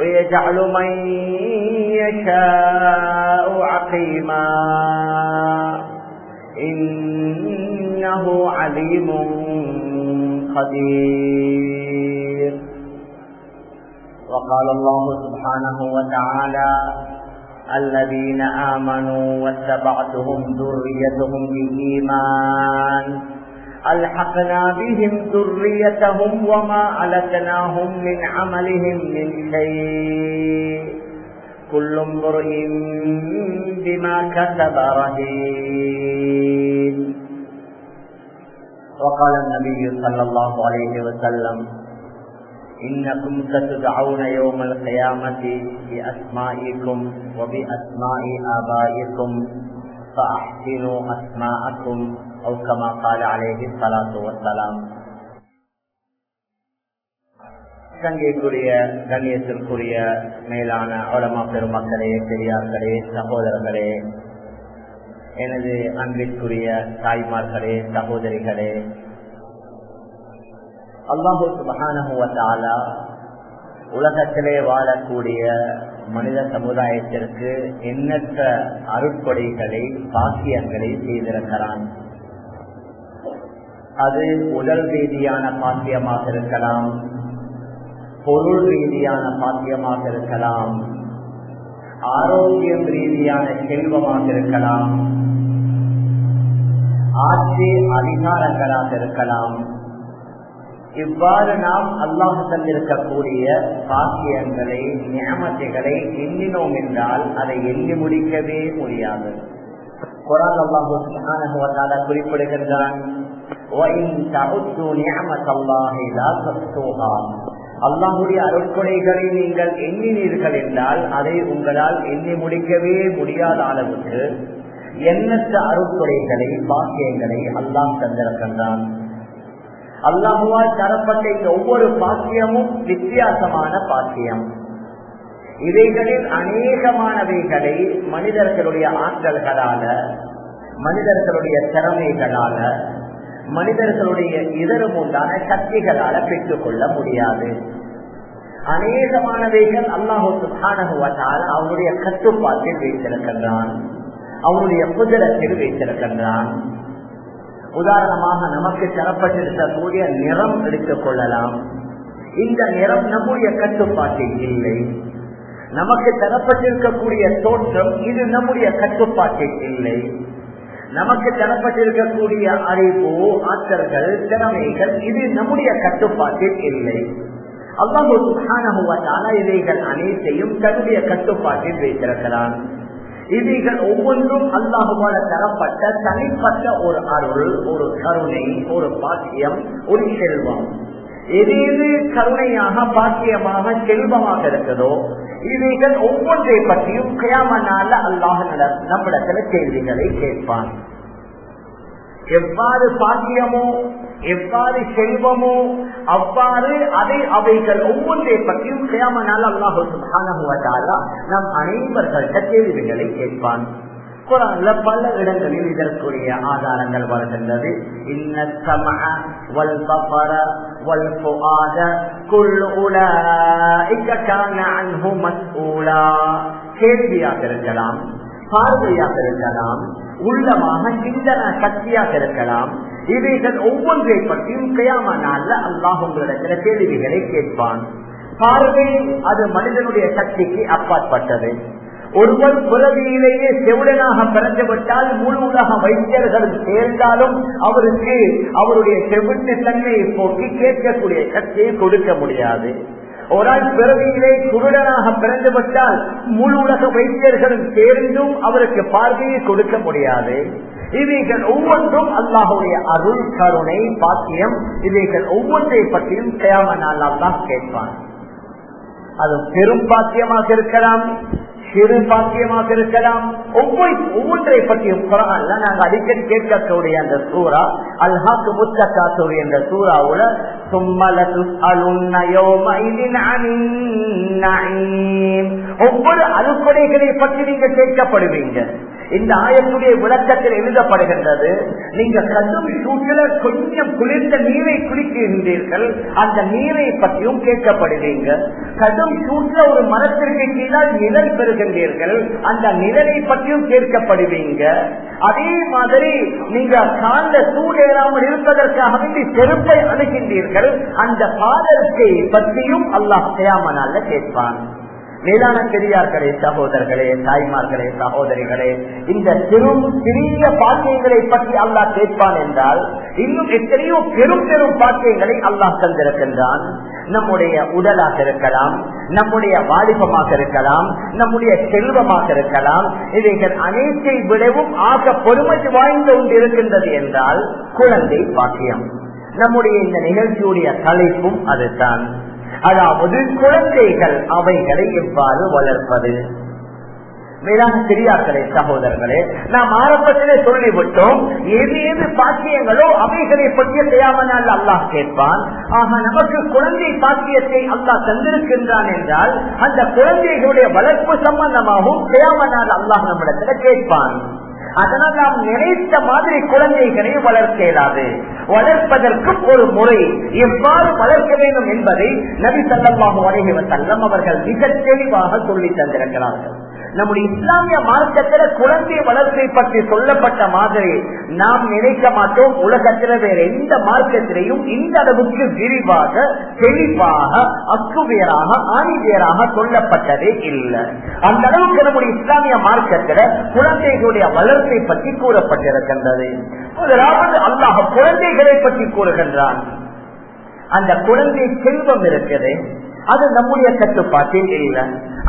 ويجعل من يشاء عقيما. إنه عليم قدير. وقال الله سبحانه وتعالى الذين آمنوا واتبعتهم ذريتهم بإيمان. ألحقنا بهم ذريتهم وما ألتناهم من عملهم من شيء. كل امرئ بما كسب رهين. وقال النبي صلى الله عليه وسلم إنكم ستدعون يوم القيامة بأسمائكم وبأسماء آبائكم فأحسنوا أسماءكم أو كما قال عليه الصلاة والسلام சங்கைக்குரிய கண்ணியத்திற்குரிய மேலான உலமா பெருமக்களே பெரியார்களே சகோதரர்களே எனது அன்பிற்குரிய தாய்மார்களே சகோதரிகளே அல்லாஹு சுபகானுவத்தாலா உலகத்திலே வாழக்கூடிய மனித சமுதாயத்திற்கு எண்ணற்ற அருட்கொடைகளை பாக்கியங்களை செய்திருக்கிறான் அது உடல் ரீதியான பாத்தியமாக இருக்கலாம். பொருள் ரீதியான பாத்தியமாக இருக்கலாம். ஆரோக்கியம் ரீதியான செல்வமாக இருக்கலாம். ஆட்சி அதிகாரங்களாக இருக்கலாம். இவ்வாறு நாம் அல்லாஹ் தந்திருக்கக்கூடிய பாக்கியங்களை நியமத்தைகளை எண்ணினோம் என்றால் அதை எண்ணி முடிக்கவே முடியாது. குரான் அல்லாஹு குறிப்பிடுகின்றான் அல்லாஹுடைய அருட்கொடைகளை நீங்கள் எண்ணினீர்கள் என்றால் அதை உங்களால் எண்ணி முடிக்கவே முடியாத அளவுக்கு எண்ணற்ற அருட்கொடைகளை பாக்கியங்களை அல்லாம் தந்திருக்கின்றான். அல்லாஹுவால் தரப்பட்ட இந்த ஒவ்வொரு பாக்கியமும் வித்தியாசமான பாக்கியம். இவைகளில் அநேகமானவைகளை மனிதர்களுடைய ஆற்றல்களால மனிதர்களுடைய திறமைகளால மனிதர்களுடைய இதரும் உண்டான சக்திகளால பெற்றுக் கொள்ள முடியாது அநேகமானவைகள் அல்லாஹு சுகானகுவத்தால் அவருடைய கட்டுப்பாட்டில் வைத்திருக்கின்றான். அவருடைய குதிரத்தில் வைத்திருக்கின்றான். உதாரணமாக நமக்கு தரப்பட்டிருக்கக்கூடிய நிறம் எடுத்துக் கொள்ளலாம். இந்த நிறம் நம்முடைய கட்டுப்பாட்டில் இல்லை. நமக்கு தரப்பட்டிருக்கக்கூடிய தோற்றம் இது நம்முடைய கட்டுப்பாட்டில் இல்லை. நமக்கு தரப்பட்டிருக்கக்கூடிய அறிவு ஆற்றல்கள் திறமைகள் இது நம்முடைய கட்டுப்பாட்டில் இல்லை. அல்லாஹு இவைகள் அனைத்தையும் தன்னுடைய கட்டுப்பாட்டில் வைத்திருக்கிறான். இவைகள் ஒவ்வொன்றும் அல்லாஹுவால தரப்பட்ட தனிப்பட்ட ஒரு அருள் ஒரு கருணை ஒரு பாக்கியம் ஒரு செல்வம். எது எது கருணையாக பாக்கியமாக செல்வமாக இருக்கிறதோ இவைகள் ஒவ்வொன்றை பற்றியும் கியாமனால அல்லாஹ் நம்மிடத்துல கேள்விகளை கேட்பான். எவ்வாறு பாக்கியமோ எவ்வாறு செல்வமோ அவ்வாறு அதை அவைகள் ஒவ்வொன்றை பற்றியும் கியாமனால் அல்லாஹு நம் அனைவர்கள்ட்ட கேள்விகளை கேட்பான். குரான்ல பல இடங்களில் இதற்குரிய ஆதாரங்கள் வருகின்றது. கேள்வியாக இருக்கலாம் பார்வையாக இருக்கலாம் உள்ளமாக சிந்தன சக்தியாக இருக்கலாம். இவைகள் ஒவ்வொன்றை பற்றியும் கையாம நாள்ல அல்லாஹ் உங்களிடத்துல கேள்விகளை கேட்பான். பார்வை அது மனிதனுடைய சக்திக்கு அப்பாற்பட்டது. ஒருவர் பிறவியிலேயே செவிடனாக பிறந்துவிட்டால் முழு உலக வைத்தியர்கள் சேர்ந்தாலும் அவருக்கு அவருடைய செவிட்டு தன்மையை போக்கி கேட்கக்கூடிய சக்தியை கொடுக்க முடியாது. ஒரு ஆள் பிறவியிலே குருடனாக பிறந்துவிட்டால் முழு உலக வைத்தியர்களும் சேர்ந்தும் அவருக்கு பார்வையை கொடுக்க முடியாது. இவைகள் ஒவ்வொன்றும் அல்லாஹுடைய அருள் கருணை பாக்கியம் இவைகள் ஒவ்வொன்றை பற்றியும் தேவனால் தான் கேட்பான். அது பெரும் பாக்கியமாக இருக்கலாம் சிறு பாக்கியமாக இருக்கலாம் ஒவ்வொரு ஒவ்வொன்றை பற்றியும் குரான்ல நாங்க அடிக்கடி கேட்கக்கூடிய அந்த சூறா அல்ஹாக்கு முத்தக்காத்துடைய அந்த சூறாவுல ஒவ்வொரு அறுப்படைகளை பற்றி நீங்க கேட்கப்படுவீங்க. இந்த ஆயத்துடைய விளக்கத்தில் எழுதப்படுகின்றது நீங்க கடும் சூட்டில கொஞ்சம் குளிர்ந்த நீரை குடிக்கின்றீர்கள் அந்த நீரை பற்றியும் கேட்கப்படுவீங்க. கடும் சூட்டில ஒரு மரத்திற்கு கீழால் நிழல் கேட்கின்றீர்கள் அந்த நிழலை பற்றியும் கேட்கப்படுவீங்க. அதே மாதிரி நீங்க காந்த சூடேறாமல் இருப்பதற்காக வேண்டி செருப்பை அணுகின்றீர்கள். அந்த பாதத்தை பற்றியும் அல்லாஹ் செய்யாமனால கேட்பான். மேலான பெரியார்களே சகோதரர்களே தாய்மார்களே சகோதரிகளே இந்த சிறு சிறிய பாக்கியங்களை பற்றி அல்லாஹ் கேட்பான் என்றால் இன்னும் எத்தனையோ பெரும் பெரும் பாக்கியங்களை அல்லாஹ் தந்திருக்கின்றான். நம்முடைய உடலாக இருக்கலாம் நம்முடைய வாலிபமாக இருக்கலாம் நம்முடைய செல்வமாக இருக்கலாம் இவைகள் அனைத்தை விடவும் ஆக பொறுமை வாய்ந்த ஒன்று இருக்கின்றது என்றால் குழந்தை பாக்கியம். நம்முடைய இந்த நிகழ்ச்சியுடைய தலைப்பும் அதுதான். அதாவது குழந்தைகள் அவைகளை எவ்வாறு வளர்ப்பது? மேலான பெரியார்களே சகோதரர்களே நாம் ஆரம்பத்திலே சொல்லிவிட்டோம் எது எது பாக்கியங்களோ அவைகளை பற்றிய செய்யாமல் அல்லாஹ் கேட்பான். ஆக நமக்கு குழந்தை பாக்கியத்தை அல்லாஹ் தந்திருக்கின்றான் என்றால் அந்த குழந்தைகளுடைய வளர்ப்பு சம்பந்தமாகவும் செய்யாமல் அல்லாஹ் நம்மிடத்துல கேட்பான். அதனால் நாம் நினைத்த மாதிரி குழந்தைகளை வளர்க்க இயலாது. வளர்ப்பதற்கும் ஒரு முறை எவ்வாறு வளர்க்க வேண்டும் என்பதை நபி சல்லமாக வரைகிற செல்லம் அவர்கள் மிக தெளிவாக சொல்லி தந்திருக்கிறார்கள். நம்முடைய இஸ்லாமிய மார்க்கத்துல குழந்தை வளர்ப்பை பற்றி சொல்லப்பட்ட மாதிரி நாம் நினைக்க மாட்டோம். உலகத்தில் வேற எந்த மார்க்கத்திலையும் இந்த அளவுக்கு விரிவாக தெளிவாக அக்குவேராக ஆணிவேராக சொல்லப்பட்டதே இல்லை. அந்த அளவுக்கு நம்முடைய இஸ்லாமிய மார்க்கத்துல குழந்தைகளுடைய வளர்ப்பை பற்றி கூறப்பட்டிருக்கின்றது. முதலாவது அல்லாஹ் குழந்தைகளை பற்றி கூறுகின்றான். அந்த குழந்தை செல்வம் இருக்கிறேன் அது நம்முடைய கட்டுப்பாட்டில் இல்லை.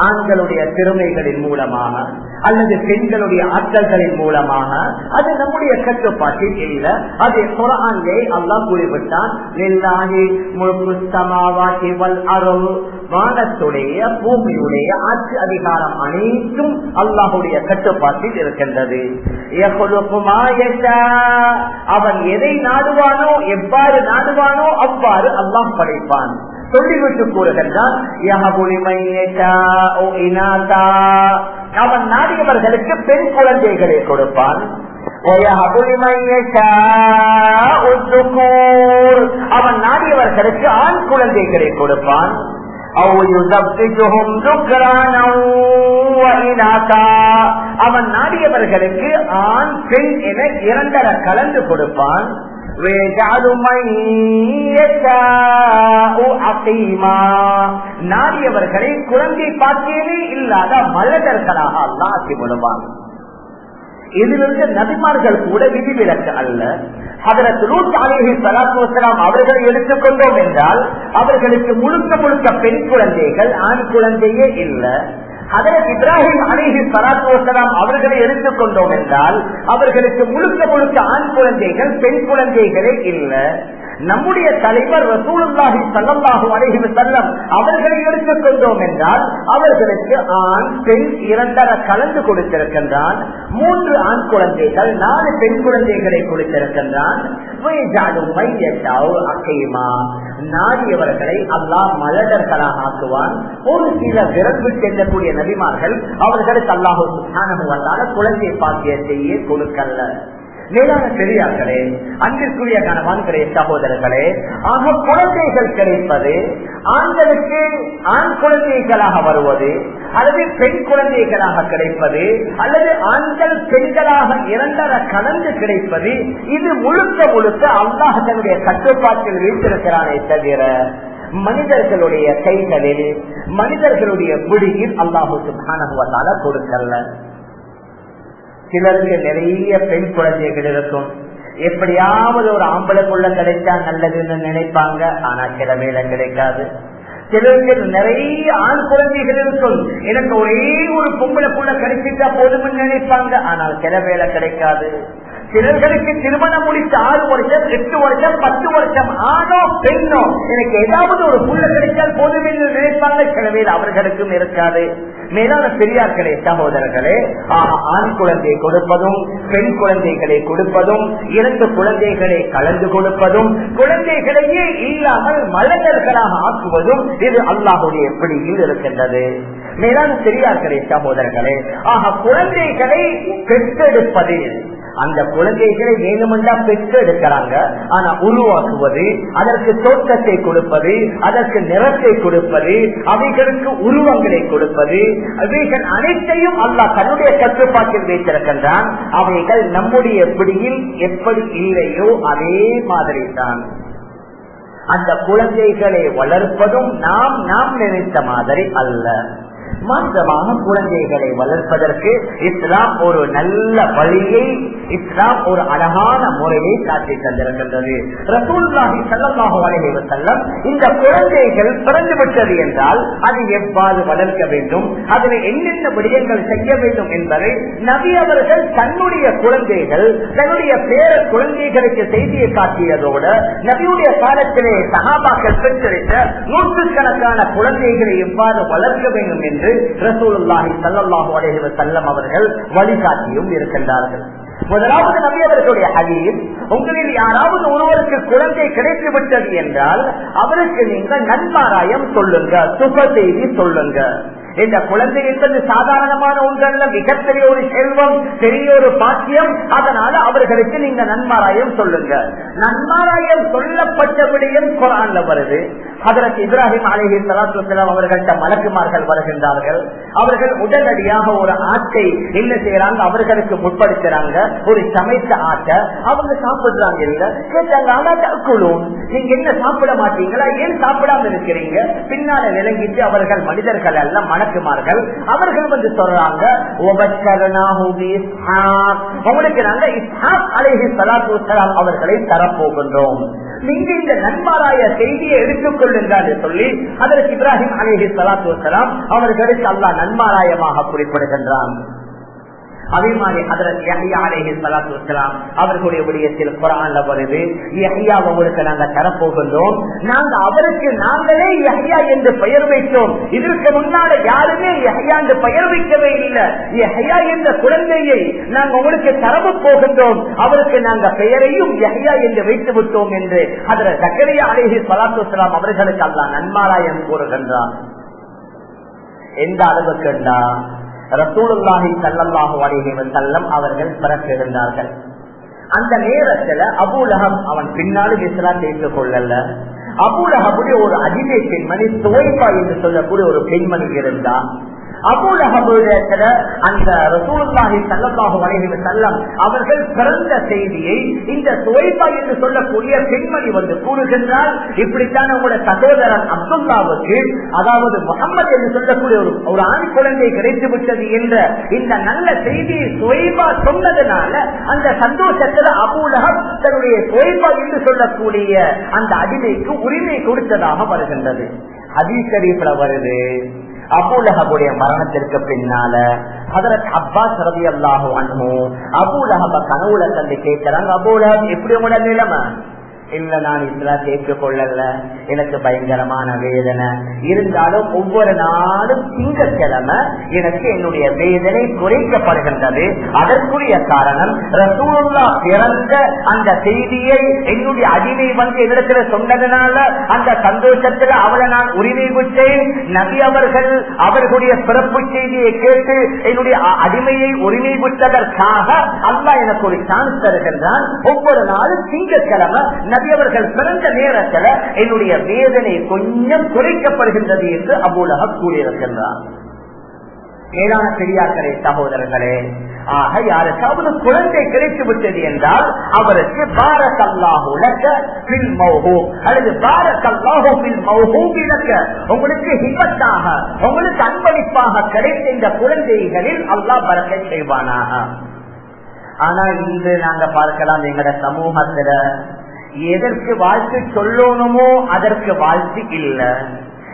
ஆண்களுடைய திறமைகளின் மூலமாக அல்லது பெண்களுடைய ஆற்றல்களின் மூலமாக அது நம்முடைய கட்டுப்பாட்டில் இல்லை. அதை குரானிலே அல்லாஹ் கூறிவிட்டான் வானத்துடைய பூமியுடைய ஆட்சி அதிகாரம் அனைத்தும் அல்லாஹுடைய கட்டுப்பாட்டில் இருக்கின்றது. அவன் எதை நாடுவானோ எவ்வாறு நாடுவானோ அவ்வாறு அல்லாஹ் படைப்பான். சொல்லிவிட்டு கூறுகின்றான் அவன் நாடியவர்களுக்கு பெண் குழந்தைகளை கொடுப்பான். அவன் நாடியவர்களுக்கு ஆண் குழந்தைகளை கொடுப்பான். அவன் நாடியவர்களுக்கு ஆண் பெண் என இரண்டர கலந்து கொடுப்பான். நாடியவர்களை குழந்தை பாக்கியமே இல்லாத மலதர்களாக அல்லா ஆக்கி விடுவான் இதிலிருந்து நபிமார்கள் கூட விதிவிலக்கு அல்ல. அவர்களை எடுத்துக்கொண்டோம் என்றால் அவர்களுக்கு முழுக்க முழுக்க பெண் குழந்தைகள் ஆண் குழந்தையே இல்லை. அதற்கு இப்ராஹிம் அலிஹி சலாத்துவலாம் அவர்களை எடுத்துக்கொண்டோம் என்றால் அவர்களுக்கு முழுக்க முழுக்க ஆண் குழந்தைகள் பெண் குழந்தைகளே இல்லை. நம்முடைய தலைவர் ரசூலுல்லாஹி சல்லாஹு அலைஹி செல்லம் அவர்களை எடுத்துக் கொண்டோம் என்றால் அவர்களுக்கு ஆண் பெண் இரண்டர கலந்து கொடுத்திருக்கின்றான். மூன்று ஆண் குழந்தைகள் நாலு பெண் குழந்தைகளை கொடுத்திருக்கின்றான். நாடியவர்களை அல்லாஹ் மலடர்களாக ஆக்குவான். ஒரு சில விரம்பு செல்லக்கூடிய நபிமார்கள் அவர்களுக்கு அல்லாஹு குழந்தை பாக்கியத்தையே கொடுக்கல மேலான பெரியார்களே அன்பிற்குரிய கணவான்களே சகோதரர்களே ஆக குழந்தைகள் கிடைப்பது ஆண்களுக்கு ஆண் குழந்தைகளாக வருவது அல்லது பெண் குழந்தைகளாக கிடைப்பது அல்லது ஆண்கள் பெண்களாக இரண்டர கலந்து கிடைப்பது இது முழுக்க முழுக்க அல்லாஹ் தன்னுடைய கட்டுப்பாட்டில் வைத்திருக்கிறானே தவிர மனிதர்களுடைய கைகளில் மனிதர்களுடைய பிடியில் அல்லாஹு சுபானகுவத்தால கொடுக்கல சிலருக்கு நிறைய பெண் குழந்தைகள் இருக்கும். எப்படியாவது ஒரு ஆம்பளைக்குள்ள கிடைச்சா நல்லதுன்னு நினைப்பாங்க ஆனா சில வேலை கிடைக்காது. சிலருக்கு நிறைய ஆண் குழந்தைகள் இருக்கும். எனக்கு ஒரே ஒரு பொம்பளைக்குள்ள கிடைச்சிட்டா போதும்னு நினைப்பாங்க ஆனால் சில வேலை கிடைக்காது. சிலர்களுக்கு திருமணம் முடித்த ஆறு வருஷம் எட்டு வருஷம் பத்து வருஷம் ஆனோ பெண்ணோ எனக்கு ஏதாவது ஒரு புள்ள கிடைச்சால் போதும் என்று நினைப்பாங்க கிழமையில் அவர்களுக்கும் இருக்காது. மேலான பெரியார்களே சகோதரர்களே ஆண் குழந்தை கொடுப்பதும் பெண் குழந்தைகளை கொடுப்பதும் இரண்டு குழந்தைகளை கலந்து கொடுப்பதும் குழந்தைகளையே இல்லாமல் மலர்களாக ஆக்குவதும் இது அல்லாஹுடைய பிடியில் இருக்கின்றது. மேலான பெரியார்களே சகோதரர்களே ஆக குழந்தைகளை பெற்றெடுப்பதில் அந்த குழந்தைகளை வேணுமென்றா பெற்று எடுக்கிறாங்க. ஆனா உருவாக்குவது அதற்கு தோற்றத்தை கொடுப்பது அதற்கு நிறத்தை கொடுப்பது அவைகளுக்கு உருவங்களை கொடுப்பது அவைகள் அனைத்தையும் அல்லா தன்னுடைய கட்டுப்பாட்டில் வைத்திருக்கின்றான். அவைகள் நம்முடைய பிடியில் எப்படி இல்லையோ அதே மாதிரி தான் அந்த குழந்தைகளை வளர்ப்பதும் நாம் நாம் நினைத்த மாதிரி அல்ல. மாற்றமாக குழந்தைகளை வளர்ப்பதற்கு இஸ்லாம் ஒரு நல்ல வழியை இஸ்லாம் ஒரு அழகான முறையை காட்டி தந்திருக்கின்றது. ரசூல்லாஹி சல்லமாக அலைஹி செல்லம் இந்த குழந்தைகள் பிறந்து விட்டது என்றால் அதை எவ்வாறு வளர்க்க வேண்டும் அதில் என்னென்ன விடயங்கள் செய்ய வேண்டும் என்பதை நபி அவர்கள் தன்னுடைய குழந்தைகள் தன்னுடைய பேர குழந்தைகளுக்கு செய்தியை காட்டியதோடு நபியுடைய காலத்திலே சகாபாக்கள் பெற்றெடுத்த நூற்றுக்கணக்கான குழந்தைகளை எவ்வாறு வளர்க்க வேண்டும் என்று ரசூலுல்லாஹி சல்லாஹூ அவர்கள் வழிகாட்டியும் இருக்கின்றார்கள். முதலாவது நபி அவர்களுடைய ஹதீஸ் உங்களில் யாராவது ஒருவருக்கு குழந்தை கிடைத்து விட்டது என்றால் அவருக்கு நீங்க நன்மாராயம் சொல்லுங்க சுப செய்தி சொல்லுங்க. இந்த குழந்தை என்பது சாதாரணமான ஒன்றல்ல மிகப்பெரிய ஒரு செல்வம் பெரிய ஒரு பாக்கியம். அதனால அவர்களுக்கு நீங்க நன்மாராயம் சொல்லுங்க. நன்மாராயம் சொல்லப்பட்ட குரான்ல வருது. அதற்கு இப்ராஹிம் அலஹி சலாத்துலாம் அவர்கள்ட்ட மலக்குமார்கள் வருகின்றார்கள். அவர்கள் உடனடியாக ஒரு ஆட்டை என்ன செய்யறாங்க அவர்களுக்கு முற்படுத்துறாங்க. ஒரு சமைத்த ஆட்டை. அவங்க சாப்பிடுறாங்க இல்ல. கேட்டாங்க ஆனா குழுவும் நீங்க என்ன சாப்பிட மாட்டீங்களா? ஏன் சாப்பிடாம இருக்கிறீங்க? பின்னால விளங்கிட்டு அவர்கள் மனிதர்கள் அல்ல மணக்குமார்கள் அவர்கள் வந்து சொல்றாங்க உங்களுக்கு நாங்க இஸ்ஹாக் அலேஹி சலாத்து வலாம் அவர்களை தரப்போகின்றோம். நீங்க இந்த நன்மாராய செய்தியை எடுத்துக் கொள்ளுங்கள் சொல்லி அதற்கு இப்ராஹிம் அலேஹி சலாத்து வலாம் அவர்களுக்கு அல்லா நன்மாராயமாக குறிப்பிடுகின்றான். அதே மாதிரி அதற்கு யஹ்யா அலைஹி ஸலாத்து வஸலாம் அவர்களுடைய விடயத்தில் குரான்ல வருது யஹ்யா உங்களுக்கு நாங்க தரப்போகின்றோம். நாங்க அவருக்கு நாங்களே யஹியா என்று பெயர் வைத்தோம். இதற்கு முன்னால யாருமே யஹியா என்று பெயர் வைக்கவே இல்லை. யஹியா என்ற குழந்தையை நாங்க உங்களுக்கு தரவு போகின்றோம். அவருக்கு நாங்க பெயரையும் யஹியா என்று வைத்து விட்டோம் என்று அதில் சக்கரியா அலைஹி சலாத்து வஸலாம் அவர்களுக்கு அல்ல நன்மாராயம் கூறுகின்றார். எந்த அளவுக்குண்டா ரசூலுல்லாஹி சல்லல்லாஹு அலைஹி வஸல்லம் அவர்கள் பிறப்பிருந்தார்கள் அந்த நேரத்துல அபூலகம் அவன் பின்னாலும் இஸ்லாம் ஏற்றுக் கொள்ளல. அபூலகமுடைய ஒரு அடிமை பெண்மணி துவைப்பா என்று சொல்லக்கூடிய ஒரு பெண்மணி இருந்தான். அபூலகபுடத்துல அந்த ரசூலுல்லாஹி சல்லல்லாஹு அலைஹி வஸல்லம் அவர்கள் பிறந்த செய்தியை இந்த சுவைபா என்று சொல்லக்கூடிய பெண்மணி வந்து கூறுகின்றால் இப்படித்தான் உங்களோட சகோதரன் அப்துல்லாவுக்கு அதாவது முகமது என்று சொல்லக்கூடிய ஒரு ஒரு ஆண் குழந்தை கிடைத்து விட்டது என்ற இந்த நல்ல செய்தியை சுவைபா சொன்னதுனால அந்த சந்தோஷத்துல அபூலகம் தன்னுடைய சுவைபா என்று சொல்லக்கூடிய அந்த அடிமைக்கு உரிமை கொடுத்ததாக வருகின்றது. அதிகரீப்ல வருது. அபூலகபுடைய மரணத்திற்கு பின்னால அதற்கு அப்பாஸ் ரவி அல்லாஹு அன்பு அபூலகப கனவுல தந்து கேட்கிறாங்க அபூலகம் எப்படி உங்களோட நிலைமை? இல்ல நான் இதெல்லாம் சேர்த்து கொள்ளல எனக்கு பயங்கரமான வேதனை. இருந்தாலும் ஒவ்வொரு நாளும் திங்கட்கிழமை எனக்கு என்னுடைய வேதனை குறைக்கப்படுகின்றது. அதற்குரிய காரணம் ரசூலுல்லா பிறந்த அந்த செய்தியை என்னுடைய அடிமை வந்து என்னிடத்துல சொன்னதுனால அந்த சந்தோஷத்துல அவளை நான் உரிமை விட்டேன் நபி அவர்கள் அவர்களுடைய பிறப்பு செய்தியை கேட்டு என்னுடைய அடிமையை உரிமை விட்டதற்காக அல்லா எனக்கு ஒரு சான்ஸ் தருகின்றான். ஒவ்வொரு நாளும் திங்கட்கிழமை நபி அவர்கள் பிறந்த நேரத்துல என்னுடைய வேதனை கொஞ்சம் குறைக்கப்படுகின்றது என்று அபூலக கூறியிருக்கின்றார். மேலான பெரியாக்கரை சகோதரர்களே ஆக யாருக்காவது குழந்தை கிடைத்து விட்டது என்றால் அவருக்கு பாரக்கல்லாஹு லக்க பில் மௌஹூ அல்லது பாரக்கல்லாஹு பில் மௌஹூ இலக்க. உங்களுக்கு ஹிபத்தாக உங்களுக்கு அன்பளிப்பாக கிடைத்த இந்த குழந்தைகளில் அல்லாஹ் பறக்க செய்வானாக. ஆனா இன்று நாங்க பார்க்கலாம் எங்கட சமூகத்துல எதற்கு வாழ்த்து சொல்லணுமோ அதற்கு வாழ்த்து இல்ல.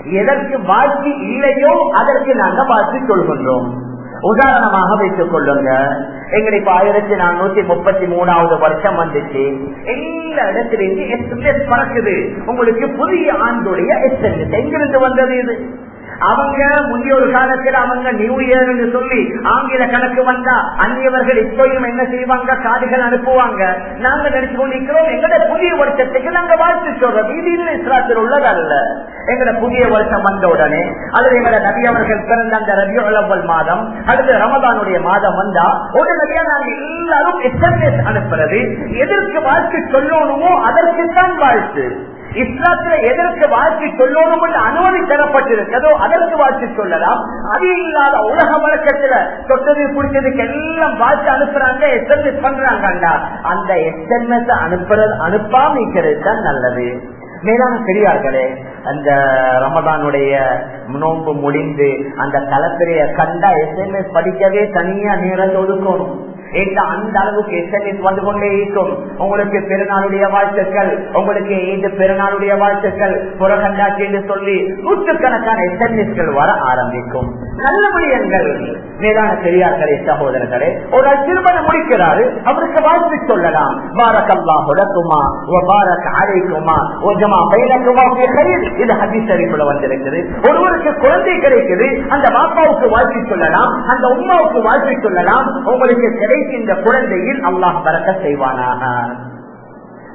எதற்கு வாழ்த்து இல்லையோ அதற்கு நாங்க வாழ்த்து சொல்கின்றோம். உதாரணமாக வைத்துக் கொள்ளுங்க. எங்களுக்கு இப்ப ஆயிரத்தி நானூத்தி முப்பத்தி மூணாவது வருஷம் வந்துச்சு. எல்லா இடத்திலிருந்து எஸ்எம்எஸ் பறக்குது. உங்களுக்கு புதிய ஆண்டுடைய எஸ்எம்எஸ் எங்கிருந்து வந்தது இது? அவங்க முந்தைய ஒரு காலத்துல அவங்க நியூ இயர் சொல்லி ஆங்கில கணக்கு வந்தா அந்நியவர்கள் இப்பயும் என்ன செய்வாங்க? காடுகள் அனுப்புவாங்க. நாங்க நினைச்சு கொண்டிருக்கிறோம் எங்கட புதிய வருஷத்துக்கு நாங்க வாழ்த்து சொல்றோம். இது இல்லை இஸ்லாத்தில் உள்ளதல்ல. எங்கட புதிய வருஷம் வந்த உடனே அல்லது எங்கட நபி அவர்கள் பிறந்த அந்த ரபியுள்ளவல் மாதம் அடுத்து ரமதானுடைய மாதம் வந்தா உடனடியா நாங்க எல்லாரும் எஸ்எம்எஸ் அனுப்புறது எதற்கு வாழ்த்து சொல்லணுமோ அதற்குத்தான் வாழ்த்து. இஸ்லாத்துல எதற்கு வாழ்க்கை சொல்லணும் என்று அனுமதி தரப்பட்டிருக்கிறதோ அதற்கு வாழ்க்கை சொல்லலாம் அது இல்லாத உலக வழக்கத்துல தொட்டது பிடிச்சதுக்கு எல்லாம் வாழ்த்து அனுப்புறாங்க எஸ்எம்எஸ் பண்றாங்கண்டா. அந்த எஸ்எம்எஸ் அனுப்புறது அனுப்பாம இருக்கிறது தான் நல்லது. மேலான பெரியார்களே அந்த ரமதானுடைய நோன்பு முடிந்து அந்த கலத்திரைய கண்டா எஸ்எம்எஸ் படிக்கவே தனியா நேரம் ஒதுக்கணும். அந்த அளவுக்கு எஸ்எம்எஸ் வந்து கொண்டே இருக்கும். உங்களுக்கு பெருநாளுடைய வாழ்த்துக்கள் உங்களுக்கு இந்த பெருநாளுடைய வாழ்த்துக்கள் புறகண்டாட்சி என்று சொல்லி நூற்றுக்கணக்கான எஸ்எம்எஸ்கள் வர ஆரம்பிக்கும். நல்ல விடயங்கள். மேலான பெரியார்களே சகோதரர்களே ஒரு திருமணம் முடிக்கிறாரு. அவருக்கு வாழ்த்து சொல்லலாம். பாரக்கல்லா உடக்குமா பாரக் அழைக்குமா ஓஜமா பயிலக்குமா இது ஹதீஸ் அறிவுல வந்திருக்குது ஒருவருக்கு குழந்தை கிடைக்குது அந்த பாப்பாவுக்கு வாழ்த்து சொல்லலாம். அந்த உமாவுக்கு வாழ்த்து சொல்லலாம். உங்களுக்கு கிடைக்கின்ற குழந்தையில் அல்லாஹ் பறக்க செய்வானாக.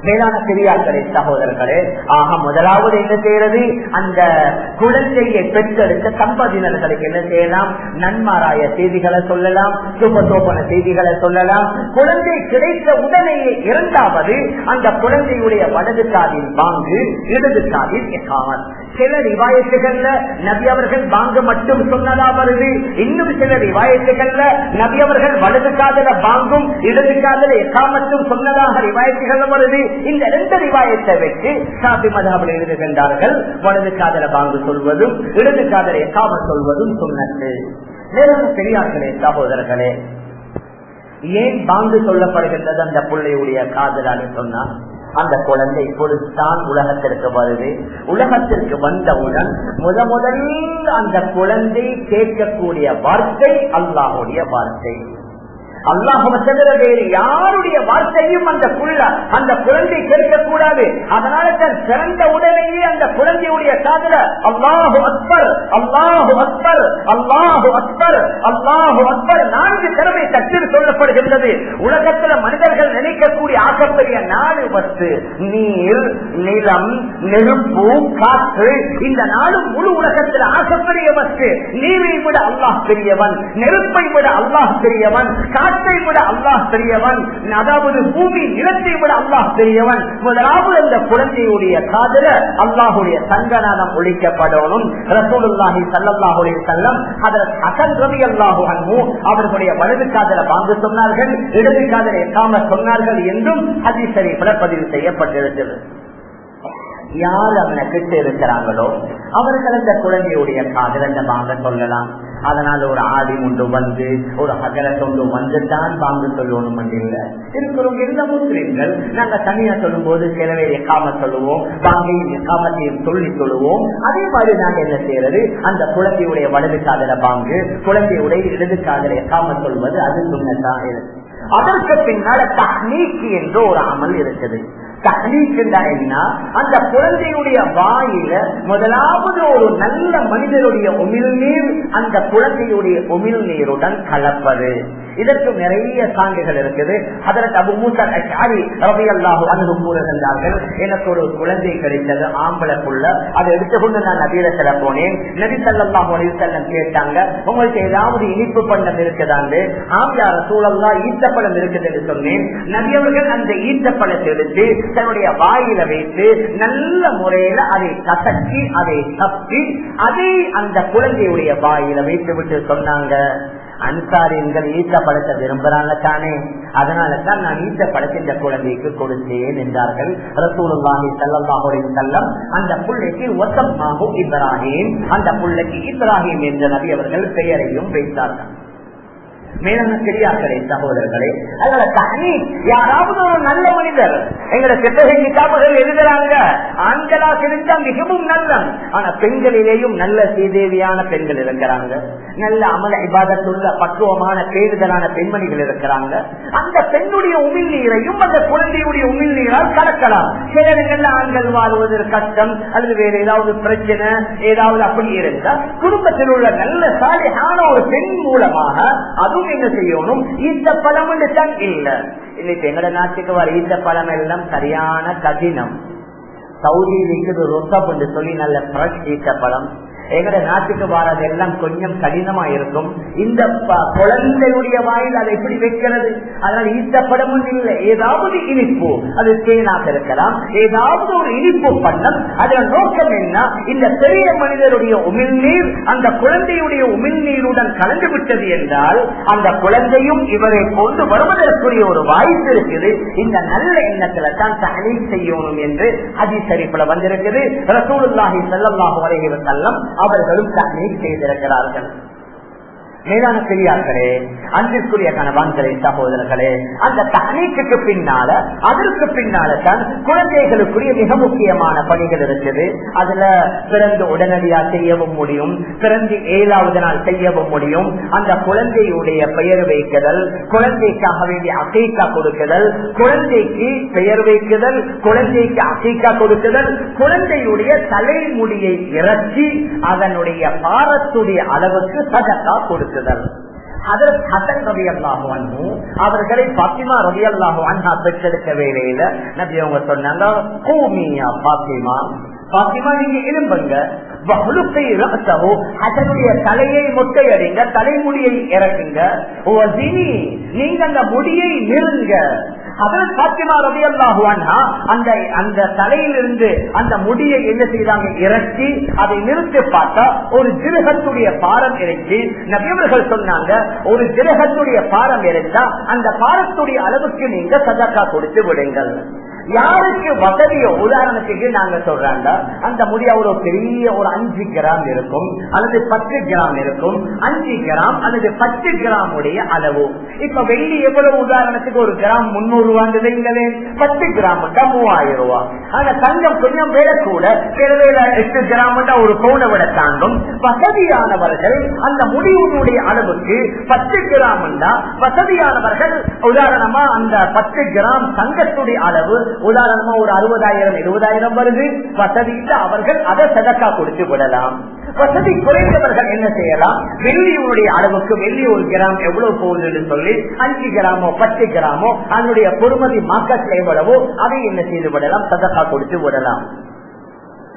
மேலான பெரியார்களே சகோதரர்களே ஆக முதலாவது என்ன செய்யறது? அந்த குழந்தையை பெற்றெடுத்த தம்பதியினர்களுக்கு என்ன செய்யலாம்? நன்மாராய செய்திகளை சொல்லலாம் சுபசோபன செய்திகளை சொல்லலாம். குழந்தை கிடைத்த உடனேயே இரண்டாவது அந்த குழந்தையுடைய வலது காதில் பாங்கு இடது காதில் எக்காமல் சில ரிவாயத்துகள்ல நபி அவர்கள் பாங்கு மட்டும் சொன்னதா வருது. இன்னும் சில ரிவாயத்துகள்ல நபி அவர்கள் வலது காதல பாங்கும் இடது காதல எக்காமத்தும் சொன்னதாக ரிவாயத்துகள் வருது. இந்த ரெண்டு ரிவாயத்தை வைத்து சாபி மதாபில் எழுதுகின்றார்கள் வலது காதல பாங்கு சொல்வதும் இடது காதலை எக்காம சொல்வதும் சொன்னது மேலும் பெரியார்களே சகோதரர்களே ஏன் பாங்கு சொல்லப்படுகின்றது அந்த பிள்ளையுடைய காதலான்னு சொன்னா அந்த குழந்தை இப்பொழுது தான் உலகத்திற்கு வருது. உலகத்திற்கு வந்தவுடன் முத முதலில் அந்த குழந்தை கேட்கக்கூடிய வார்த்தை அல்லாஹுடைய வார்த்தை. அல்லாஹுவ தவிர வேறு யாருடைய வார்த்தையும் அந்த புள்ள அந்த குழந்தை கேட்கக்கூடாது. அதனால தன் சிறந்த உடனேயே அந்த குழந்தையுடைய காதல அல்லாஹு அக்பர் அல்லாஹு அக்பர் அல்லாஹு அக்பர் அல்லாஹு அக்பர் நான்கு திறமை தட்டில் சொல்லப்படுகின்றது. உலகத்துல மனிதர்கள் நினைக்கக்கூடிய ஆகப்பெரிய நாடு வஸ்து நீர் நிலம் நெருப்பு காற்று இந்த நாடு முழு உலகத்தில் ஆகப்பெரிய வஸ்து. நீரை விட அல்லாஹ் பெரியவன் நெருப்பை விட அல்லாஹ் பெரியவன் காற்றை விட அல்லாஹ் பெரியவன். அதாவது பூமி நிலத்தை விட அல்லாஹ் பெரியவன். முதலாவது அந்த குழந்தையுடைய காதல அல்லாஹுடைய சங்கநாதம் ஒழிக்கப்படணும். ரசூலுல்லாஹி சல்லாஹுடைய செல்லம் அதற்கு அசன் ரவி அல்லாஹு அன்பு அவர்களுடைய வலது காதல வாங்க சொன்னார்கள் இடது காதல காம சொன்னார்கள் என்றும் ஹதீசரி பதிவு செய்யப்பட்டிருக்கிறது. யார் அவனை கிட்ட இருக்கிறாங்களோ அவர்கள் அந்த குழந்தையுடைய காதல் அந்த வாங்க சொல்லலாம். அதனால ஒரு ஆடி ஒன்று வந்து ஒரு அகலத்தை ஒன்று வந்துட்டான் வாங்க சொல்லணும் இல்ல. இருக்கிறவங்க இருந்த முஸ்லிம்கள் நாங்க தனியா சொல்லும் போது சில எக்காம சொல்லுவோம் வாங்கையும் எக்காமத்தையும் சொல்லி சொல்லுவோம் அதே மாதிரி நாங்க என்ன செய்யறது? அந்த குழந்தையுடைய வலது காதல வாங்கு குழந்தையுடைய இடது காதல எக்காம சொல்வது அது சுண்ணத்தான் இருக்கு. அதற்கு பின்னால தக்னீக்கு என்று ஒரு அமல் இருக்குது. என்ன அந்த குழந்தையுடைய வாயில முதலாவது ஒரு நல்ல மனிதனுடைய உமிழ்நீர் அந்த குழந்தையுடைய உமிழ்நீருடன் கலப்பது. இதற்கு நிறைய சான்றுகள் இருக்குது. அதற்கு அபு மூசர் அஷாரி ரவி அல்லாஹு அணுகு கூறுகின்றார்கள் எனக்கு ஒரு குழந்தை கிடைத்தது ஆம்பளை புள்ள அதை எடுத்துக்கொண்டு நான் நபீரத்துல போனேன். நபி சல்லாஹு செல்லம் கேட்டாங்க உங்களுக்கு ஏதாவது இனிப்பு பண்டம் இருக்குதாண்டு? ஆம்பியார சூழல்லா ஈட்டப்படம் இருக்குது என்று சொன்னேன். நபியவர்கள் அந்த ஈட்டப்படத்தை எடுத்து தன்னுடைய வாயில வைத்து நல்ல முறையில அதை கசக்கி அதை தப்பி அதை அந்த குழந்தையுடைய வாயில வைத்து விட்டு சொன்னாங்க. அன்சாரியன்கள் ஈட்ட படத்தை விரும்புறாங்க தானே அதனால தான் நான் ஈட்ட படத்தின் குழந்தைக்கு கொடுத்தேன் என்றார்கள். ரசூலுல்லாஹி சல்லாஹுடைய செல்லம் அந்த புள்ளைக்கு வசம்மாஹு இப்ராஹிம். அந்த புள்ளைக்கு இப்ராஹிம் என்ற நபி அவர்கள் பெயரையும் வைத்தார்கள். மேலான பெரியார்களே சகோதரர்களே அதனால தனி யாராவது ஒரு நல்ல மனிதர் எங்களை சித்தகை கிதாபுகள் எழுதுறாங்க ஆண்களா சிரித்தா மிகவும் நல்லம். ஆனா பெண்களிலேயும் நல்ல சீதேவியான பெண்கள் இருக்கிறாங்க. நல்ல அமல இபாதத்துள்ள பக்குவமான பேருதலான பெண்மணிகள் இருக்கிறாங்க. அந்த பெண்ணுடைய உமிழ் நீரையும் அந்த குழந்தையுடைய உமிழ் நீரால் கலக்கலாம். சில இடங்கள்ல ஆண்கள் வாழ்வது கஷ்டம் அல்லது வேற ஏதாவது பிரச்சனை ஏதாவது அப்படி இருந்தா குடும்பத்தில் உள்ள நல்ல சாலையான ஒரு பெண் மூலமாக அதுவும் என்ன செய்யணும்? இந்த பழம் தான் இல்ல. இன்னைக்கு எங்கட நாட்டுக்கு வர இந்த பழம் எல்லாம் சரியான கடினம். சவுதியில் இருக்குது ரொசப் என்று சொல்லி நல்ல ஃப்ரெஷ் ஈத்த பழம். எங்கட நாட்டுக்கு வாரது எல்லாம் கொஞ்சம் கடினமா இருக்கும் இந்த குழந்தையுடைய வாயில் அதை எப்படி வைக்கிறது. அதனால் ஈட்டப்படமும் இல்லை. ஏதாவது இனிப்பு அது தேனாக இருக்கலாம். ஏதாவது ஒரு இனிப்பு பண்ணம். அதன் நோக்கம் என்ன? இந்த பெரிய மனிதருடைய உமிழ்நீர் அந்த குழந்தையுடைய உமிழ்நீருடன் கலந்து விட்டது என்றால் அந்த குழந்தையும் இவரை கொண்டு வருவதற்குரிய ஒரு வாய்ப்பு இருக்குது. இந்த நல்ல எண்ணத்துல தான் தகவல் செய்யணும் என்று அதிசரிப்புல வந்திருக்குது. ரசூலுல்லாஹி ஸல்லல்லாஹு வரைகிற செல்லம் அவர்களும் தண்ணீர் செய்திருக்கிறார்கள். மேலான பெரியார்களே அன்பிற்குரிய கணவான்களே சகோதரர்களே அந்த தகனீக்கு பின்னால அதற்கு பின்னால தான் குழந்தைகளுக்குரிய மிக முக்கியமான பணிகள் இருக்குது. அதுல பிறந்து உடனடியா செய்யவும் முடியும். பிறந்து ஏழாவது நாள் செய்யவும் முடியும். அந்த குழந்தையுடைய பெயர் வைக்குதல் குழந்தைக்காக வேண்டிய அசைக்கா கொடுக்குதல் குழந்தைக்கு பெயர் வைக்குதல் குழந்தைக்கு அசைக்கா கொடுக்குதல் குழந்தையுடைய தலைமுடியை இறக்கி அதனுடைய பாரத்துடைய அளவுக்கு சதக்கா கொடுக்குதல் அவர்களை பாத்திமா ரவி அல்லாஹு அண்ணா பெற்றெடுக்க வேலையில நபி அவங்க சொன்னாங்க கூமியா பாத்திமா பாத்திமா நீங்க எழும்புங்க. அதனுடைய தலையை மொட்டையடிங்க தலைமுடியை இறக்குங்க. நீங்க அந்த முடியை நிறுங்க அதில் பாத்திமா ரவி அல்லாஹுவானா அந்த அந்த தலையிலிருந்து அந்த முடியை என்ன செய்தாங்க? இறக்கி அதை நிறுத்தி பார்த்தா ஒரு ஜிரகத்துடைய பாரம் இறைச்சி நபியவர்கள் சொன்னாங்க ஒரு ஜிரகத்துடைய பாரம் இறைச்சா அந்த பாரத்துடைய அளவுக்கு நீங்க சதக்கா கொடுத்து விடுங்கள். யாருக்கு வசதியோ? உதாரணத்துக்கு நாங்க சொல்றாங்க அந்த முடி ஒரு பெரிய ஒரு அஞ்சு கிராம் இருக்கும் அல்லது பத்து கிராம் இருக்கும். அஞ்சு கிராம் அல்லது பத்து கிராம் உடைய அளவு. இப்ப வெள்ளி எவ்வளவு? உதாரணத்துக்கு ஒரு கிராம் முன்னூறு ரூபாய் பத்து கிராம் மூவாயிரம் ரூபாய் ஆனா தங்கம் கொஞ்சம் விட கூட சில எட்டு கிராம் ஒரு பவுனை விட தாண்டும். வசதியானவர்கள் அந்த முடிவுடைய அளவுக்கு பத்து கிராம் வசதியானவர்கள் உதாரணமா அந்த பத்து கிராம் தங்கத்துடைய அளவு உதாரணமா ஒரு அறுபதாயிரம் எழுபதாயிரம் வருது. வசதிக்கு அவர்கள் அதை சதக்கா கொடுத்து விடலாம். வசதி குறைந்தவர்கள் என்ன செய்யலாம்? வெள்ளியுடைய அளவுக்கு வெள்ளி ஒரு கிராம் எவ்வளவு போகுதுன்னு சொல்லி அஞ்சு கிராமோ பத்து கிராமோ அதனுடைய பொறுமதி மாக்க எவ்வளவோ அதை என்ன செய்து விடலாம்? சதக்கா கொடுத்து விடலாம்.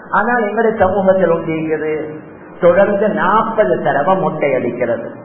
ஆனால் எங்களுடைய சமூகத்தில் ஒன்று தொடர்ந்து நாற்பது தடவை முட்டை அடிக்கிறது.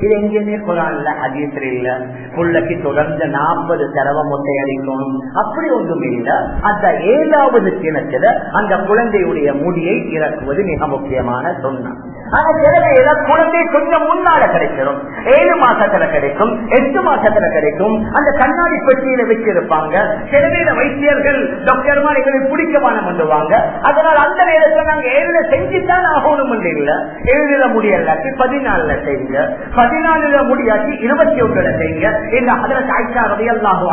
இது எங்கேயுமே குரான்ல ஹதீஸ்ல இல்ல. புள்ளக்கு தொடர்ந்து நாற்பது தடவை மொட்டை அடிக்கணும் அப்படி ஒன்றும் இல்ல. அந்த ஏழாவது கிணத்துல அந்த குழந்தையுடைய முடியை இறக்குவது மிக முக்கியமான சொன்னான் ஆனா சில குழந்தை கொஞ்சம் முன்னால கிடைச்சிடும் ஏழு மாசத்துல கிடைக்கும் எட்டு மாசத்துல கிடைக்கும். அந்த கண்ணாடி பெட்டியில வச்சிருப்பாங்க. சில பேர வைத்தியர்கள் டாக்டர் எங்களை பிடிக்கமான பண்ணுவாங்க அதனால் அந்த நேரத்துல நாங்க ஏழுல செஞ்சுதான் ஆகணும் இல்ல. ஏழுல முடியலாட்டி பதினாலுல செய்யுங்க. பதினாலுல முடியாட்டி இருபத்தி ஒன்றுல செய்யுங்க. இந்த அதற்கு ஆயிஷா ரதியல்லாஹு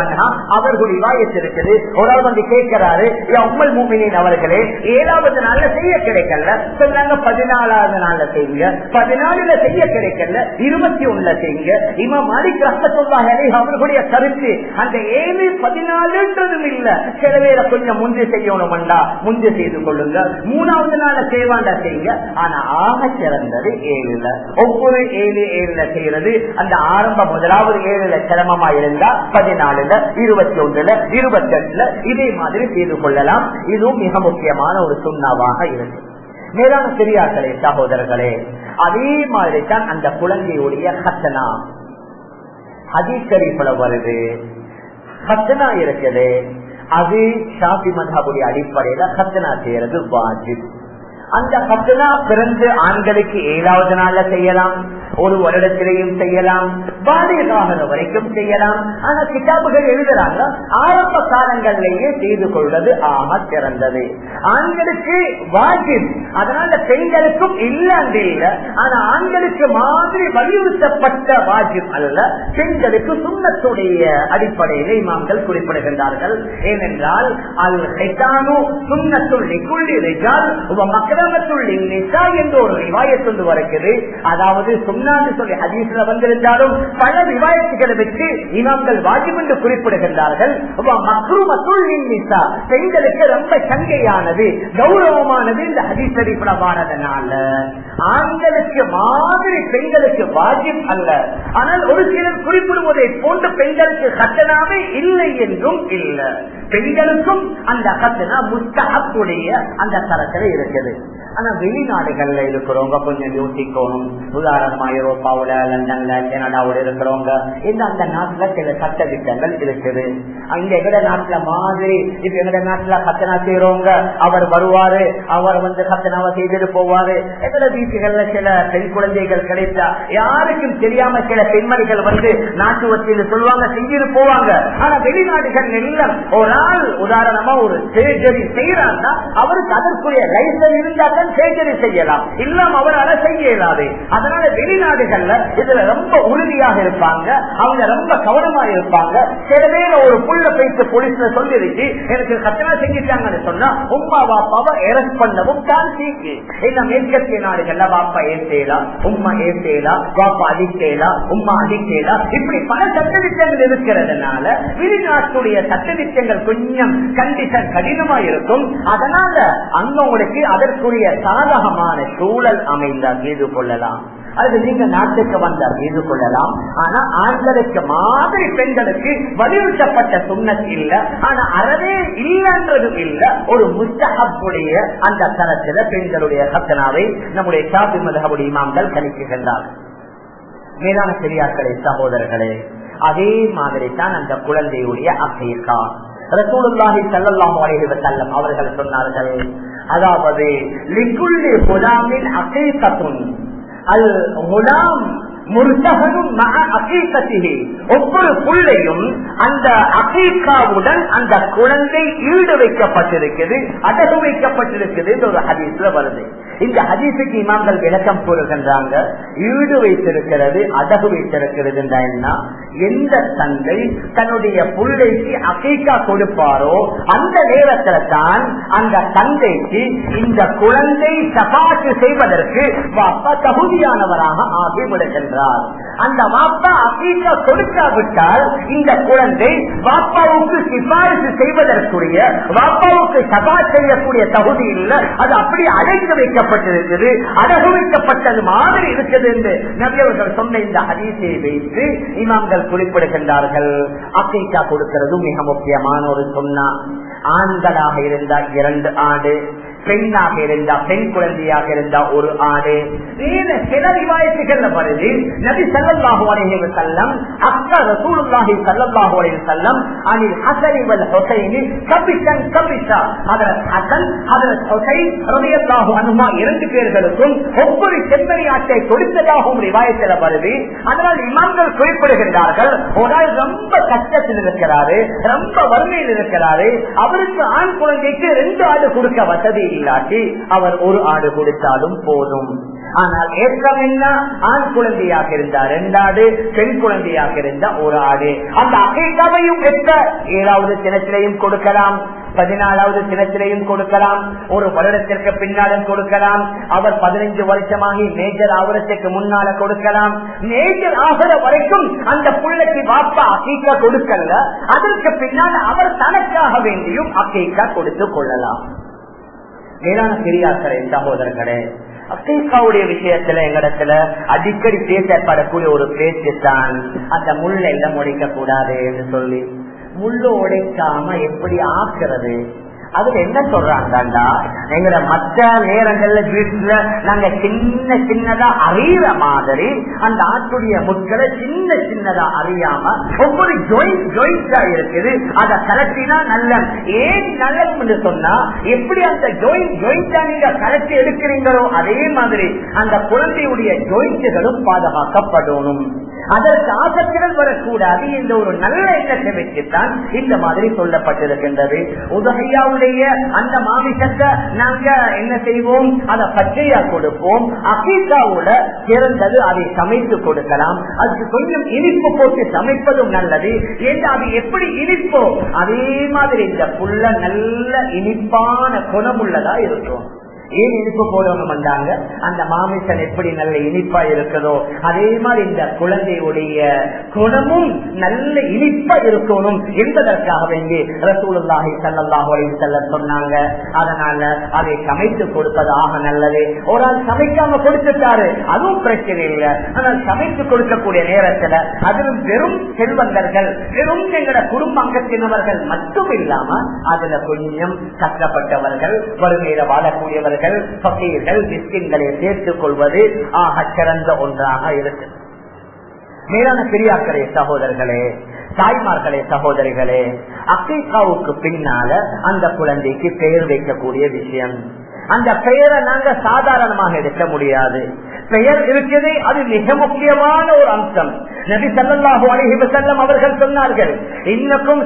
அவர்களுடைய வாயத்திருக்குது ஒரு ஆள் வந்து கேட்கிறாரு உம்மல் மூமினின் அவர்களே ஏழாவது நாள்ல செய்ய கிடைக்கல. சொன்னாங்க பதினாலாவது நாள்ல செய்யுங்க. பதினாலுல செய்ய கிடைக்கல இருபத்தி ஒண்ணுல செய்யுங்க. இமாம் மாலிக் அவர்களுடைய கருத்து அந்த ஏழு பதினாலுன்றதும் இல்ல. சில பேரை கொஞ்சம் முந்தி செய்யணும்டா முந்தி செய்து கொள்ளுங்க. மூணாவது நாள செய்வாண்டா செய்யுங்க. ஆனா ஆக சிறந்தது ஏழுல. ஒவ்வொரு ஏழு ஏழுல செய்யறது அந்த ஆரம்ப முதலாவது ஏழுல சிரமமா இருந்தா பதினாலுல இருபத்தி ஒன்றுல இருபத்தி எட்டுல இதே மாதிரி செய்து கொள்ளலாம். இதுவும் மிக முக்கியமான ஒரு சுண்ணாவாக இருக்கு. மேலான பெரியார்களே சகோதரர்களே அதே மாதிரி தான் அந்த குழந்தையுடைய ஹத்தனா ஹதீஸ்வரிப்புல வருது. ஹத்தனா இருக்குது. அது ஷாபி மதாபுடைய அடிப்படையில ஹத்தனா செய்யறது வாஜிப். அந்த ஹத்தனா பிறந்து ஆண்களுக்கு ஏழாவது நாள்ல செய்யலாம். ஒரு வருடத்திலையும் செய்யலாம் பாலியகாகிற வரைக்கும் செய்யலாம். ஆனா கிட்டாபுகள் எழுதுறாங்க ஆரம்ப காலங்களிலேயே செய்து கொள்வது ஆக சிறந்தது. ஆண்களுக்கு வாஜிப் அதனால பெண்களுக்கும் இல்ல இல்ல. ஆனா ஆண்களுக்கு மாதிரி வலியுறுத்தப்பட்ட வாஜிப் அல்ல. பெண்களுக்கு சுண்ணத்துடைய அடிப்படையிலே இமாம்கள் குறிப்பிடுகின்றார்கள். ஏனென்றால் அல் ஹெட்டானு சுண்ணத்துள்ளி குள்ளி உப மக்களமத்துள்ளி நிசா என்று ஒரு ரிவாயத்தொண்டு வருகிறது. அதாவது சுண்ண சுண்ணான்னு சொல்லி ஹதீஸ்ல வந்திருந்தாலும் பல விவாயத்துகளை வச்சு இமாம்கள் வாஜிப் என்று குறிப்பிடுகின்றார்கள். பெண்களுக்கு ரொம்ப சங்கையானது கௌரவமானது இந்த ஹதீஸ் அடிப்படமானதுனால ஆண்களுக்கு மாதிரி பெண்களுக்கு வாஜிப் அல்ல. ஆனால் ஒரு சிலர் குறிப்பிடுவதை போன்று பெண்களுக்கு கட்டணாமே இல்லை என்றும் இல்லை. பெண்களுக்கும் அந்த கட்டணா முஸ்தகத்துடைய அந்த தரத்தில் இருக்குது. ஆனா வெளிநாடுகள்ல இருக்கிறவங்க கொஞ்சம் யோசிக்கணும். உதாரணமா ஐரோப்பாவுல லண்டன்ல கனடாவுல இருக்கிறவங்க இந்த அந்த நாட்டுல சில சட்ட திட்டங்கள் இருக்குது. அங்க எங்கட நாட்டுல மாதிரி இப்ப எங்கட நாட்டுல சத்தனா செய்யறவங்க அவர் வருவாரு அவர் வந்து கத்தனாவை செய்துட்டு போவாரு. எங்கட வீட்டுகள்ல சில பெண் குழந்தைகள் கிடைத்தா யாருக்கும் தெரியாம சில பெண்மணிகள் வந்து நாட்டு வசதியில் சொல்லுவாங்க செஞ்சுட்டு போவாங்க. ஆனா வெளிநாடுகள் எல்லாம் ஒரு ஆள் உதாரணமா ஒரு சர்ஜரி செய்யறாங்கன்னா அவருக்கு அதற்குரிய லைசன்ஸ் இருந்தாங்க தான் சர்ஜரி செய்யலாம். இல்லாம அவரால் செய்ய இயலாது. அதனால வெளிநாடுகள்ல இதுல ரொம்ப உறுதியாக இருப்பாங்க. அவங்க ரொம்ப கவனமா இருப்பாங்க. சில பேர் ஒரு புள்ள பேச போலீஸ்ல சொல்லிருக்கு எனக்கு கத்தனா செஞ்சுட்டாங்கன்னு சொன்னா உமா பாப்பாவை அரெஸ்ட் பண்ணவும் தான் சீக்கு. இந்த மேற்கத்திய நாடுகள்ல பாப்பா ஏசேலாம் உமா ஏசேலாம் பாப்பா அடிக்கேலாம் உமா அடிக்கேலாம் இப்படி பல சட்டத்திட்டங்கள் இருக்கிறதுனால வெளிநாட்டுடைய சட்டத்திட்டங்கள் கொஞ்சம் கண்டிஷன் கடினமா இருக்கும். அதனால அங்க உங்களுக்கு அதற்குரிய சாதகமான சூழல் அமைந்தால் செய்து கொள்ளலாம். அது நீங்க நாட்டுக்கு வந்தால் செய்து கொள்ளலாம். ஆனா ஆண்களுக்கு மாதிரி பெண்களுக்கு வலியுறுத்தப்பட்ட சுண்ணத் இல்ல. ஆனா அறவே இல்லைன்றதும் இல்ல. ஒரு முஸ்தகப்புடைய அந்த தரத்துல பெண்களுடைய ஹத்தனாவை நம்முடைய சாபி மதகுடைய இமாம்கள் கணிக்குகின்றார்கள் மேலான பெரியார்களே சகோதரர்களே அதே மாதிரி தான் அந்த குழந்தையுடைய அசைக்கா ரசூலுல்லாஹி ஸல்லல்லாஹு அலைஹி வஸல்லம் அவர்கள் சொன்னார்கள் அதாவது லிக்குல்லி குலாமின் அகீகத்துன். அல் குலாம் ஒவ்வொரு புள்ளையும் அந்த அகீக்காவுடன் அந்த குழந்தை ஈடு வைக்கப்பட்டிருக்கிறது அடகு வைக்கப்பட்டிருக்கிறது ஒரு ஹதீஸ்ல வருது. இந்த ஹதீஸுக்கு இமாம்கள் விளக்கம் கூறுகின்றாங்க ஈடு வைத்திருக்கிறது அடகு வைத்திருக்கிறது என்ன? எந்த தந்தை தன்னுடைய புள்ளைக்கு அகைக்கா கொடுப்பாரோ அந்த நேரத்துல தான் அந்த தந்தைக்கு இந்த குழந்தை சபாத்து செய்வதற்கு வாப்பா தகுதியானவராக ஆகிவிடுகின்றார். என்றார். அந்த வாப்பா அகைக்கா கொடுக்காவிட்டால் இந்த குழந்தை வாப்பாவுக்கு சிபாரிசு செய்வதற்குரிய வாப்பாவுக்கு சபா செய்யக்கூடிய தகுதி இல்லை. அது அப்படி அடைத்து வைக்கப்பட்டிருக்கிறது அடகு வைக்கப்பட்டது மாதிரி இருக்குது என்று நபியவர்கள் சொன்ன இந்த ஹதீஸை வைத்து இமாம்கள் குறிப்பிடுகின்றார்கள். அக்கைக்கா கொடுக்கிறது மிக முக்கியமான ஒரு சொன்னா. ஆண்களாக இருந்தால் இரண்டு ஆண்டு பெண்ணாக இருந்தா பெண் குழந்தையாக இருந்தா ஒரு ஆடு. வேறு சில ரிவாயத்துகள்ல வருது. நபி சல்லாஹு அலைஹி செல்லம் அக்கா ரசூலுல்லாஹி சல்லாஹு அலைஹி செல்லம் அனில் ஹஸன் வல் ஹுசைன் கபிஷன் கபிஷா. ஹஜரத் ஹசன் ஹஜரத் ஹுசைன் ரதியல்லாஹு அன்ஹுமா இரண்டு பேர்களுக்கும் ஒவ்வொரு செம்மறி ஆட்டை கொடுத்ததாகவும் ரிவாயத்தில் வருது. அதனால் இமாம்கள் குறிப்பிடுகின்றார்கள் ஒரு ஆள் ரொம்ப கஷ்டத்தில் இருக்கிறாரு ரொம்ப வறுமையில் இருக்கிறாரு அவருக்கு ஆண் குழந்தைக்கு ரெண்டு ஆடு கொடுக்க வசதி இல்லாட்டி அவர் ஒரு ஆடு கொடுத்தாலும் போதும். ஆனால் ஏற்றம் என்ன? ஆண் குழந்தையாக இருந்தா ரெண்டாடு பெண் குழந்தையாக இருந்தா ஒரு ஆடு. அந்த அகைத்தவையும் எத்த ஏழாவது தினத்திலையும் கொடுக்கலாம் பதினாலாவது தினத்திலையும் கொடுக்கலாம் ஒரு வருடத்திற்கு பின்னாலும் கொடுக்கலாம். அவர் பதினைஞ்சு வருஷமாகி மேஜர் ஆவரத்துக்கு முன்னால கொடுக்கலாம். மேஜர் ஆகிற வரைக்கும் அந்த பிள்ளைக்கு வாப்பா அக்கீக்கா கொடுக்கல. அதற்கு பின்னால் அவர் தனக்காக வேண்டியும் அக்கீக்கா கொடுத்து கொள்ளலாம். மேலான பெரியார்களே சகோதரர்களே அக்கீக்காவுடைய விஷயத்துல எங்களிடத்துல அடிக்கடி பேசப்படக்கூடிய ஒரு பேச்சு தான் அந்த முள்ள எல்லாம் உடைக்க கூடாது என்று சொல்லி முள்ளு உடைக்காம எப்படி ஆக்குறது? அதுல என்ன சொல்றாங்கடா? எங்கட மற்ற நேரங்கள்ல வீட்டுல நாங்க சின்ன சின்னதா அறியற மாதிரி அந்த ஆட்டுடைய முட்களை சின்ன சின்னதா அறியாம ஒவ்வொரு ஜோயிண்ட் ஜோயிண்டா இருக்குது. அதை கலட்டினா நல்ல ஏன் நல்லது சொன்னா எப்படி அந்த ஜோயிண்ட் ஜோயிண்டா நீங்க கலட்டி எடுக்கிறீங்களோ அதே மாதிரி அந்த குழந்தையுடைய ஜொயிண்ட்களும் பாதுகாக்கப்படணும். அதற்கு ஆசத்திகள் வரக்கூடாது என்ற ஒரு நல்ல எண்ணத்தை வச்சுத்தான் இந்த மாதிரி சொல்லப்பட்டிருக்கின்றது. உதகையாவுடைய அந்த மாமிசத்தை நாங்க என்ன செய்வோம்? அதை பச்சையா கொடுப்போம். அகீகாவோட சிறந்தது அதை சமைத்து கொடுக்கலாம். அதுக்கு கொஞ்சம் இனிப்பு போட்டு சமைப்பதும் நல்லது. ஏன்னா அது எப்படி இனிப்போ? அதே மாதிரி இந்த புள்ள நல்ல இனிப்பான குணமுள்ளதா இருக்கும். ஏன் இனிப்பு போடணும் வந்தாங்க அந்த மாமிசன் எப்படி நல்ல இனிப்பா இருக்குதோ அதே மாதிரி இந்த குழந்தையுடைய குணமும் நல்ல இனிப்பா இருக்கணும் என்பதற்காக வேண்டி ரசூலுல்லாஹி ஸல்லல்லாஹு அலைஹி சொன்னாங்க. அதனால அதை சமைத்து கொடுப்பதாக நல்லது. ஒரு ஆள் சமைக்காம கொடுத்துட்டாரு அதுவும் பிரச்சனை இல்லை. ஆனால் சமைத்து கொடுக்கக்கூடிய நேரத்துல அதிலும் வெறும் செல்வந்தர்கள் வெறும் எங்களோட குடும்ப அங்கத்தினவர்கள் மட்டும் இல்லாம அதுல கொஞ்சம் கஷ்டப்பட்டவர்கள் வறுமையில வாழக்கூடியவர்கள் அவர்கள் பகீர்கள் மிஸ்கின்களை சேர்த்துக் கொள்வது ஆக சிறந்த ஒன்றாக இருக்கு மேலான பெரியாக்களே சகோதரர்களே தாய்மார்களே சகோதரிகளே அக்கைக்காவுக்கு பின்னால அந்த குழந்தைக்கு பெயர் வைக்கக்கூடிய விஷயம். அந்த பெயரை நாங்க சாதாரணமாக எடுக்க முடியாது. பெயர் இருக்குது அது மிக முக்கியமான ஒரு அம்சம். நபி சல்லாஹூ அலஹி வசல்லம் அவர்கள் சொன்னார்கள் இன்னக்கும்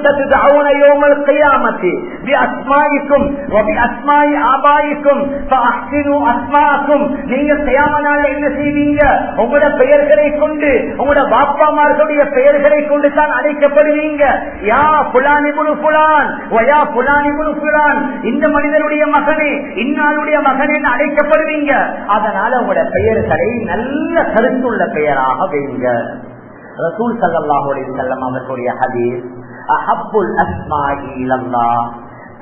நீங்க செய்யாமனால என்ன செய்வீங்க? உங்களோட பெயர்களை கொண்டு உங்களோட பாப்பாமார்களுடைய பெயர்களை கொண்டு தான் அழைக்கப்படுவீங்க. யா புலானி குழு புலான் ஒயா புலானி புலான் இந்த மனிதனுடைய மகனே பெருமாளுடைய மகன் என்று அழைக்கப்படுவீங்க. அதனால உங்களோட பெயர்களை நல்ல கருத்துள்ள பெயராக வைங்க. ரசூல் சல்லாஹுடைய செல்லம் அவர்களுடைய ஹதீஸ் அஹப்புல் அஸ்மாயிலல்லா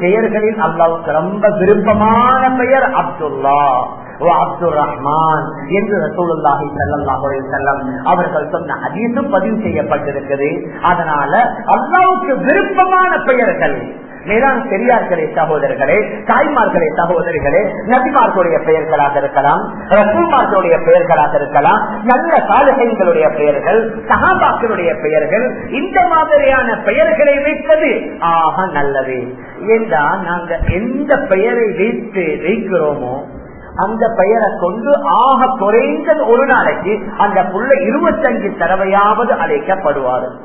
பெயர்களில் அல்லாவுக்கு ரொம்ப விருப்பமான பெயர் அப்துல்லா அப்துல் ரஹ்மான் என்று ரசூலுல்லாஹி ஸல்லல்லாஹு செல்லம் அவர்கள் சொன்ன அதிகம் பதிவு செய்யப்பட்டிருக்கிறது அதனால அல்லாவுக்கு விருப்பமான பெயர்கள் மேலாண் பெரியார்களே சகோதரர்களே தாய்மார்களே சகோதரிகளே நபிமார்களுடைய பெயர்களாக இருக்கலாம் ரசூமார்களுடைய பெயர்களாக இருக்கலாம் நல்ல சாலகைகளுடைய பெயர்கள் சகாபாக்களுடைய பெயர்கள் இந்த மாதிரியான பெயர்களை வைப்பது ஆக நல்லது. ஏண்டா நாங்க எந்த பெயரை வைத்து வைக்கிறோமோ அந்த பெயரை கொண்டு ஆக குறைந்தது ஒரு நாளைக்கு அந்த புள்ள இருபத்தஞ்சு தடவையாவது அழைக்கப்படுவார்கள்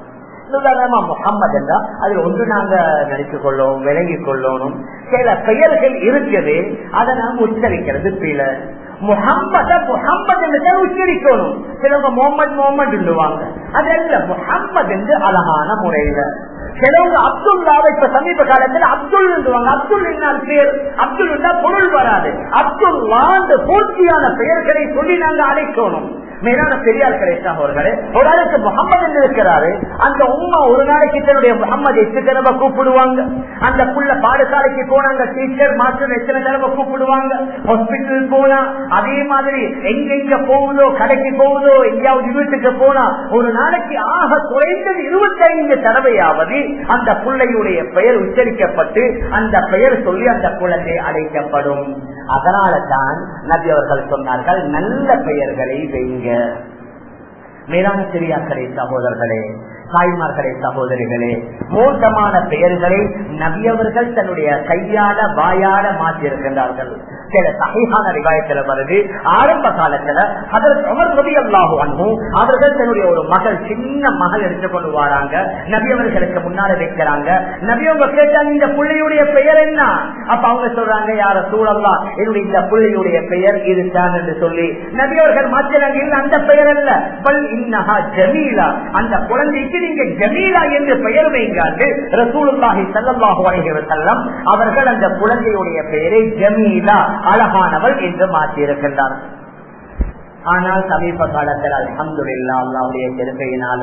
உதாரணமா முகம்மது என்றா அதில் ஒன்று நாங்க நினைத்துக் கொள்ளணும் விளங்கிக் கொள்ளணும் சில பெயர்கள் இருக்குது அதை நாம் உச்சரிக்கிறது பில முகம்மத முகம்மது என்று உச்சரிக்கணும். சிலவங்க முகமது முகமது சொல்லுவாங்க. அது முகம்மது என்று அழகான முறையில. சிலவங்க அப்துல்லாவை இப்ப சமீப காலத்தில் அப்துல் சொல்லுவாங்க. அப்துல் என்ன பேர். அப்துல் பொருள் வராது. அப்துல்லா அந்த பூர்த்தியான பெயர்களை சொல்லி நாங்க அழைக்கணும். மேலான பெரியார்களே அவர்களே. ஒரு ஆளுக்கு முகமது என்று இருக்கிறாரு? அந்த உமா ஒரு நாளைக்கு தன்னுடைய முகமது எட்டு தடவை கூப்பிடுவாங்க? அந்த புள்ள பாடசாலைக்கு போனாங்க டீச்சர் மாஸ்டர் எத்தனை தடவை கூப்பிடுவாங்க? ஹாஸ்பிட்டல் போனா அதே மாதிரி எங்கெங்க போகுதோ கடைக்கு போகுதோ எங்கேயாவது வீட்டுக்கு போனா ஒரு நாளைக்கு ஆக குறைந்தது இருபத்தி ஐந்து தடவையாவது அந்த பிள்ளையுடைய பெயர் உச்சரிக்கப்பட்டு அந்த பெயர் சொல்லி அந்த குழந்தை அழைக்கப்படும் அதனால தான் நபி அவர்கள் சொன்னார்கள் நல்ல பெயர்களை வைங்க. மேலான பெரியாக்களே சகோதரர்களே தாய்மார்களே சகோதரிகளே மோசமான பெயர்களை நபியவர்கள் தன்னுடைய கையால வாயால மாற்றியிருக்கின்றார்கள். சில சகையான ரிவாயத்தில் வருது. ஆரம்ப காலத்துல அதற்கு அமர் ரவி அல்லாஹு அவர்கள் தன்னுடைய ஒரு மகள் சின்ன மகள் எடுத்துக்கொண்டு வராங்க நபியவர்களுக்கு முன்னால வைக்கிறாங்க. நபியவங்க கேட்டாங்க இந்த பிள்ளையுடைய பெயர் என்ன? அப்ப அவங்க சொல்றாங்க யார சூழல்லா என்னுடைய இந்த பிள்ளையுடைய பெயர் இதுதான் என்று சொல்லி நபியவர்கள் மாற்றினாங்க இல்ல அந்த பெயர் அல்ல. பல் இன்னஹா ஜமீலா. அந்த குழந்தைக்கு நீங்க ஜமீலா என்று பெயர் வைங்காண்டு ரசூலுல்லாஹி ஸல்லல்லாஹு அலைஹி அவர்கள் அந்த குழந்தையுடைய பெயரை ஜமீலா அழகானவள் என்று மாற்றியிருக்கின்றார். ஆனால் சமீப காலத்தில் அலமதுல்லா அல்லாவுடைய பெருமையினால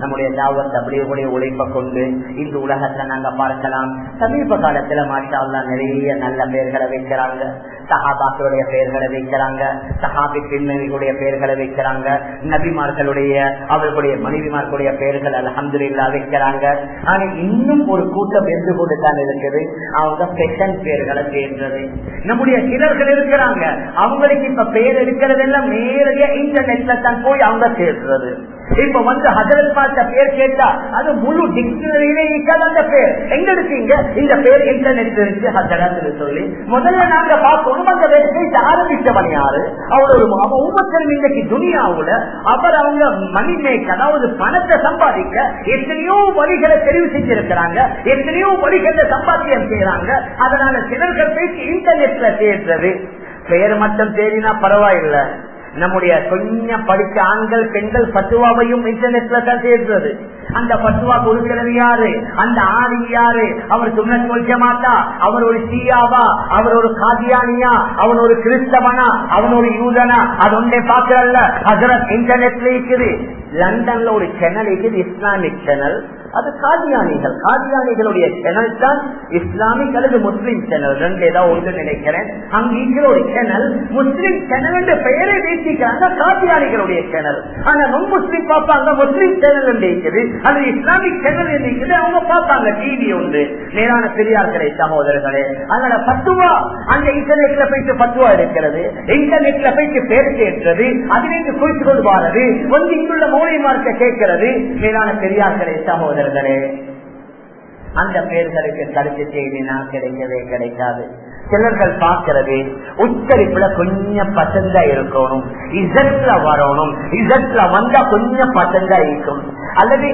நம்முடைய தாவத் அப்படியே உழைப்ப கொண்டு இந்த உலகத்தை நாங்க பார்க்கலாம். சமீப காலத்துல மாஷா அல்லா நிறைய நல்ல பெயர்களை வைக்கிறாங்க. சஹாபாக்களுடைய பெயர்களை வைக்கிறாங்க சஹாபி பெண்மணிகளுடைய பெயர்களை வைக்கிறாங்க நபிமார்களுடைய அவர்களுடைய மனைவிமார்களுடைய பெயர்கள் அலமதுல்லா வைக்கிறாங்க. ஆனா இன்னும் ஒரு கூட்டம் இருந்து கொண்டு தான் இருக்குது. அவங்க பெஷன் பெயர்களை சேர்ந்தது. நம்முடைய சிலர்கள் இருக்கிறாங்க. அவங்களுக்கு இப்ப பெயர் இருக்கிறது எல்லாம் நேரடியா இன்டர்நெட்ல தான் போய் அவங்க சேர்றது. இப்ப வந்து ஹசரத் பார்த்த பேர் கேட்டா அது முழு டிக்ஷனரியிலே இருக்காது அந்த பேர். எங்க இருக்கீங்க? இந்த பேர் இன்டர்நெட் இருக்கு ஹசரத் சொல்லி முதல்ல நாங்க பார்க்கணும் அந்த வேலையை ஆரம்பித்தவன் யாரு? அவர் ஒரு ஒவ்வொருத்தரும் இன்றைக்கு துணியாவுல அவர் அவங்க மணி மேக் அதாவது பணத்தை சம்பாதிக்க எத்தனையோ வழிகளை தெரிவு செஞ்சிருக்கிறாங்க எத்தனையோ வழிகளை சம்பாத்தியம் செய்யறாங்க அதனால சிலர்கள் பேசி இன்டர்நெட்ல சேர்றது பெயர் மட்டும் தேடினா பரவாயில்லை. நம்முடைய கொஞ்சம் படித்த ஆண்கள் பெண்கள் பத்துவாவையும் இன்டர்நெட்ல தான் சேர்ந்தது. அந்த பத்துவா கொடுக்கிறது யாரு? அந்த ஆணி யாரு? அவர் சுண்ணத் வைக்க மாட்டா? அவர் ஒரு சீயாவா அவர் ஒரு காதியானியா? அவன் ஒரு கிறிஸ்தவனா? அவன் ஒரு யூதனா? அது ஒன்றே பாக்குறல்ல ஹசரத் இன்டர்நெட்ல இருக்குது. லண்டன்ல ஒரு சேனல் இருக்குது இஸ்லாமிக் சேனல் அது காதியானிகள். காதியானிகளுடைய சேனல் தான் இஸ்லாமிக் அல்லது முஸ்லீம் சேனல் ரெண்டு ஏதாவது ஒன்று நினைக்கிறேன். அங்க இருக்கிற ஒரு சேனல் முஸ்லீம் சேனல் என்ற பெயரை வீசிக்கிறாங்க காதியானிகளுடைய சேனல் ஆனா நம் முஸ்லீம் பார்ப்பாங்க முஸ்லீம் சேனல் என்று இருக்குது. அது இஸ்லாமிக் சேனல் என்று இருக்குது. அவங்க பார்ப்பாங்க டிவி உண்டு. நேரான பெரியார்களே சகோதரர்களே. அதனால பத்துவா அந்த இன்டர்நெட்ல போயிட்டு பத்துவா இருக்கிறது இன்டர்நெட்ல போயிட்டு பேர் கேட்கிறது. அதிலிருந்து குறித்து கொண்டு வாரது வந்து இங்குள்ள மௌலிமார்க்க கேட்கிறது. மேலான பெரியார்களே சகோதரர்களே அந்த பேர்களுக்கு கருத்து செய்தி நான் கிடைக்கவே கிடைக்காது. சிலர்கள் பார்க்கிறது உச்சரிப்புல கொஞ்சம் பசந்தா இருக்கணும் இசட்ல வரணும் இசட்ல வந்தா கொஞ்சம் பசந்தா இருக்கும். அல்லது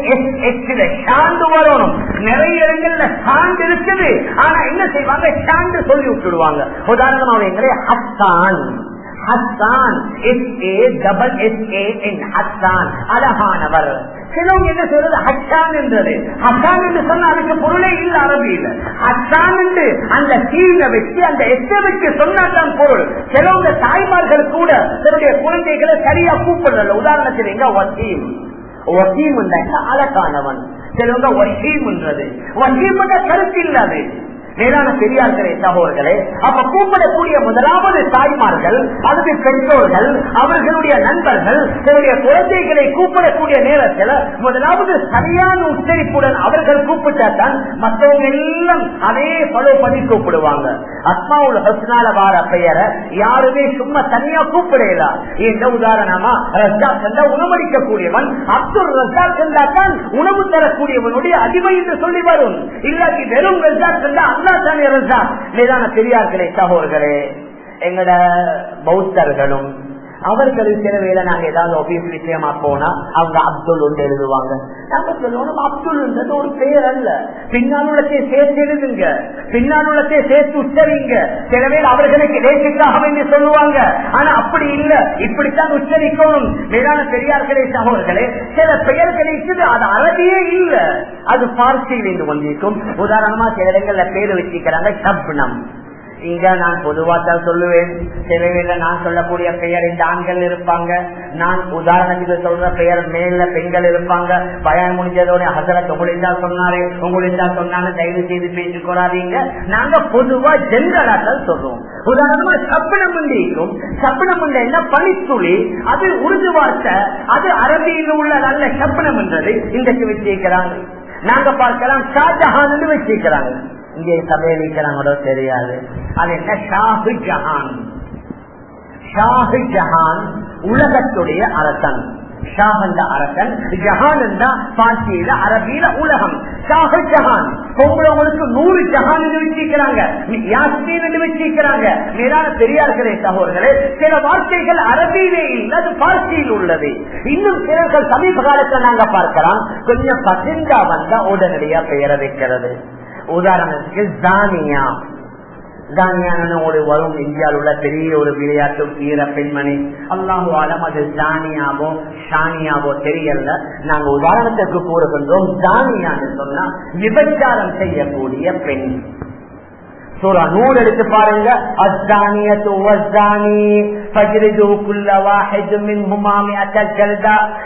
சாண்டு வரணும். நிறைய இடங்கள்ல சாண்டு இருக்குது. ஆனா என்ன செய்வாங்க? சாண்டு சொல்லி விட்டுடுவாங்க. உதாரணமாக எங்களே Hassan Hassan S A double S A N Hassan அழகானவர். சிலவங்க என்ன சொல்றது? ஹச்சான் என்றது. ஹச்சான் என்று சொன்னா அதுக்கு பொருளே இல்ல அரபியில ஹச்சான் என்று அந்த கீழ வச்சு அந்த எச்ச வச்சு சொன்னாதான் பொருள். சிலவங்க தாய்மார்கள் கூட தன்னுடைய குழந்தைகளை சரியா கூப்பிடல உதாரணத்தில் எங்க வசீம் வசீம் அழகானவன். சிலவங்க வசீம்ன்றது வசீம் கருத்து இல்லாது. மேலான பெரியார்களே சகோதர்களே அப்ப கூப்பிடக்கூடிய முதலாவது தாய்மார்கள் அல்லது பெற்றோர்கள் அவர்களுடைய நண்பர்கள் தன்னுடைய குழந்தைகளை கூப்பிடக்கூடிய நேரத்தில் முதலாவது சரியான உச்சரிப்புடன் அவர்கள் கூப்பிட்டால்தான் மற்றவங்க எல்லாம் அதே ஃபாலோ பண்ணி கூப்பிடுவாங்க. அஸ்மாவுல் ஹஸ்னால வார பெயரை யாருமே சும்மா தனியா கூப்பிடல. என்ன உதாரணமா ரஜாக் என்றா உணவளிக்கக்கூடியவன் அப்துல் ரஜாக் என்றா தான் உணவு தரக்கூடியவனுடைய அடிமை என்று சொல்லி வரும். இல்லாட்டி வெறும் ரஜாக் என்றா அல்லா தானே ரஜாக் மேலான பெரியார்களே சகோர்களே எங்கட பௌத்தர்களும் அவர்களுக்கு சில வேலை நாங்க ஏதாவது ஆபீஸ் விஷயமா போனா அவங்க அப்துல் ஒன்று எழுதுவாங்க. நம்ம சொல்லணும் அப்துல்ன்றது ஒரு பெயர் அல்ல. பின்னால் சேர்த்து எழுதுங்க. பின்னால் சேர்த்து உச்சரிங்க. சில வேலை அவர்களுக்கு தேசத்துக்காக வேண்டி சொல்லுவாங்க. ஆனா அப்படி இல்ல. இப்படித்தான் உச்சரிக்கணும். மேலான பெரியார்களே சகோதர்களே சில பெயர் கிடைச்சது அது அரபியே இல்ல. அது பார்சியில் இருந்து வந்திருக்கும் உதாரணமா சில இடங்கள்ல பேர் வச்சிருக்கிறாங்க சப்னம். இங்க நான் பொதுவா தான் சொல்லுவேன். சிலவில நான் சொல்லக்கூடிய பெயர் இந்த ஆண்கள் இருப்பாங்க. நான் உதாரணத்துக்கு சொல்ற பெயர் மேல பெண்கள் இருப்பாங்க. பயம் முடிஞ்சதோட ஹசரத் உங்களிந்தா சொன்னாரு. உங்களிந்தா சொன்னாலும் தயவு செய்து பேசிக் கொள்ளாதீங்க. நாங்க பொதுவா ஜென்ரலா தான் சொல்றோம். உதாரணமா சப்பனம் இருக்கும் சப்பனம் என்ன பனித்துளி அது உருது வார்த்தை அது அரபியில் உள்ள நல்ல சப்பனம் என்றது இன்றைக்கு வச்சிருக்கிறாங்க. நாங்க பார்க்கலாம் ஷாஜஹான் வச்சிருக்கிறாங்க. இங்கே சபையை வைக்கிறாங்களோ தெரியாது. அது என்ன? ஷாஹு ஜஹான். ஷாஹு ஜஹான் உலகத்துடைய அரசன். ஷாஹந்த அரசன் ஜஹான் என்றா பாசியில அரபியில உலகம். ஷாஹ ஜஹான். பொம்பளவங்களுக்கு நூறு ஜஹான் வச்சிருக்கிறாங்க யாஸ்மீன் வச்சிருக்கிறாங்க மேலான பெரியார்களே சகோதரர்களே சில வார்த்தைகள் அரபியிலே இல்லை அது பார்சியில் உள்ளது. இன்னும் சிலர்கள் சமீப காலத்தில் நாங்க பார்க்கலாம். கொஞ்சம் பசிந்தா வந்தா உடனடியா பெயர வைக்கிறது. உதாரணத்துக்கு ஜானியா. ஜானியான ஒரு வரும். இந்தியாவில் உள்ள பெரிய ஒரு விளையாட்டு வீர பெண்மணி. அல்லாஹோ ஆலம் அது ஜானியாவோ ஷானியாவோ தெரியல. நாங்க உதாரணத்துக்கு கூறுகின்றோம் ஜானியான்னு சொன்னா விபச்சாரம் செய்யக்கூடிய பெண். சூரா நூறு எடுத்து பாருங்க.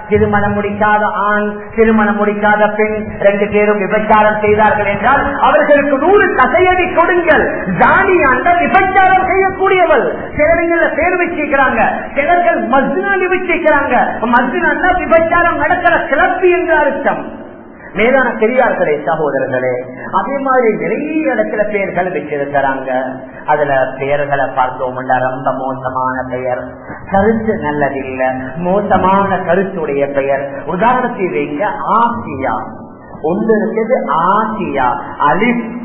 திருமணம் முடிக்காத ஆண் திருமணம் முடிக்காத பெண் ரெண்டு பேரும் விபச்சாரம் செய்தார்கள் என்றால் அவர்களுக்கு நூறு கசையடி கொடுங்கள். ஜானியாண்ட விபச்சாரம் செய்யக்கூடியவள். சிலருங்கள பேர் வச்சிருக்கிறாங்க. சிலர்கள் மஸ்னாண்டி வச்சிருக்கிறாங்க மஸ்னாண்டா விபச்சாரம் நடக்கிற கிளப்பி என்று அர்த்தம். மேலான பெரியார்களே சகோதரர்களே அதே மாதிரி நிறைய இடத்துல பெயர்கள் வச்சிருக்கிறாங்க. அதுல பெயர்களை பார்த்தோம்னா ரொம்ப மோசமான பெயர். கருத்து நல்லதில்லை. மோசமான கருத்துடைய பெயர். உதாரணத்தை வைங்க ஆசியா. ஒன்று இருக்குது ஆசியா. அலிப்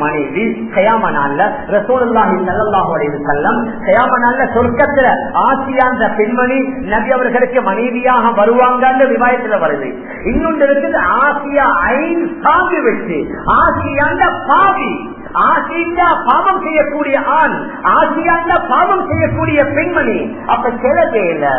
மனைவி கயாமனால ரசூலுல்லாஹி ஸல்லல்லாஹு அலைஹி வஸல்லம் கயாமனால சொர்க்கத்துல ஆசியான்ற பெண்மணி நபி அவர்களுக்கு மனைவியாக வருவாங்கன்னு விவாயத்துல வருது. இன்னொன்று இருக்குது ஆசியா ஐந்து சாமி வச்சு ஆசியாண்ட பாவி ஆசியா பாவம் செய்யக்கூடிய ஆண் ஆசியாண்ட பாவம் செய்யக்கூடிய பெண்மணி. அப்ப சில பேர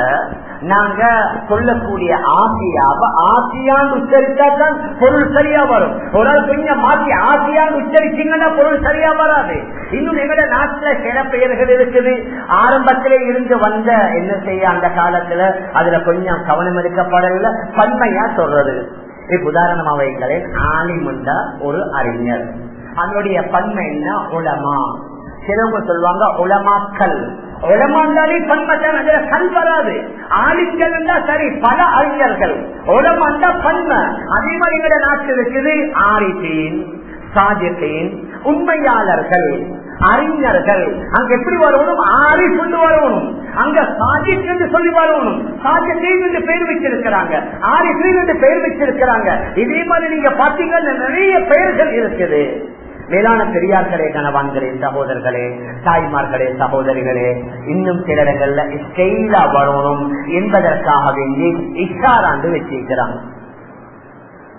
நாங்க சொல்லக்கூடிய ஆசியாவ ஆசியான்னு உச்சரித்தா தான் பொருள் சரியா வரும். ஒரு ஆள் பெண்ண மாத்தி ஆசியான்னு உச்சரிச்சிங்கன்னா பொருள் சரியா வராது. இன்னும் எங்கட நாட்டுல சில பெயர்கள் இருக்குது. ஆரம்பத்திலே இருந்து வந்த என்ன செய்ய அந்த காலத்துல அதுல கொஞ்சம் கவனம் எடுக்கப்படல பன்மையா சொல்றது. உதாரணமா வைக்கிறேன் ஆலிமுண்டா ஒரு அறிஞர். அதனுடைய பன்மை என்ன? உலமா. சிலவங்க சொல்லுவாங்க உலமாக்கல். உலமாண்டாலே பன்மைத்தான் அதுல கல் வராது. ஆலிம்கள் சரி பல அறிஞர்கள். உலமாண்டா பன்மை. அதே மாதிரி எங்க நாட்டில் இருக்குது ஆரித்தேன் சாஜத்தேன் உண்மையாளர்கள் அறிஞர்கள். அங்க எப்படி வரணும்? ஆரி சொல்லி வரணும். அங்க சாஜித் என்று சொல்லி வரணும். சாஜத்தேன் என்று பெயர் வச்சிருக்கிறாங்க. ஆரிஃபீன் என்று பெயர் வச்சிருக்கிறாங்க. இதே மாதிரி நீங்க பாத்தீங்கன்னா நிறைய பெயர்கள் இருக்குது. மேலான பெரியார்களே கணவான்களே சகோதரர்களே தாய்மார்களே சகோதரிகளே இன்னும் சில இடங்கள்ல ஸ்டெயிலா வரணும் என்பதற்காக வேண்டி இஷாராண்டு வச்சிருக்கிறாங்க.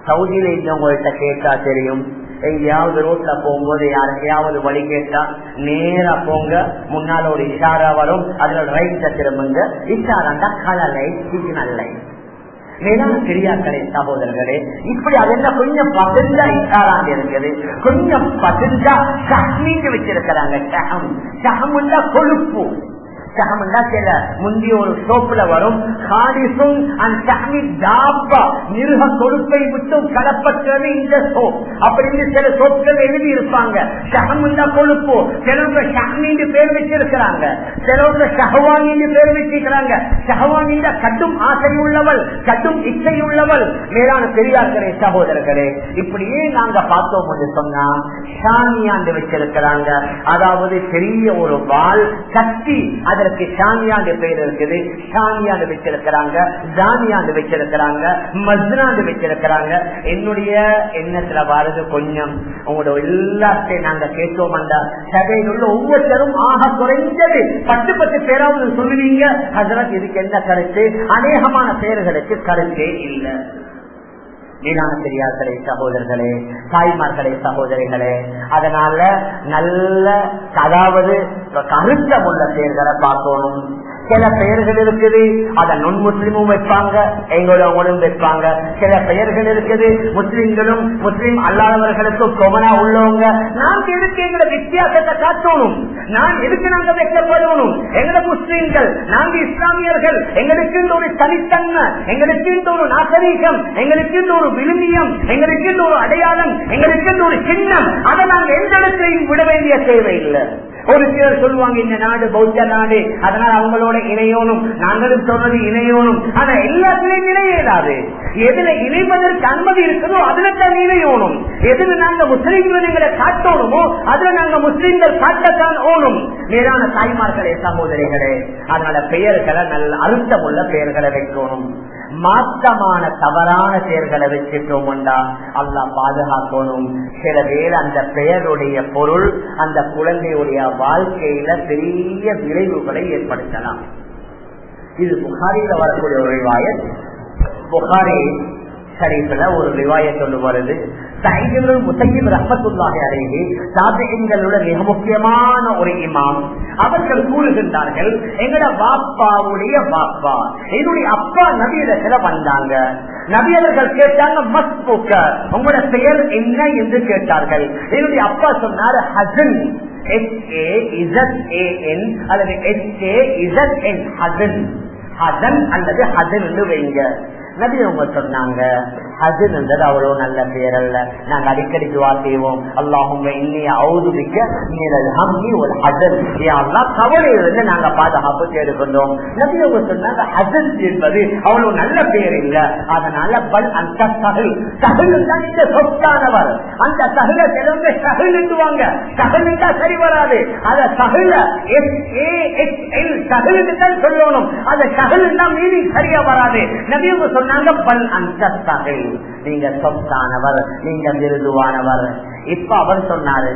சவுதியில இருந்தவங்கள்ட்ட கேட்டா தெரியும். எங்கேயாவது ரோட்ல போகும்போது யாருக்கையாவது வழி கேட்டா நேரா போங்க முன்னால ஒரு இஷாரா வரும் அதுல ரைட் திரும்புங்க. இஷாராண்டா கலர் லைட் சிக்னல். லைட் மேலான பெரியார்களே சகோதரர்களே இப்படி அதெல்லாம் கொஞ்சம் பசந்தா இஷாராங்க இருக்குது. கொஞ்சம் பசந்தா சஹ்மின்னு வச்சிருக்கிறாங்க. சஹம் சகமுண்டா கொழுப்பு. சகமுண்டா சில முந்தி ஒரு சோப்புல வரும். காலிசும் அந்த தாப்பா மிருக கொழுப்பை விட்டும் கலப்பற்றது இந்த சோப். அப்படின்னு சில சோப்புகள் எழுதி இருப்பாங்க சகமுண்டா கொழுப்பு. சிலவங்க ஷஹ்மின்னு பேர் வச்சிருக்கிறாங்க. சிலவங்க ஷஹவானின்னு பேர் வச்சிருக்கிறாங்க. ஷஹவானின் கட்டும் ஆசை உள்ளவள் கட்டும் இச்சை உள்ளவள் மேலான பெரியார்களே சகோதரர்களே இப்படியே நாங்க பார்த்தோம் என்று சொன்னா ஷானியாண்டு வச்சிருக்கிறாங்க. அதாவது பெரிய ஒரு வால் கத்தி அதற்கு ஷானியாண்டு பெயர் இருக்குது. ஷானியாண்டு வச்சிருக்கிறாங்க ஜானியாண்டு வச்சிருக்கிறாங்க மஸ்னாண்டு வச்சிருக்கிறாங்க. என்னுடைய எண்ணத்துல வாரது கொஞ்சம். உங்களோட எல்லாத்தையும் நாங்க கேட்டோம் சபையில் உள்ள ஒவ்வொருத்தரும் ஆக குறைஞ்சது பத்து பத்து பேராவது சொல்லுவீங்க. அதனால் இதுக்கு என்ன கருத்து? அநேகமான பேர்களுக்கு கருத்தே இல்லை. மேலான பெரியார்களே சகோதரர்களே தாய்மார்களே சகோதரிகளே அதனால நல்ல அதாவது கருத்த முள்ள பேர்களை பார்க்கணும். சில பெயர்கள் இருக்குது. அத நுண் முஸ்லிமும் வைப்பாங்க எங்களோட வைப்பாங்க. சில பெயர்கள் இருக்குது. முஸ்லிம்களும் முஸ்லிம் அல்லாதவர்களுக்கும் கொமனா உள்ளவங்க. நாங்க எதுக்கு எங்களை வித்தியாசத்தை காட்டணும்? நான் எதுக்கு நாங்க வைக்கப்படணும் எங்களை முஸ்லிம்கள் நாங்க இஸ்லாமியர்கள் எங்களுக்கு இந்த ஒரு தனித்தன்மை எங்களுக்கு இந்த ஒரு நாகரீகம் எங்களுக்கு இந்த ஒரு விழுமியம் எங்களுக்கு இந்த ஒரு அடையாளம் எங்களுக்கு இந்த ஒரு சின்னம் அதை நாங்க எந்த இடத்திலையும் விட வேண்டிய தேவையில்லை. ஒரு சிலர் சொல்லுவாங்க இந்த நாடு பௌத்த நாடு. அதனால அவங்களோட இணையோனும் நாங்களும் சொல்றது இணையோனும் ஆனா எல்லாத்திலையும் இணையலாது. எதுல இணைவதற்கு அனுமதி இருக்குதோ அதுல தான் இணையோனும் எதுல நாங்க முஸ்லிம்கள் எங்களை அதுல நாங்க முஸ்லீம்கள் காட்டத்தான் ஓணும். மேலான தாய்மார்களே சகோதரிகளே அதனால பெயர்களை நல்ல அழுத்தம் உள்ள பெயர்களை வைக்கணும். மாற்றமான தவறான பெயர்களை வச்சுட்டோம் அல்லா பாதுகாக்கணும். சில பேர் அந்த பெயருடைய பொருள் அந்த குழந்தையுடைய வாழ்க்கையில பெரிய விளைவுகளை ஏற்படுத்தலாம். இது புகாரில வரக்கூடிய ஒரு ரிவாயத். புகாரி ஷரீஃபில் ஒரு ரிவாய வருது. சைதிகள் முசையும் ரஹமத்துல்லாஹி அலைஹி தாபியங்களோட மிக முக்கியமான ஒரு இமாம். அவர்கள் கூறுகின்றார்கள் எங்கட பாப்பாவுடைய பாப்பா என்னுடைய அப்பா நபியிடத்துல வந்தாங்க. நபியவர்கள் கேட்டாங்க மஸ்புக்க உங்களோட பெயர் என்ன என்று கேட்டார்கள். என்னுடைய அப்பா சொன்னார் ஹசன் அல்லது ஹசன் அல்லது ஹசன் என்று வைங்க. நபி அவங்க சொன்னாங்க ஹசன் அவ்வளவு நல்ல பேர் அல்ல நாங்க அடிக்கடி துவா செய்வோம் அல்லாஹும் இன்னைய அவுதுமிக்க நீரல் ஹம்மி ஒரு ஹசன். எல்லாம் கவலையிலிருந்து நாங்க பாதுகாப்பு தேடுகின்றோம். நபி அவங்க சொன்னாங்க ஹசன் என்பது அவ்வளவு நல்ல பேர் இல்ல. அதனால பல் அந்த சகல் சகல் தான் இந்த சொத்தானவர். அந்த சகல சிறந்த சகல் நின்றுவாங்க சரி வராது. அத சகல எஸ் ஏ எஸ் எல் சகலுக்கு தான் சொல்லணும். அந்த சகல் தான் மீனிங் சரியா வராது. நபி அவங்க சொன்னாங்க பல் அந்த சகல் நீங்க சொத்தானவர் நீங்க மிருதுவானவர். இப்ப அவர் சொன்னாரு.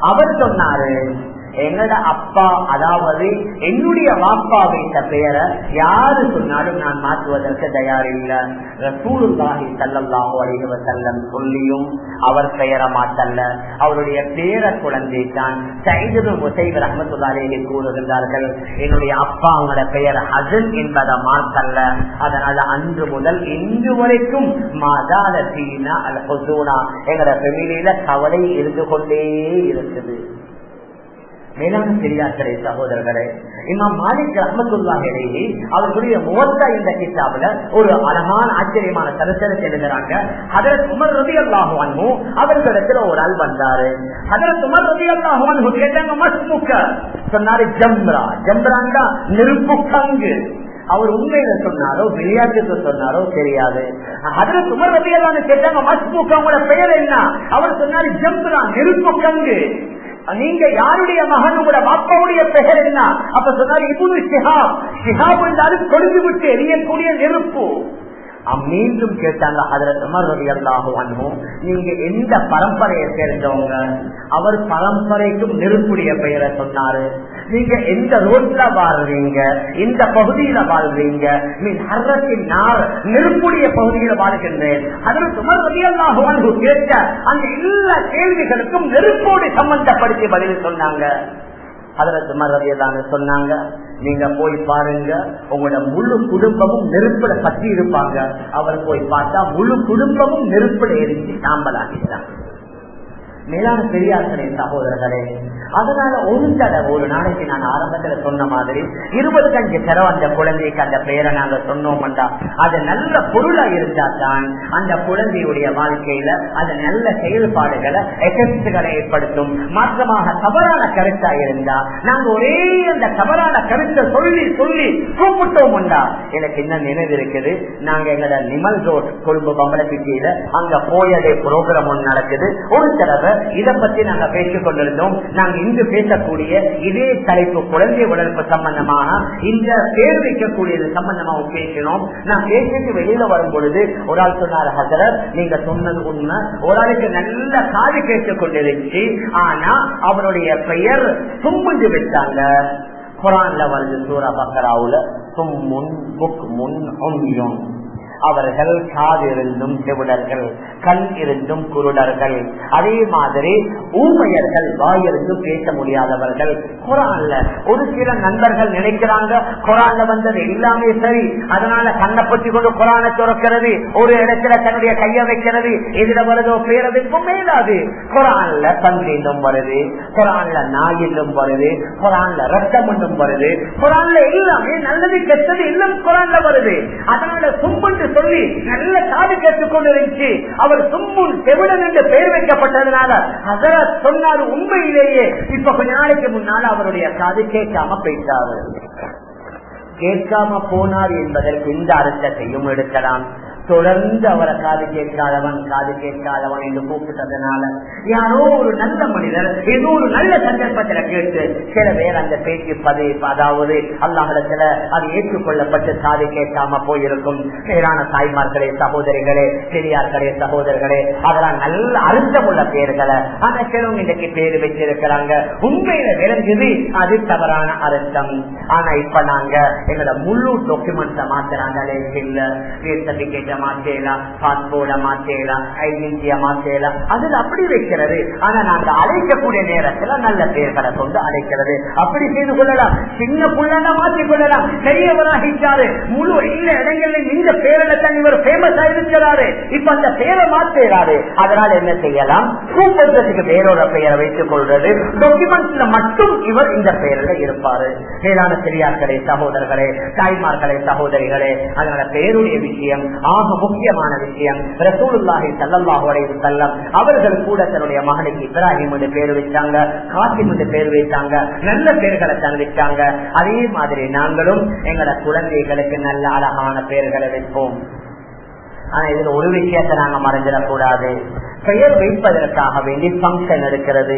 அவர் சொன்னாரு என்னோட அப்பா அதாவது என்னுடைய வாப்பா வைத்த பெயரை யாரு சொன்னாலும் நான் மாற்றுவதற்கு தயாரில்லை. ரசூலுல்லாஹி சல்லல்லாஹு அலிஹவ வஸல்லம் சொல்லியும் அவர் பெயரை மாட்டல்ல அவருடைய பேர குழந்தை தான் சைது முசைவர் ரஹமத்துல்லாஹி கூறுகின்றார்கள் என்னுடைய அப்பா அவங்களோட பெயர் ஹசன் என்பதை மாற்றல்ல அதனால அன்று முதல் இன்று வரைக்கும் மாதால சீனா அல் எங்களோட ஃபெமிலியில கவலை இருந்து கொண்டே இருக்குது. மேலான பெரியார்களே சகோதரர்களே இமாம் மாலிக் அஹமதுல்லாஹிலேயே அவர்களுடைய முகத்தா இந்த கிட்டாபுல ஒரு அழகான ஆச்சரியமான சரித்திரத்தை எழுதுறாங்க. அதற்கு உமர் ரவி அல்லாஹுவானு அவர்களிடத்துல ஒரு ஆள் வந்தாரு. அதற்கு உமர் ரவி அல்லாஹுவானு கேட்டாங்க மஸ்முக்க. சொன்னாரு ஜம்ரா. ஜம்ராண்டா நெருப்பு கங்கு. அவர் உண்மையில சொன்னாரோ விளையாட்டுக்கு சொன்னாரோ தெரியாது. அதுல சுமர் ரபியலான்னு கேட்டாங்க மஸ்முக் அவங்களோட பெயர் என்ன? அவர் சொன்னாரு ஜம்ரா நெருப்பு கங்கு. நீங்க யாருடைய மகன் உங்களோட பாப்பாவுடைய பெயர் என்ன? அப்ப சொன்னாரு இப்போது ஷிஹாப். ஷிஹாப் என்றாலும் கொழுந்து விட்டு எரியக்கூடிய நெருப்பு. மீண்டும் கேட்டாங்க அதுல ரவி அல்லாஹும் நீங்க எந்த பரம்பரையை சேர்ந்தவங்க? அவர் பரம்பரைக்கும் நெருப்புடைய பெயரை சொன்னாரு. நீங்க எந்த ரோட்ல வாழ்றீங்க? எந்த பகுதியில வாழ்றீங்க? மீன் ஹர்ரத்தின் நார். நெருப்புடைய பகுதியில வாழ்கின்றேன். அதில் சுமர் ரவி அல்லாஹுவான் கேட்ட அந்த எல்லா கேள்விகளுக்கும் நெருப்போடு சம்பந்தப்படுத்தி பதில் சொன்னாங்க. அதுல சுமரவியதான சொன்னாங்க நீங்க போய் பாருங்க உங்களோட முழு குடும்பமும் நெருப்புல பற்றி இருப்பாங்க. அவர் போய் பார்த்தா முழு குடும்பமும் நெருப்பில எரிஞ்சு சாம்பலாகிறாங்க மேலான பெரியார்களே சகோதரர்களே அதனால ஒரு தடவை ஒரு நாளைக்கு நான் ஆரம்பத்துல சொன்ன மாதிரி இருபத்தஞ்சு தடவை அந்த குழந்தைக்கு அந்த பெயரை நாங்க சொன்னோம்டா. அது நல்ல பொருளா இருந்தா தான் அந்த குழந்தையுடைய வாழ்க்கையில அது நல்ல செயல்பாடுகளை எஃபெக்ட்களை ஏற்படுத்தும். மாற்றமாக தவறான கருத்தா இருந்தா நாங்க ஒரே அந்த தவறான கருத்தை சொல்லி சொல்லி கூப்பிட்டோம்டா. எனக்கு என்ன நினைவு இருக்குது? நாங்க எங்களோட நிமல் ரோட் கொழும்பு பம்பளப்பிட்டியில அங்க போயதே புரோகிராம் ஒன்று நடக்குது. ஒரு தடவை இதை பத்தி நாங்க பேசிக் கொண்டிருந்தோம் நாங்க இங்கு பேசக்கூடிய இதே தலைப்பு குழந்தை வளர்ப்பு சம்பந்தமாக இந்த பேர் வைக்கக்கூடியது சம்பந்தமாக பேசினோம் நான் பேசிட்டு வெளியில வரும் பொழுது ஒரு ஆள் சொன்னார் ஹசரத் நீங்க சொன்னது உண்மை. ஒரு ஆளுக்கு நல்ல காது கேட்டுக் கொண்டிருந்துச்சு. ஆனா அவருடைய பெயர் சும்மஞ்சு வச்சாங்க குரான்ல வருது சூரா பக்கராவுல சும்முன் புக் முன் அவர்கள் காதிருந்தும் செவிடர்கள் கண் இருந்தும் குருடர்கள். அதே மாதிரி ஊமையர்கள் வாயிருந்தும் பேச முடியாதவர்கள். குரான்ல ஒரு சில நண்பர்கள் நினைக்கிறாங்க குரான்ல வந்தது எல்லாமே சரி. அதனால கண்ணை பற்றி கொண்டு குரானை துறக்கிறது ஒரு இடத்துல தன்னுடைய கைய வைக்கிறது எதிர வருதோ பேரதுக்கும் மேலாது குரான்ல பன்றிலும் வருது குரான்ல நாயிலும் வருது குரான்ல ரத்தம் வருது. குரான்ல எல்லாமே நல்லது கெட்டது எல்லாம் குரான்ல வருது. அதனால கும்பிட்டு சொல்லி நல்ல காது கேட்டுக் கொண்டிருந்துச்சு அவர் தும்முன் செவிடன் என்று பெயர் வைக்கப்பட்டதுனால அதர சொன்னாரு உண்மையிலேயே. இப்ப கொஞ்ச நாளைக்கு முன்னால அவருடைய காது கேட்காம போயிட்டாரு. கேட்காம போனார் என்பதற்கு இந்த அர்த்தத்தையும் எடுக்கலாம். தொடர்ந்து அவரை காது கேட்காதவன் காது கேட்காதவன் என்று கூப்பிட்டதுனால யாரோ ஒரு நல்ல மனிதர் ஏதோ ஒரு நல்ல சந்தர்ப்பத்தில் கேட்டு சில பேர் அந்த பேச்சு பதவி அதாவது அல்லாஹிடத்துல அது ஏற்றுக்கொள்ளப்பட்டு காது கேட்காம போயிருக்கும். மேலான தாய்மார்களே சகோதரிகளே பெரியார்களே சகோதரர்களே அதெல்லாம் நல்ல அர்த்தமுள்ள பேர்களை ஆனா சிலவங்க இன்னைக்கு பேரு வச்சிருக்கிறாங்க. உண்மையில விளைஞ்சது அது தவறான அர்த்தம். ஆனா இப்ப நாங்க எங்களோட முழு டாக்குமெண்ட்ஸ மாத்துறாங்க இல்ல. பேர் மாத்தேலாம் பாஸ்போர்ட மாத்தேலாம் ஐடென்டிட்டிய மாத்தேலாம் அதுல அப்படி வைக்கிறது ஆனா நாங்க அழைக்கக்கூடிய நேரத்துல நல்ல பேர்களை கொண்டு அழைக்கிறது. அப்படி செய்து கொள்ளலாம். சின்ன புள்ளனா மாற்றிக் கொள்ளலாம். பெரியவராகிட்டாரு முழு எல்லா இடங்களிலும் இந்த பேரில தான் இவர் பேமஸ் ஆயிருக்கிறாரு இப்ப அந்த பேரை மாத்தேறாரு அதனால என்ன செய்யலாம்? கூப்பிடுறதுக்கு வேறொரு பெயரை வைத்துக் கொள்றது டாக்குமெண்ட்ஸ்ல மட்டும் இவர் இந்த பெயரில் இருப்பாரு. மேலான பெரியார்களே சகோதரர்களே தாய்மார்களே சகோதரிகளே அதனால பேருடைய விஷயம் ஆ ஆக முக்கியமான விஷயம். ரசூலுல்லாஹி ஸல்லல்லாஹு அலைஹி வஸல்லம் அவர்கள் கூட தன்னுடைய மகனுக்கு இப்ராஹிம் என்று பேர் வச்சாங்க காசிம் என்று பேர் வைத்தாங்க நல்ல பேர்களை தந்துட்டாங்க அதே மாதிரி நாங்களும் எங்களோட குழந்தைகளுக்கு நல்ல அழகான பேர்களை வைப்போம் ஆனா இதுல ஒரு விஷயத்தை நாங்க மறைஞ்சிடக்கூடாது பெயர் வைப்பதற்காக வேண்டி பங்கன் இருக்கிறது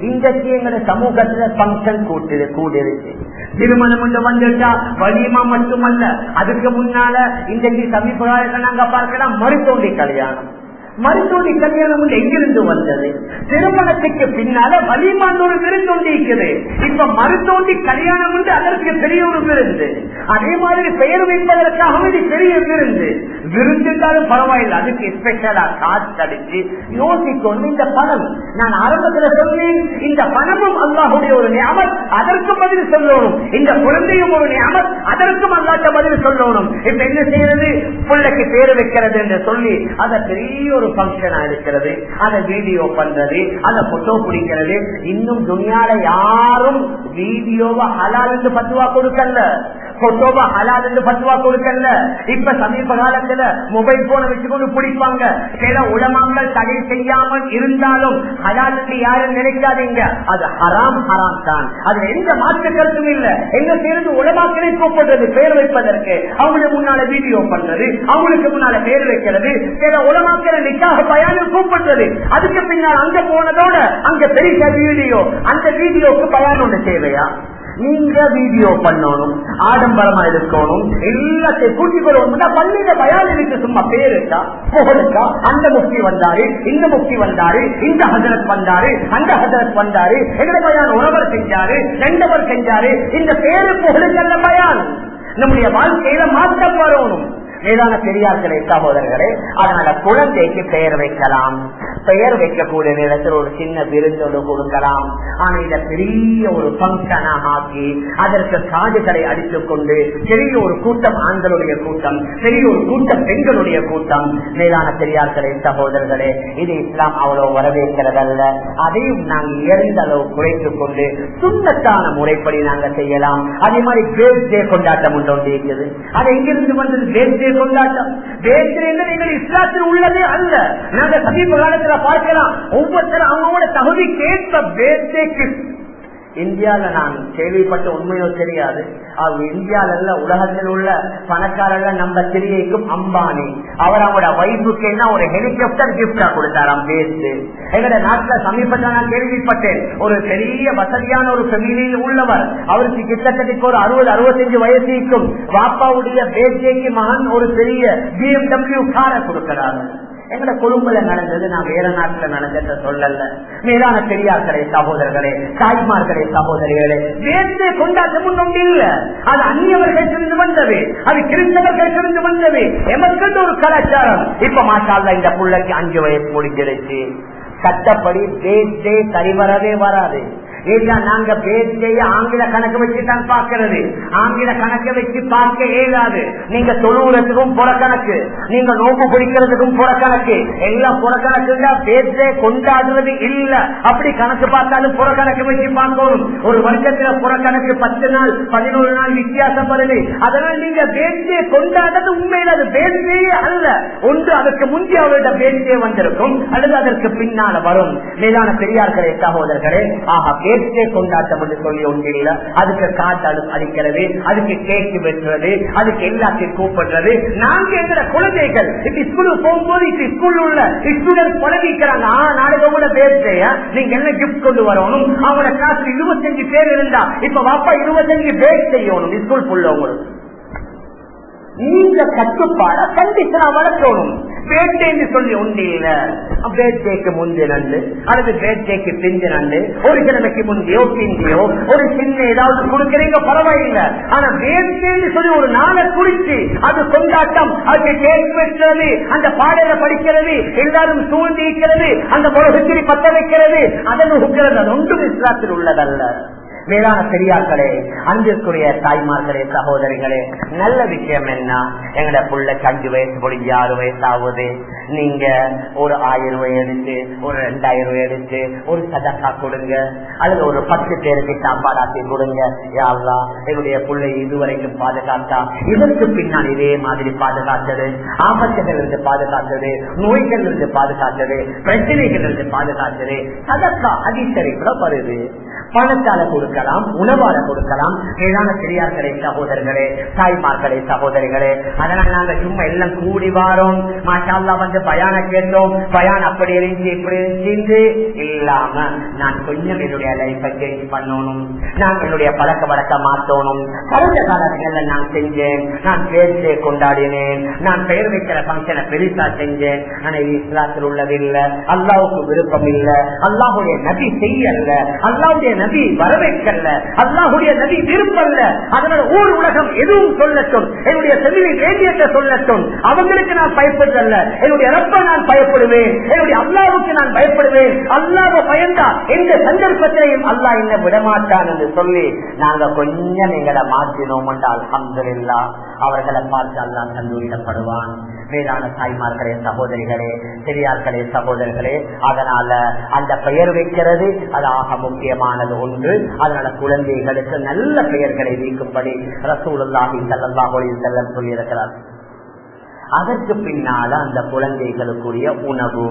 இன்றைக்கு எங்கட சமூகத்துல பங்கன் கூட்டு கூடிருக்கு. திருமணம் வந்துட்டா வலிமா மட்டுமல்ல. அதுக்கு முன்னால இன்றைக்கு சமீப நாங்க பார்க்கலாம் மருத்துவ கல்யாணம். மருத்துவடி கல்யாணம் ஒன்று எங்கிருந்து வந்தது? திருமணத்துக்கு பின்னால வலிமான் ஒரு இருக்குது இப்ப மருத்துவண்டி கல்யாணம் வந்து அதற்கு பெரிய ஒரு விருந்து. அதே மாதிரி பெயர் வைப்பதற்காக வேண்டி பெரிய விருந்து. விருந்துட்டாலும் பரவாயில்லை. அதுக்கு ஸ்பெஷலா காசு அடிச்சு யோசிக்கணும். இந்த பணம். நான் ஆரம்பத்துல சொன்னேன் இந்த பணமும் அல்லாஹுடைய ஒரு ஞாபகம் அதற்கு பதில் சொல்லணும். இந்த குழந்தையும் ஒரு ஞாபகம் அதற்கும் அல்லாட்ட பதில் சொல்லணும். இப்ப என்ன செய்யறது? பிள்ளைக்கு பேர் வைக்கிறது என்று சொல்லி அதை பெரிய ஒரு ஒரு பங்கனா இருக்கிறது அதை வீடியோ பண்றது அதை போட்டோ பிடிக்கிறது. இன்னும் துணியால யாரும் வீடியோவை ஹலால் என்று பத்துவா கொடுக்கல. போட்டோவா ஹலால் என்று பத்துவா கொடுக்கல. இப்ப சமீப காலத்துல மொபைல் போனை வச்சுக்கொண்டு பிடிப்பாங்க. சில உலமாங்கள் தடை செய்யாமல் இருந்தாலும் ஹலால் என்று யாரும் நினைக்காதீங்க. அது ஹராம் ஹராம் தான். அது எந்த மாற்று கருத்தும் இல்ல. எங்க சேர்ந்து உலமாக்களை கூப்பிடுறது பேர் வைப்பதற்கு. அவங்களுக்கு முன்னால வீடியோ பண்றது அவங்களுக்கு முன்னால பேர் வைக்கிறது. சில உலமாக்களை நிக்காக பயானம் கூப்பிடுறது? அதுக்கு பின்னால் அங்க போனதோட அங்க பெரிய வீடியோ அந்த வீடியோக்கு பயானம் ஒண்ணு தேவையா? நீங்க வீடியோ பண்ணணும் ஆடம்பரமா இருக்கணும் எல்லாத்தையும் கூட்டிக் கொள்ளணும் பள்ளியில பயானிக்கு சும்மா பேருக்கா புகழுக்கா அந்த முக்தி வந்தாரு இந்த முக்தி வந்தாரு இந்த ஹசரத் வந்தாரு அந்த ஹசரத் வந்தாரு எங்களை பயான் உறவர் செஞ்சாரு ரெண்டவர் செஞ்சாரு இந்த பேரு புகழுக்கல்ல பயான். நம்முடைய வாழ்க்கையில மாற்றம் வரணும். மேலான பெரியார்களே சகோதரர்களே அதனால குழந்தைக்கு பெயர் வைக்கலாம். பெயர் வைக்கக்கூடிய நேரத்தில் ஒரு சின்ன விருந்தோடு கொடுக்கலாம். ஆனா இத பெரிய ஒரு பங்கனாக ஆக்கி அதற்கு காதுகளை அடித்துக் கொண்டு பெரிய ஒரு கூட்டம் ஆண்களுடைய கூட்டம் பெரிய ஒரு கூட்டம் பெண்களுடைய கூட்டம். மேலான பெரியார்களே சகோதரர்களே இது இஸ்லாம் அவ்வளவு வரவேற்கிறதல்ல. அதையும் நாங்கள் இயந்த அளவு குறைத்துக் கொண்டு சுண்ணத்தான முறைப்படி நாங்கள் செய்யலாம். அதே மாதிரி பேர்தே கொண்டாட்டம் ஒன்று ஒன்று இருக்குது அது எங்கிருந்து வந்தது? பேர்தே கொண்டாட்டம். பேர்தே நீங்கள் இஸ்லாத்தில் உள்ளதே அல்ல. நாங்கள் சமீப காலத்தில் பார்க்கலாம். ஒவ்வொருத்தரும் அவங்களோட தகுதி கேட்ப பேர்தேக்கு இந்தியால நான் கேள்விப்பட்ட உண்மையோ தெரியாது. அவர் இந்தியால உலகத்தில் உள்ள பணக்காரர்கள் நம்ம திரியைக்கும் அம்பானி. அவர் அவங்களோட வைஃபுக்கு என்ன ஒரு ஹெலிகாப்டர் கிப்டா கொடுத்தாராம் பேசு எங்களோட நாட்டுல சமீபத்தில் நான் கேள்விப்பட்டேன். ஒரு பெரிய வசதியான ஒரு பெமிலியில் உள்ளவர். அவருக்கு கிட்டத்தட்ட ஒரு அறுபது அறுபத்தஞ்சு வயசுக்கும் வாப்பாவுடைய பேச்சைக்கு மகன் ஒரு பெரிய பிஎம்டபிள்யூ காரை கொடுக்கிறாரு. எங்கட கொழும்புல நடந்தது நான் வேற நாட்டுல நடந்தத சொல்லல. மேலான பெரியார்களே சகோதரர்களே தாய்மார்களே சகோதரிகளே வேற்று கொண்டாட்டம் ஒன்றும் இல்ல. அது அந்நியவர்கள் இருந்து வந்தது. அது கிறிஸ்தவர்கள் இருந்து வந்தது. எமக்கு ஒரு கலாச்சாரம். இப்ப மாஷால்ல இந்த பிள்ளைக்கு அஞ்சு வயசு முடிஞ்சிருச்சு. சட்டப்படி பேச்சே சரிவரவே வராது. ஏன்னா நாங்க பேச்சைய ஆங்கில கணக்கு வச்சு தான் பார்க்கிறது. ஆங்கில கணக்கு வச்சு பார்க்க இயலாது. நீங்க தொழுவுறதுக்கும் புறக்கணக்கு. நீங்க நோக்கு பிடிக்கிறதுக்கும் புறக்கணக்கு. எல்லாம் புறக்கணக்கு பேச்சை கொண்டாடுறது இல்ல. அப்படி கணக்கு பார்த்தாலும் புறக்கணக்கு வச்சு பார்க்கணும். ஒரு வருஷத்துல புறக்கணக்கு பத்து நாள் பதினோரு நாள் வித்தியாசம் வருது. அதனால் நீங்க பேச்சையை கொண்டாடுறது உண்மையில அது பேச்சையே அல்ல. ஒன்று அதற்கு முந்தைய அவர்கிட்ட பேச்சே வந்திருக்கும். அல்லது அதற்கு பின்னால வரும். மேலான பெரியார்களே சகோதரர்களே ஆஹா பேச்சே கொண்டாட்டம் என்று சொல்லி ஒன்றில்ல. அதுக்கு காட்டு அடிக்கிறது அதுக்கு கேக்கு வெட்டுறது அதுக்கு எல்லாத்தையும் கூப்பிடுறது. நாங்க எங்கிற குழந்தைகள்? இப்ப ஸ்கூலுக்கு போகும்போது இப்ப ஸ்கூல் உள்ள ஸ்டூடெண்ட் பழகிக்கிறாங்க ஆ நாளைக்கு கூட பேச்சைய நீங்க என்ன கிஃப்ட் கொண்டு வரணும்? அவங்களோட காசு இருபத்தஞ்சு பேர் இருந்தா இப்ப வாப்பா இருபத்தஞ்சு பேர் செய்யணும் ஸ்கூல் புள்ள நீங்க கட்டுப்பாட நான் வளர்க்கணும். பேட்டைன்னு சொல்லி உண்டியில பேட்டைக்கு முந்தி முந்தைய நண்டு அல்லது பேட்டைக்கு பிஞ்ச நண்டு ஒரு கிழமைக்கு முந்தையோ பிந்தியோ ஒரு சின்ன ஏதாவது கொடுக்கறீங்க பரவாயில்லை. ஆனா பேட்டைன்னு சொல்லி ஒரு நாளை குறிச்சு அது கொண்டாட்டம் அதுக்கு கேக் வைக்கிறது அந்த பாடல படிக்கிறது எல்லாரும் சூழ்ந்து இருக்கிறது அந்த சுத்திரி பத்த வைக்கிறது அதன் உக்கிறது அது ஒன்றும் இஸ்லாத்தில் உள்ளதல்ல. மேலான பெரியாக்களே அன்பிற்குரிய தாய்மார்களே சகோதரிகளே நல்ல விஷயம் என்ன? எங்கட புள்ளைக்கு அஞ்சு வயசு முடிஞ்சு ஆறு வயசு ஆகுது நீங்க ஒரு ஆயிரம் ரூபாய் எடுத்து ஒரு ரெண்டாயிரம் ரூபாய் எடுத்து ஒரு சதக்கா கொடுங்க. அல்லது ஒரு பத்து பேருக்கு சாப்பாடாக்கி கொடுங்க. யாழ்லா என்னுடைய பிள்ளை இதுவரைக்கும் பாதுகாத்தா? இதற்கு பின்னால் இதே மாதிரி பாதுகாத்தது. ஆபத்துகள் இருந்து பாதுகாத்தது. நோய்கள் இருந்து பாதுகாத்தது. பிரச்சனைகள் இருந்து பாதுகாத்தது. சதக்கா அதிசரிப்புல வருது. பணத்தால கொடுக்கலாம் உணவால கொடுக்கலாம். ஏதான பெரியார்களே சகோதரர்களே தாய்மார்களே சகோதரிகளே அதனால நாங்க சும்மா எல்லாம் கூடி வாரோம். மாஷால்லா வந்து பயான கேட்டோம். பயான் அப்படி இருந்துச்சு இப்படி இருந்துச்சு. இல்லாம நான் கொஞ்சம் என்னுடைய லைஃபை சேஞ்ச் பண்ணணும். நான் என்னுடைய பழக்க வழக்க மாற்றணும் கடந்த காலங்கள்ல நான் செஞ்சேன். நான் பேர்ச்சே கொண்டாடினேன். நான் பெயர் வைக்கிற பங்கனை பெருசா செஞ்சேன். ஆனா இஸ்லாத்தில் உள்ளதில்ல. அல்லாவுக்கு விருப்பம் இல்ல. அல்லாஹுடைய நபி செய்யல. அல்லாவுடைய நபி வரவேற்கல்ல. அல்லாஹுடைய நபி விருப்பல்ல அதனால ஊர் உலகம் எதுவும் சொல்லட்டும். என்னுடைய செவிலி வேண்டியத்தை சொல்லட்டும். அவங்களுக்கு நான் பயப்படுதல்ல என்னுடைய ரப்ப நான் பயப்படுவேன். என்னுடைய அல்லாவுக்கு நான் பயப்படுவேன். அல்லாவ பயந்தா எந்த சந்தர்ப்பத்திலையும் அல்லாஹ் என்ன விடமாட்டான் என்று சொல்லி நாங்க கொஞ்சம் எங்களை மாற்றினோம் என்றால் அல்ஹம்துலில்லா அவர்களை பார்த்து அல்லா சந்தோஷப்படுவான் மேலான தாய்மார்களே சகோதரிகளே பெரியார்களே சகோதரர்களே அதனால அந்த பெயர் வைக்கிறது. அது ஆக முக்கியமானது ஒன்று. அதனால குழந்தைகளுக்கு நல்ல பெயர்களை வைக்கும்படி ரசூலுல்லாஹி ஸல்லல்லாஹு அலைஹி சொல்லியிருக்கிறார். அதற்கு பின்னால அந்த குழந்தைகளுக்குரிய உணவு.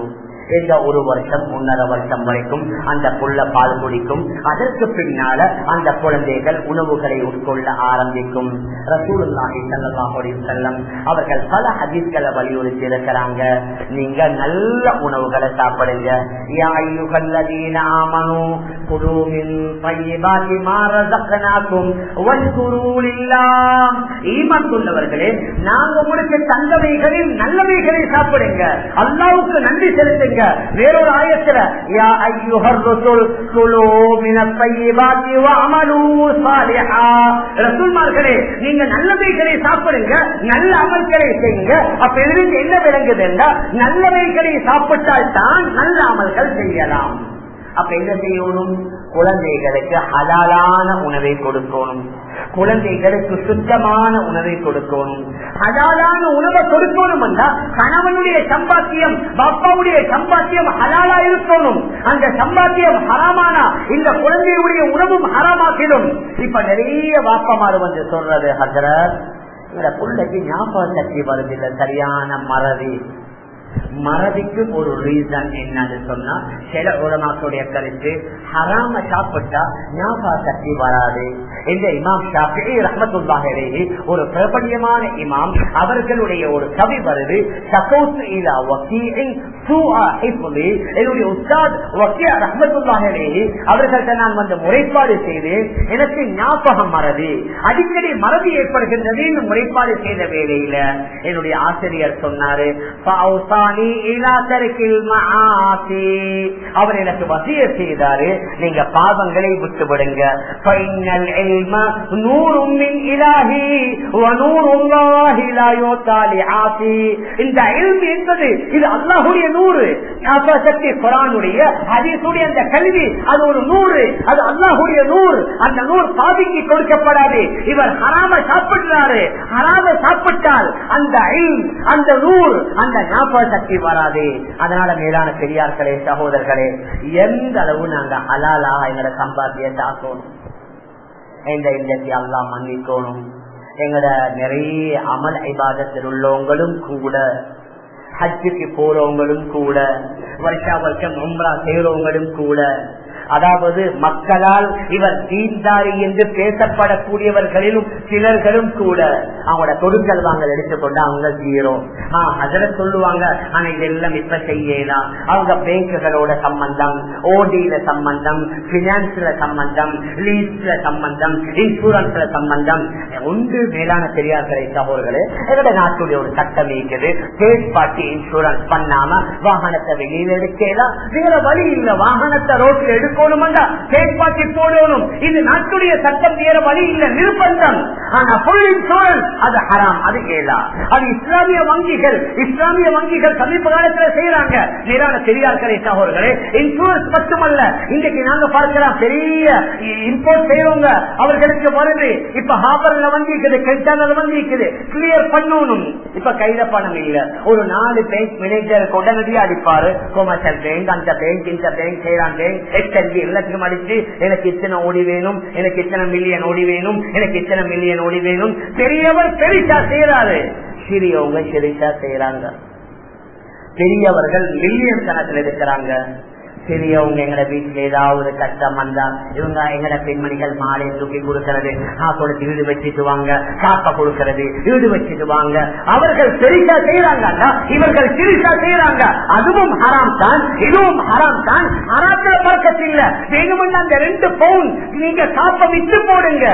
இந்த ஒரு வருஷம் ஒன்னரை வருஷம் வரைக்கும் அந்த புள்ள பால் குடிக்கும். அதற்கு பின்னால அந்த குழந்தைகள் உணவுகளை உட்கொள்ள ஆரம்பிக்கும். ரசூலுல்லாஹி அவர்கள் பல ஹதீஸ்களை வலியுறுத்தி இருக்கிறாங்க. நீங்க நல்ல உணவுகளை சாப்பிடுங்க. யா நாங்க உங்களுக்கு தந்தவைகளில் நல்லவைகளை சாப்பிடுங்க. அல்லாவுக்கு நன்றி செலுத்துங்க. வேறொரு ஆயத்துல யா ஐயுஹர் ரசூல் குலூ மின தையிபாத்தி வஅமலூ சாலிஹா. ரசூல்மார்களே நீங்க நல்லவைகளை சாப்பிடுங்க நல்ல அமல்களை செய்யுங்க. அப்ப இருந்து என்ன விளங்குது என்றால் நல்லவைகளை சாப்பிட்டால் தான் நல்ல அமல்கள் செய்யலாம். அப்ப என்ன செய்யணும்? குழந்தைகளுக்கு ஹலாலான உணவை கொடுக்கணும். குழந்தைகளுக்கு சுத்தமான உணவை கொடுக்கணும். ஹலாலான உணவை கொடுக்கணும் கணவனுடைய சம்பாத்தியம் பாப்பாவுடைய சம்பாத்தியம் ஹலாலா இருக்கணும். அந்த சம்பாத்தியம் ஹராமானா? இந்த குழந்தையுடைய உணவும் ஹராமாக்கிடும். இப்ப நிறைய வாப்பமாறு வந்து சொல்றது ஹசரத் இந்த பிள்ளைக்கு ஞாபகம் சக்தி வருதில்லை சரியான மறதி. மறதிக்கு ஒரு ரீசன் என்னன்னு சொன்னா சில உலமாக்களுடைய கருத்து ஹராம சாப்பிட்டா ஞாபக சக்தி வராது. இந்த இமாம் ஷாஃபி ரஹமத்துல்லாஹி ஒரு பிரபல்யமான இமாம். அவர்களுடைய ஒரு கவி வருது சகோத்து இலா வக்கீஇன் என்னுடைய உஸ்தாத் வக்கீ ரஹமத்துல்லாஹி அவர்கள்ட்ட நான் வந்து முறைப்பாடு செய்து எனக்கு ஞாபகம் மறதி. அடிக்கடி மறதி ஏற்படுகின்றது முறைப்பாடு செய்த வேலையில என்னுடைய ஆசிரியர் சொன்னாரு அவர் எனக்கு வசிய செய்தாரு. நீங்க பாவங்களை விட்டு விடுங்க ஃபைனல் இல்ம நூறும் மின் இலாஹி வ நூறுல்லாஹி லா யூதா லிஆசி இந்த இல்ம் என்பது இது அல்லாஹ்வுடைய நூறு. சக்தி குரானுடைய ஹதீஸுடைய அந்த கல்வி அது ஒரு நூறு. அது அல்லாஹ்வுடைய நூறு. அந்த நூறு பாதிக்கு கொடுக்கப்படாது. இவர் ஹராம சாப்பிடுறாரு. ஹராம சாப்பிட்டால் அந்த இல்ம் அந்த நூறு அந்த ஞாபக சக்தி வராது. அதனால மேலான பெரியார்களே சகோதரர்களே எந்த அளவு நாங்க அலாலா எங்களோட சம்பாத்தியத்தை ஆக்கணும் எந்த இல்லத்தை எல்லாம் மன்னிக்கணும். எங்கட நிறைய அமல் ஐபாதத்தில் உள்ளவங்களும் கூட ஹஜ்ஜுக்கு போறவங்களும் கூட வருஷா வருஷம் உம்ரா செய்யறவங்களும் கூட அதாவது மக்களால் இவர் தீண்டாரி என்று பேசப்படக்கூடியவர்களிலும் சிலர்களும் கூட அவங்களோட கொடுக்கல் வாங்கல் எடுத்துக்கொண்டு அவங்க ஜீரோ அதுல சொல்லுவாங்க ஆனா இதெல்லாம் இப்ப செய்யலாம். அவங்க பேங்குகளோட சம்பந்தம் ஓடியில சம்பந்தம் பினான்ஸ்ல சம்பந்தம் லீஸ்ல சம்பந்தம் இன்சூரன்ஸ்ல சம்பந்தம். ஒன்று மேலான பெரியார்களே சகோதரர்களே எங்களோட நாட்டுடைய ஒரு சட்டம் இருக்குது. தேர்ட் பார்ட்டி இன்சூரன்ஸ் பண்ணாம வாகனத்தை வெளியில எடுக்கலாம் வேற வழி இல்ல. வாகனத்தை ரோட்ல எடுக்க தேர்ட் பார்ட்டி போடணும். இது நாட்டுடைய சட்டம் நேர வழி இல்ல. நிர்பந்தம். ஆனா புல் இன்சூரன்ஸ் அது ஹராம் அது கேளா அது இஸ்லாமிய வங்கிகள் இஸ்லாமிய வங்கிகள் சமீப காலத்துல செய்யறாங்க மேலான பெரியார்களே சகோதரர்களே இன்சூரன்ஸ் மட்டுமல்ல. இன்றைக்கு நாங்க பார்க்கலாம் பெரிய இம்போர்ட் செய்யறவங்க அவர்களுக்கு வருது இப்ப ஹாபர்ல வங்கி இருக்குது கெட்டால வங்கி இருக்குது கிளியர் பண்ணணும். இப்ப கையில பணம் இல்ல. ஒரு நாலு பேங்க் மேனேஜர் உடனடியா அடிப்பாரு. கொமர்ஷியல் பேங்க் அந்த பேங்க் இந்த பேங்க் செய்யறான் பேங்க் எஸ்எல்பி எல்லாத்துக்கும் அடிச்சு எனக்கு இத்தனை ஓடி வேணும் எனக்கு இத்தனை மில்லியன் ஓடி வேணும் எனக்கு இத்தனை மில்லியன் ஓடி வேணும். பெரியவர் பெரிசா செய்யறாரு சிறியவங்க சிறிசா செய்யறாங்க பெரியவர்கள் மில்லியன் கணக்கில் இருக்கிறாங்க பெரியவங்க எங்கட வீட்டுல ஏதாவது கஷ்டம் வந்தா இவங்க எங்கட பெண்மணிகள் மாலை தூக்கி கொடுக்கறது காசோட வீடு வச்சுட்டு வாங்க காப்ப கொடுக்கறது வீடு வச்சுட்டு வாங்க. அவர்கள் பெரிசா செய்யறாங்க இவர்கள் சிரிசா செய்யறாங்க அதுவும் ஹராம் தான் இதுவும் ஹராம் தான். ஹராத்துல பறக்கத்து இல்ல அந்த ரெண்டு பவுன் நீங்க காப்ப விட்டு போடுங்க.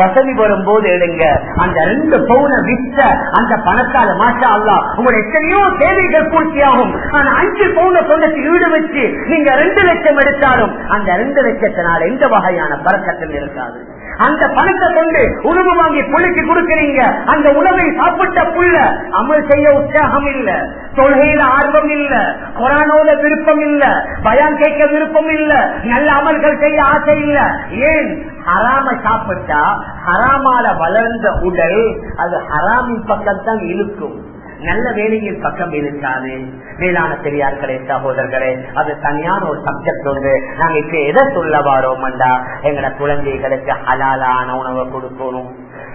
வசதி வரும்போது எடுங்க. அந்த ரெண்டு பவுனை விற்ற அந்த பணத்தால மாஷா அல்லா உங்களுடைய எத்தனையோ தேவைகள் பூர்த்தியாகும். ஆனா அஞ்சு பவுனை சொன்னது வீடு வச்சு நீங்க ரெண்டு லட்சம் எடுத்தாலும் அந்த ரெண்டு லட்சத்தினால் எந்த வகையான பறக்கத்தில் இருக்காது. அந்த பணத்தை கொண்டு உணவு வாங்கி புள்ளிக்கு கொடுக்கிறீங்க. அந்த உணவை சாப்பிட்ட புள்ள அமல் செய்ய உற்சாகம் இல்ல. தொழுகையில ஆர்வம் இல்ல. கொரானோல விருப்பம் இல்ல. பயம் கேட்க விருப்பம் இல்ல. நல்ல அமல்கள் செய்ய ஆசை இல்ல. ஏன்? ஹராம சாப்பிட்டா ஹராமால வளர்ந்த உடல் அது ஹராமின் பக்கம் தான் இழுக்கும் நல்ல வேலையின் பக்கம் இருக்காது மேலான பெரியார்களே சகோதரர்களே அது தனியான ஒரு சப்ஜெக்ட் உண்டு. நாங்க இப்ப எதை சொல்ல வாரோம் எங்கட குழந்தைகளுக்கு ஹலாலான உணவை கொடுக்கணும்.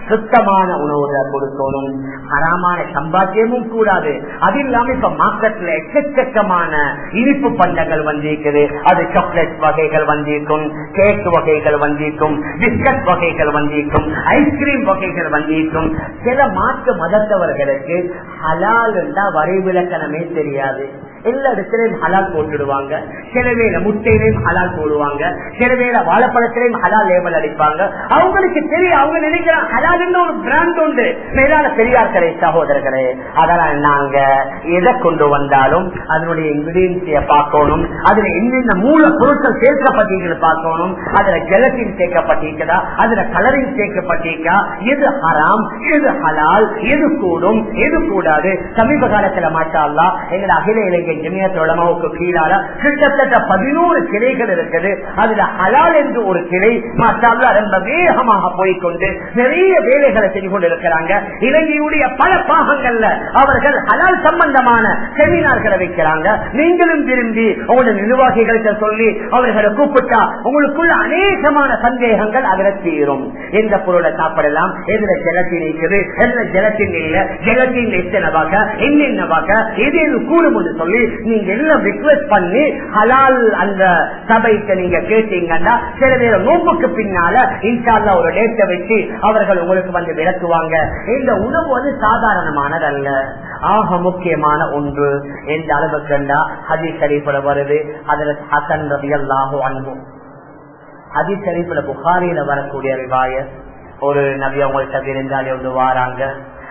சுத்தமான உணவுகளை கொடுக்கணும். ஹராமான சம்பாத்தியமும் கூடாது. அது இல்லாம இப்ப மார்க்கெட்ல எக்கச்சக்கமான இனிப்பு பண்டங்கள் வந்திருக்குது. அது சாக்லேட் வகைகள் வந்திருக்கும் கேக் வகைகள் வந்திருக்கும் பிஸ்கட் வகைகள் வந்திருக்கும் ஐஸ்கிரீம் வகைகள் வந்திருக்கும். சில மாற்று மதத்தவர்களுக்கு ஹலால் வரை விளக்கணமே தெரியாது. எல்லா இடத்திலையும் ஹலால் போட்டுடுவாங்க. சில வேலை முட்டையிலையும் ஹலால் போடுவாங்க. சில வேலை வாழைப்பழத்திலையும் ஹலால் லேபல் அடிப்பாங்க. அவங்களுக்கு தெரியும் அவங்க நினைக்கிறாங்க ஹலால் ஒரு பிராண்ட் உண்டு. மேலான பெரியார்களே சகோதரர்களே அதெல்லாம் நாங்க எதை கொண்டு வந்தாலும் அதனுடைய இன்கிரீடியன்ஸைய பார்க்கணும். அதுல என்னென்ன மூல பொருட்கள் சேர்க்கப்பட்டீங்கன்னு பார்க்கணும். அதுல ஜெலத்தின் சேர்க்கப்பட்டிருக்கதா? அதுல கலரிங் சேர்க்கப்பட்டிருக்கா? எது ஹராம் எது ஹலால் எது கூடும் எது கூடாது? சமீப காலத்துல மாட்டா எங்களை அகில இலங்கை ஜமியத்தோடமாவுக்கு கீழால கிட்டத்தட்ட பதினோரு கிளைகள் இருக்குது. அதுல ஹலால் என்று ஒரு கிளை ரொம்ப வேகமாக போய்கொண்டு நிறைய வேலைகளை செய்து கொண்டிருக்கிறாங்க. இலங்கையுடைய பல பாகங்கள்ல அவர்கள் ஹலால் சம்பந்தமான செமினார்களை வைக்கிறாங்க. நீங்களும் விரும்பி உங்களுடைய நிர்வாகிகள்கிட்ட சொல்லி அவர்களை கூப்பிட்டா உங்களுக்குள்ள அநேகமான சந்தேகங்கள் அதில் தீரும். எந்த பொருளை சாப்பிடலாம்? எதுல ஜலத்தின் இருக்குது? எதுல ஜலத்தின் இல்ல? ஜலத்தின் எத்தனை வகை? என்னென்ன வகை? எது கூடும் என்று சொல்லி நீங்க என்ன ரிக்வெஸ்ட் பண்ணி ஹலால் அந்த சபைக்கு நீங்க கேட்டீங்கன்னா சில பேர் நோம்புக்கு பின்னால இன்ஷால்லா ஒரு டேட்டை வச்சு அவர்கள் உங்களுக்கு வந்து விளக்குவாங்க. இந்த உணவு வந்து சாதாரணமானது அல்ல ஆக முக்கியமான ஒன்று. எந்த அளவுக்குண்டா ஹதி ஷரீஃபில் வருது. அதுல ஹசன் ரவி அல்லாஹோ அன்பும் ஹதி ஷரீஃபில் புகாரியில வரக்கூடிய ரிவாய ஒரு நபி அவங்கள்ட்ட விருந்தாளி வந்து வாராங்க.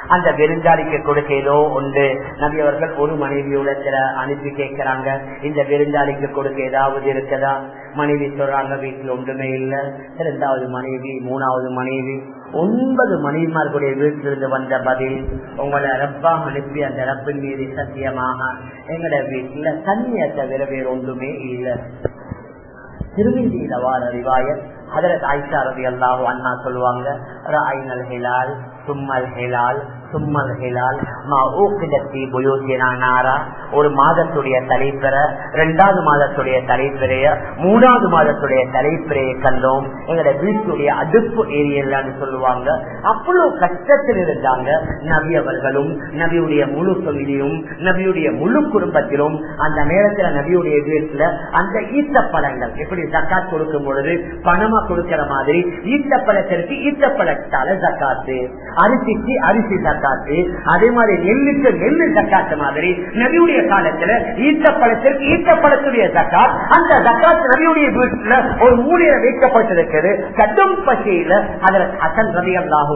அந்த விருந்தாளிக்கு கொடுக்க ஏதோ உண்டு. நபி அவர்கள் ஒரு மனைவியோட சில அனுப்பி கேட்கிறாங்க. இந்த விருந்தாளிக்கு கொடுக்க ஏதாவது இருக்குதா? மனைவி சொல்றாங்க வீட்டுல ஒன்றுமே இல்ல. இரண்டாவது மனைவி மூணாவது மனைவி ஒன்பது மனைவிமார்களுடைய வீட்டிலிருந்து வந்த பதில் உங்களை ரப்பா அனுப்பி அந்த ரப்பின் மீது சத்தியமாக எங்களோட வீட்டுல தண்ணியை தவிர வேற ஒன்றுமே இல்லை. திருமதியில வார ரிவாயத் அதில் ஆயிஷா ரவி அல்லாஹு அண்ணா சொல்லுவாங்க ராயினல் ஹிலால் சும்மல் ஹிலால். மா ஊக்கிடத்தி புயோசினா நாரா. ஒரு மாதத்துடைய தலைப்பெற இரண்டாவது மாதத்துடைய தலைப்பிறைய மூணாவது மாதத்துடைய தலைப்பிறையை கண்டோம். எங்களுடைய வீட்டுடைய அடுப்பு ஏரியலான்னு சொல்லுவாங்க. அவ்வளவு கஷ்டத்தில் இருந்தாங்க. நபி அவர்களும் நபியுடைய முழு தொழிலையும் நபியுடைய முழு குடும்பத்திலும் அந்த நேரத்துல நபியுடைய வீட்டுல அந்த ஈத்தப்பழங்கள். எப்படி ஜக்காத் கொடுக்கும் பொழுது பணமா கொடுக்கிற மாதிரி ஈத்தப்பழத்திற்கு ஈத்தப்பழத்தால ஜக்காத்து. அரிசிக்கு அரிசி சக்காத்து அதே மாதிரி நெல்லுக்கு நெல்லு சக்காத்து மாதிரி நபியுடைய காலத்துல ஈத்தப்பழத்திற்கு ஈத்தப்பழத்துடைய சக்காத் அந்த ஜக்காத் நபியுடைய வீட்டுல ஒரு மூலையில வைக்கப்பட்டிருக்கிறது. கடும் பசியில அதுல அசன் ரவி அல்லாஹு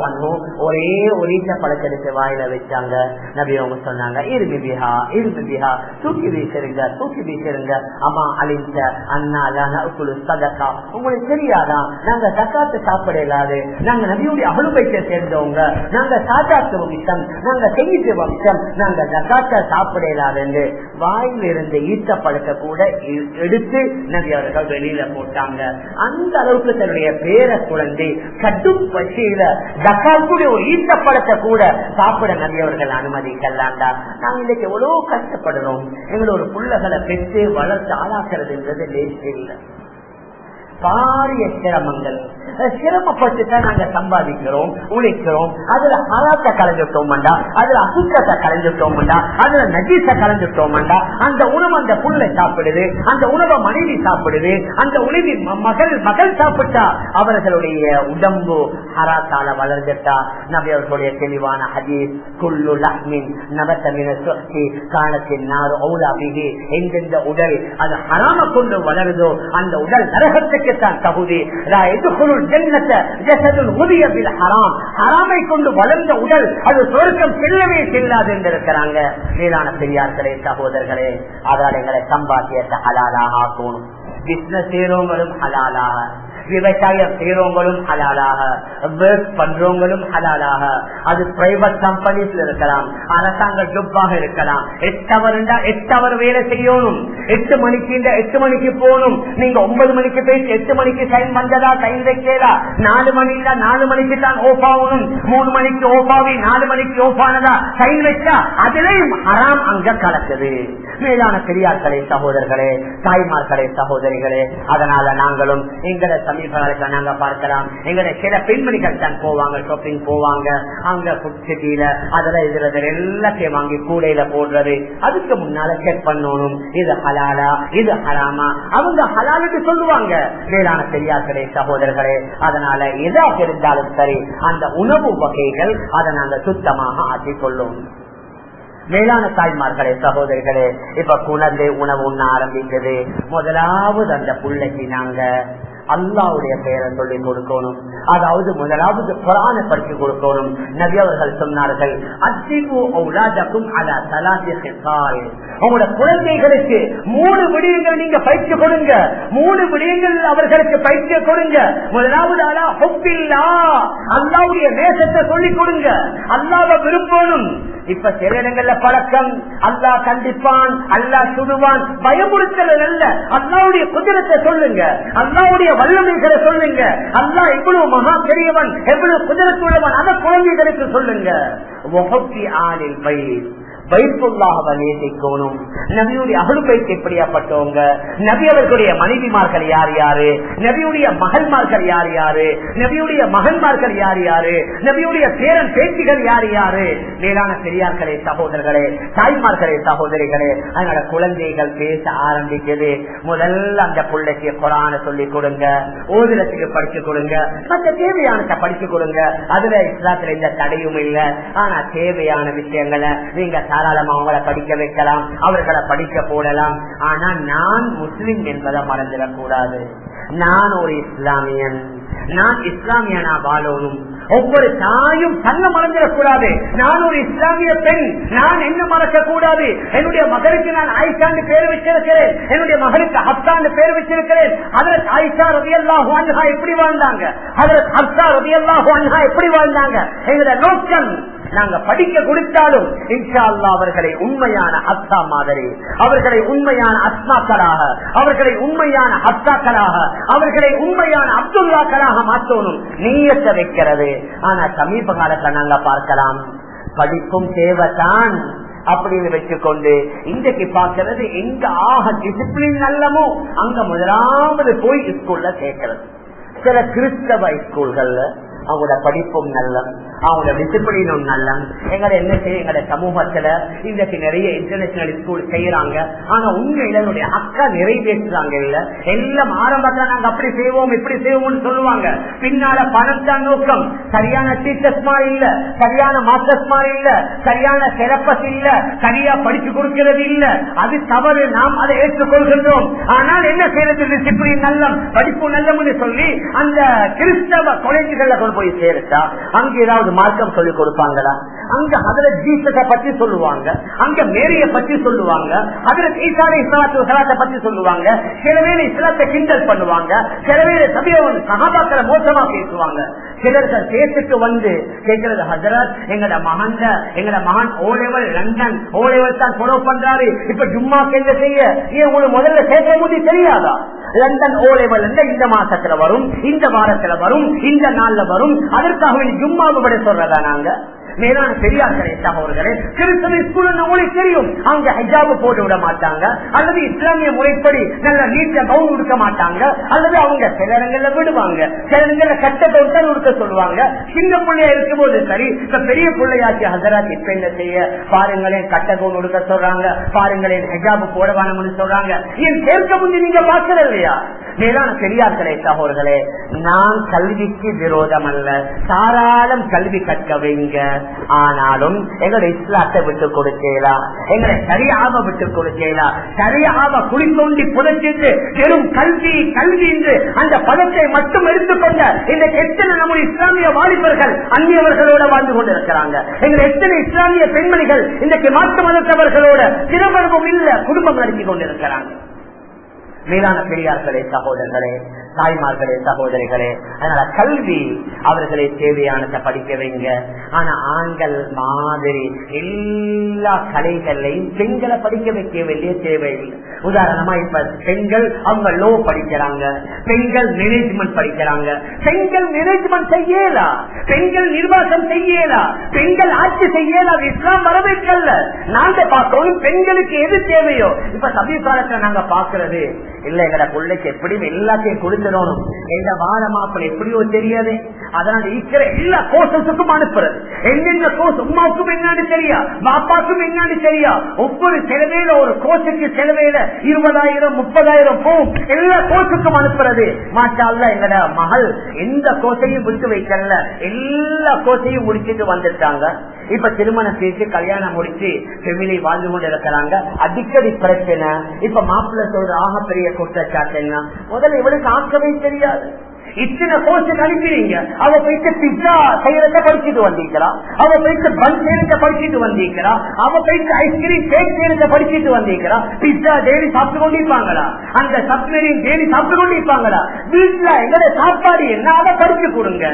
ஒரே ஒரு ஈத்தப்பழத்திற்கு வாயில வச்சாங்க. நபி அவங்க சொன்னாங்க இருமி பிஹா இருமி பிஹா தூக்கி வீசிருங்க தூக்கி வீசிருங்க. அம்மா அழிஞ்ச அண்ணா சதக்கா உங்களுக்கு தெரியாதா? நாங்க சக்காத்து சாப்பிட இல்லாது நாங்க நபியுடைய அகலுபைத்தை சேர்ந்தவங்க. நாங்க சாத்தாத்துவங்க வம்சம் நாங்க செய்து வம்சம் நாங்க ஜகாத்த சாப்பிட இல்லாது வாயில் இருந்த ஈட்ட பழக்க கூட எடுத்து நபி அவர்கள் வெளியில போட்டாங்க. அந்த அளவுக்கு தன்னுடைய பேர குழந்தை கடும் பசியில ஜக்காத்துடைய ஒரு ஈட்ட பழத்தை கூட சாப்பிட நபி அவர்கள் அனுமதிக்கலாண்டா நாங்க இன்னைக்கு எவ்வளவு கஷ்டப்படுறோம். எங்களோட புள்ளகளை பெற்று வளர்த்து ஆளாக்குறதுன்றது லேசில்லை பாரிய சிரமங்கள். சிரமப்பட்டு தான் நாங்க சம்பாதிக்கிறோம் உழைக்கிறோம். அதுல ஹலாத்த கலைஞ்சிட்டோம்டா அதுல அசுத்தத்தை கலைஞ்சிட்டோம்டா அதுல நஜீச கலைஞ்சிட்டோம்டா அந்த உணவு அந்த புள்ளை சாப்பிடுது அந்த உணவை மனைவி சாப்பிடுது அந்த உணவின் மகள் மகள் சாப்பிட்டா அவர்களுடைய உடம்பு ஹராத்தால வளர்ந்துட்டா. நபி அவர்களுடைய தெளிவான ஹதீஸ் குள்ளு லஹ்மின் நபத்தமின சொத்தி காலத்தின் நாறு ஔலாபிகி எந்தெந்த உடல் அது ஹராம கொண்டு வளருதோ அந்த உடல் நரகத்துக்குத்தான் தகுதி. ஹராமை. கொண்டு வளர்ந்த உடல் அது சொர்க்கம் செல்லவே செல்லாது என்று இருக்கிறாங்க மேலான பெரியார்களே சகோதரர்களே அதால் எங்களை சம்பாத்தியத்தை ஹலாலாக ஆக்கணும். பிசினஸ் செய்யறவங்களும் ஹலாலாக. விவசாயம் செய்யறவங்களும் ஹலாலாக ஒர்க் பண்றவங்களும் ஹலாலாக. அது பிரைவேட் கம்பெனிஸ்ல இருக்கலாம் அரசாங்க ஜொப்பாக இருக்கலாம். எட்டு எட்டவர் வேலை செய்யணும். எட்டு மணிக்கு எட்டு மணிக்கு போகணும். நீங்க ஒன்பது மணிக்கு போய் எட்டு மணிக்கு சைன் வந்ததா சைன் வைக்கலா நாலு மணில நாலு மணிக்கு தான் ஓஃப் ஆகணும். மூணு மணிக்கு ஓஃப் ஆகி நாலு மணிக்கு ஓஃப் ஆனதா சைன் வச்சா அதுலயும் அறாம் அங்க கலக்குது. மேலான பெரியார்களே சகோதரர்களே தாய்மார்களே சகோதரிகளே அதனால நாங்களும் எங்களை சமீபத்தை நாங்க பார்க்கலாம் எங்களை சில பெண்மணிகள் தான் போவாங்க ஷாப்பிங் போவாங்க. அங்க சிட்டியில அதுல இதுல எல்லாத்தையும் வாங்கி கூடையில போடுறது. அதுக்கு முன்னால செக் பண்ணணும். இது ஹலாலா இது ஹலாமா அவங்க ஹலாலுக்கு சொல்லுவாங்க. மேலான பெரியார்களே சகோதரர்களே அதனால எதாக இருந்தாலும் சரி அந்த உணவு வகைகள் அதை நாங்க சுத்தமாக ஆக்கிக்கொள்ளும் மேலான தாய்மார்களே சகோதரிகளே இப்ப குழந்தை உணவு உண்ண ஆரம்பிக்குது. முதலாவது அந்த பிள்ளைக்கு நாங்க அல்லாவுடைய பெயரை சொல்லி கொடுக்கணும். அதாவது முதலாவது குரானை படிச்சு கொடுக்கணும். நபி அவர்கள் சொன்னார்கள் உங்களோட குழந்தைகளுக்கு மூணு விடயங்கள் நீங்க பயிற்சி கொடுங்க. மூணு விடயங்கள் அவர்களுக்கு பயிற்சி கொடுங்க. முதலாவது அலா ஹொப்பில்லா. அல்லாவுடைய நேசத்தை சொல்லி கொடுங்க. அல்லாவை விரும்பணும். இப்ப சில இடங்கள்ல பழக்கம். அல்லா கண்டிப்பான் அல்லா சுடுவான். பயமுறுத்தல் அல்ல அல்லாவுடைய குதிரத்தை சொல்லுங்க. அல்லாவுடைய வல்லமைகளை சொல்லுங்க. அல்லா எவ்வளவு மகா பெரியவன் எவ்வளவு குதிரத்துள்ளவன் அந்த குழந்தைகளுக்கு சொல்லுங்க. ஆளில் பயிர் வைப்புள்ளாக நேசிக்கணும். நபியுடைய அகழ்பைக்கு எப்படியாப்பட்டவங்க? நபி அவர்களுடைய மனைவிமார்கள் யார் யாரு? நபியுடைய மகன்மார்கள் யார் யாரு? நபியுடைய மகன்மார்கள் யார் யாரு? நபியுடைய பேரன் பேச்சிகள் யார் யாரு? மேலான பெரியார்களே சகோதரர்களே தாய்மார்களே சகோதரிகளே அதனால குழந்தைகள் பேச ஆரம்பிக்குது. முதல்ல அந்த பிள்ளைக்கு குரான சொல்லிக் கொடுங்க. ஓதுலத்துக்கு படிச்சு கொடுங்க. மற்ற தேவையானத்தை படிச்சு கொடுங்க. அதுல இஸ்லாத்துல எந்த தடையும் இல்லை. ஆனா தேவையான விஷயங்களை நீங்க தாராளமா அவங்கள படிக்க வைக்கலாம் அவர்களை படிக்க போடலாம். ஆனா நான் முஸ்லிம் என்பதை மறந்துடக்கூடாது. நான் ஒரு இஸ்லாமியன். நான் இஸ்லாமியனா வாழணும். ஒவ்வொரு தாயும் தன்னை மறந்துடக்கூடாது. நான் ஒரு இஸ்லாமிய பெண். நான் என்ன மறக்க கூடாது என்னுடைய மகளுக்கு நான் ஆயிஷாண்டு பேர் வச்சிருக்கிறேன். என்னுடைய மகளுக்கு ஹப்தாண்டு பேர் வச்சிருக்கிறேன். அதற்கு ஆயிஷா ரவி அல்லாஹ் எப்படி வாழ்ந்தாங்க? அதற்கு ஹப்தா ரவி அல்லாஹ் எப்படி வாழ்ந்தாங்க? எங்களுடைய நோக்கம் நாங்க படிக்க கொடுத்தாலும் இன்ஷா அவர்களை உண்மையான அத்தா மாதிரி அவர்களை உண்மையான அஸ்மாக்களாக அவர்களை உண்மையான அத்தாக்களாக அவர்களை உண்மையான அப்துல்லாக்களாக மாற்றணும் நீயத்தை வைக்கிறது. ஆனா சமீப காலத்துல நாங்க பார்க்கலாம் படிப்பும் தேவைதான் அப்படின்னு வச்சுக்கொண்டு இன்றைக்கு பார்க்கிறது எங்க ஆக டிசிப்ளின் நல்லமோ அங்க முதலாவது போய் ஸ்கூல்ல சேர்க்கிறது. சில கிறிஸ்தவ ஸ்கூல்கள்ல அவங்களோட படிப்பும் நல்ல அவங்களோட டிசிப்ளினும் நல்ல எங்களை என்ன செய்ய எங்களோட சமூகத்துல இன்றைக்கு நிறைய இன்டர்நேஷனல் ஸ்கூல் செய்யறாங்க. ஆனா உண்மையில என்னுடைய அக்கா நிறைவேற்றுறாங்க இல்ல? எல்லாம் ஆரம்பத்துல நாங்க அப்படி செய்வோம் இப்படி செய்வோம்னு சொல்லுவாங்க. பின்னால பணத்தான் நோக்கம். சரியான டீச்சர்ஸ் மாதிரி இல்ல சரியான மாஸ்டர்ஸ் மாதிரி இல்ல சரியான சிறப்பஸ் இல்ல சரியா படிச்சு கொடுக்கிறது இல்ல. அது தவறு. நாம் அதை ஏற்றுக்கொள்கின்றோம். ஆனால் என்ன செய்யறது? டிசிப்ளின் நல்லம் படிப்பு நல்லம்னு சொல்லி அந்த கிறிஸ்தவ காலேஜுகள்ல போய் சேர்த்தா அங்க ஏதாவது மார்க்கம் சொல்லி கொடுப்பாங்களா? அங்க அதுல ஜீசத்தை பத்தி சொல்லுவாங்க. அங்க மேரிய பத்தி சொல்லுவாங்க. அதுல ஈசான இஸ்லாத்தை பத்தி சொல்லுவாங்க. சில வேலை இஸ்லாத்தை கிண்டல் பண்ணுவாங்க. சில வேலை சபையவன் சகாபாக்களை மோசமா பேசுவாங்க. சிலர்கள் சேர்த்துட்டு வந்து கேட்கிறது ஹசரத் எங்கட மகன் எங்கட மகன் ஓலெவல் லண்டன் ஓ தான் ஃபாலோ பண்றாரு. இப்ப ஜும்மா கேள்வி செய்ய? ஏன் உங்களுக்கு முதல்ல சேர்க்க முடி தெரியாதா? லண்டன் ஓலெவல் இந்த மாசத்துல வரும் இந்த வாரத்துல வரும் இந்த நாள்ல வரும். அதற்காக ஜும்மாவை விட சொல்றதா நாங்க? மேலான பெரியார்களே அவர்களே கிறிஸ்தவ ஸ்கூல் உங்களுக்கு தெரியும். அவங்க ஹஜாபு போட்டு விட மாட்டாங்க. அல்லது இஸ்லாமிய முறைப்படி நல்ல நீட்ட கவுன் உடுக்க மாட்டாங்க. அல்லது அவங்க சில இடங்கள்ல விடுவாங்க. சில இடங்கள்ல கட்ட கவுன் உடுக்க சொல்லுவாங்க. சின்ன பிள்ளையா இருக்கும் போது சரி இப்ப பெரிய பிள்ளையாச்சு ஹசராத் இப்ப என்ன செய்ய? பாருங்களேன் கட்ட கவுன் உடுக்க சொல்றாங்க. பாருங்களேன் ஹஜாபு போட வேணும்னு சொல்றாங்க. ஏன் சேர்க்க முந்தி நீங்க பாக்குறது இல்லையா? மேலான பெரியார்களே சகோதர்களே நான் கல்விக்கு விரோதம் அல்ல தாராளம் கல்வி கற்க வைங்க. ஆனாலும் எங்களை இஸ்லாத்தை விட்டு கொடுக்கலாம் எங்களை சரியாக விட்டு கொடுக்கலாம் சரியாக குளித்தோண்டி புதைச்சிட்டு வெறும் கல்வி கல்வி என்று அந்த பதத்தை மட்டும் எடுத்துக்கொண்ட இந்த எத்தனை நம்முடைய இஸ்லாமிய வாலிபர்கள் அந்நியவர்களோட வாழ்ந்து கொண்டிருக்கிறாங்க. எங்களை எத்தனை இஸ்லாமிய பெண்மணிகள் இன்றைக்கு மாற்று மதத்தவர்களோட திருமணமும் இல்ல குடும்பம் நடத்தி கொண்டிருக்கிறாங்க. மேலான பெரியார்களே சகோதரர்களே தாய்மார்களே சகோதரிகளே அதனால கல்வி அவர்களை தேவையானதை படிக்க வைங்க. ஆனா ஆண்கள் மாதிரி எல்லா கலைகளையும் பெண்களை படிக்க வைக்க வேண்டிய தேவையில்லை உதாரணமா இப்ப பெண்கள் அவங்க லோ படிக்கிறாங்க பெண்கள் மேனேஜ்மெண்ட் படிக்கிறாங்க. பெண்கள் மேனேஜ்மெண்ட் செய்யலா பெண்கள் நிர்வாகம் செய்யலா பெண்கள் ஆட்சி செய்யலா இஸ்லாம் வரவேற்கல்ல. நாங்க பார்க்கணும் பெண்களுக்கு எது தேவையோ இப்ப சமீபகாலத்துல நாங்க பாக்குறது இல்ல எங்கட பிள்ளைக்கு எப்படி எல்லாத்தையும் கொடுத்துடணும் எந்த வார மாப்பிள்ள எப்படியோ தெரியாது. அதனால இருக்கிற எல்லா கோஷத்துக்கும் அனுப்புறது. என்னென்ன கோர்ஸ் உமாவுக்கும் என்னன்னு தெரியா? பாப்பாக்கும் என்னன்னு தெரியா? ஒவ்வொரு செலவையில ஒரு கோர்ஸுக்கு செலவையில இருபதாயிரம் முப்பதாயிரம் போகும். எல்லா கோர்ஸுக்கும் அனுப்புறது. மாற்றால எங்கட மகள் எந்த கோர்ஸையும் விட்டு வைக்கல. எல்லா கோர்ஸையும் முடிச்சுட்டு வந்துட்டாங்க. இப்ப திருமணம் பேசி கல்யாணம் முடிச்சு ஃபெமிலி வாழ்ந்து கொண்டு இருக்கிறாங்க அடிக்கடி பிரச்சனை. இப்ப மாப்பிள்ள சொல்ற ஆக பெரிய குற்றச்சாட்டு என்ன? முதல்ல இவளுக்கு ஆக்க ஆக்கவே தெரியாது. இத்தனை கோர்ஸ் அனுப்பிடுங்க அவ போயிட்டு பிஸா செய்யறத படிச்சுட்டு வந்திருக்கிறா. அவ போயிட்டு பன் செய்யறத படிச்சுட்டு வந்திருக்கிறா. அவ போயிட்டு ஐஸ்கிரீம் கேக் செய்யறத படிச்சுட்டு வந்திருக்கிறா. பிஸா டெய்லி சாப்பிட்டு கொண்டிருப்பாங்களா? அந்த சப்மரீன் டெய்லி சாப்பிட்டு கொண்டிருப்பாங்களா? வீட்டுல எங்களோட சாப்பாடு என்ன அதை படிச்சு கொடுங்க.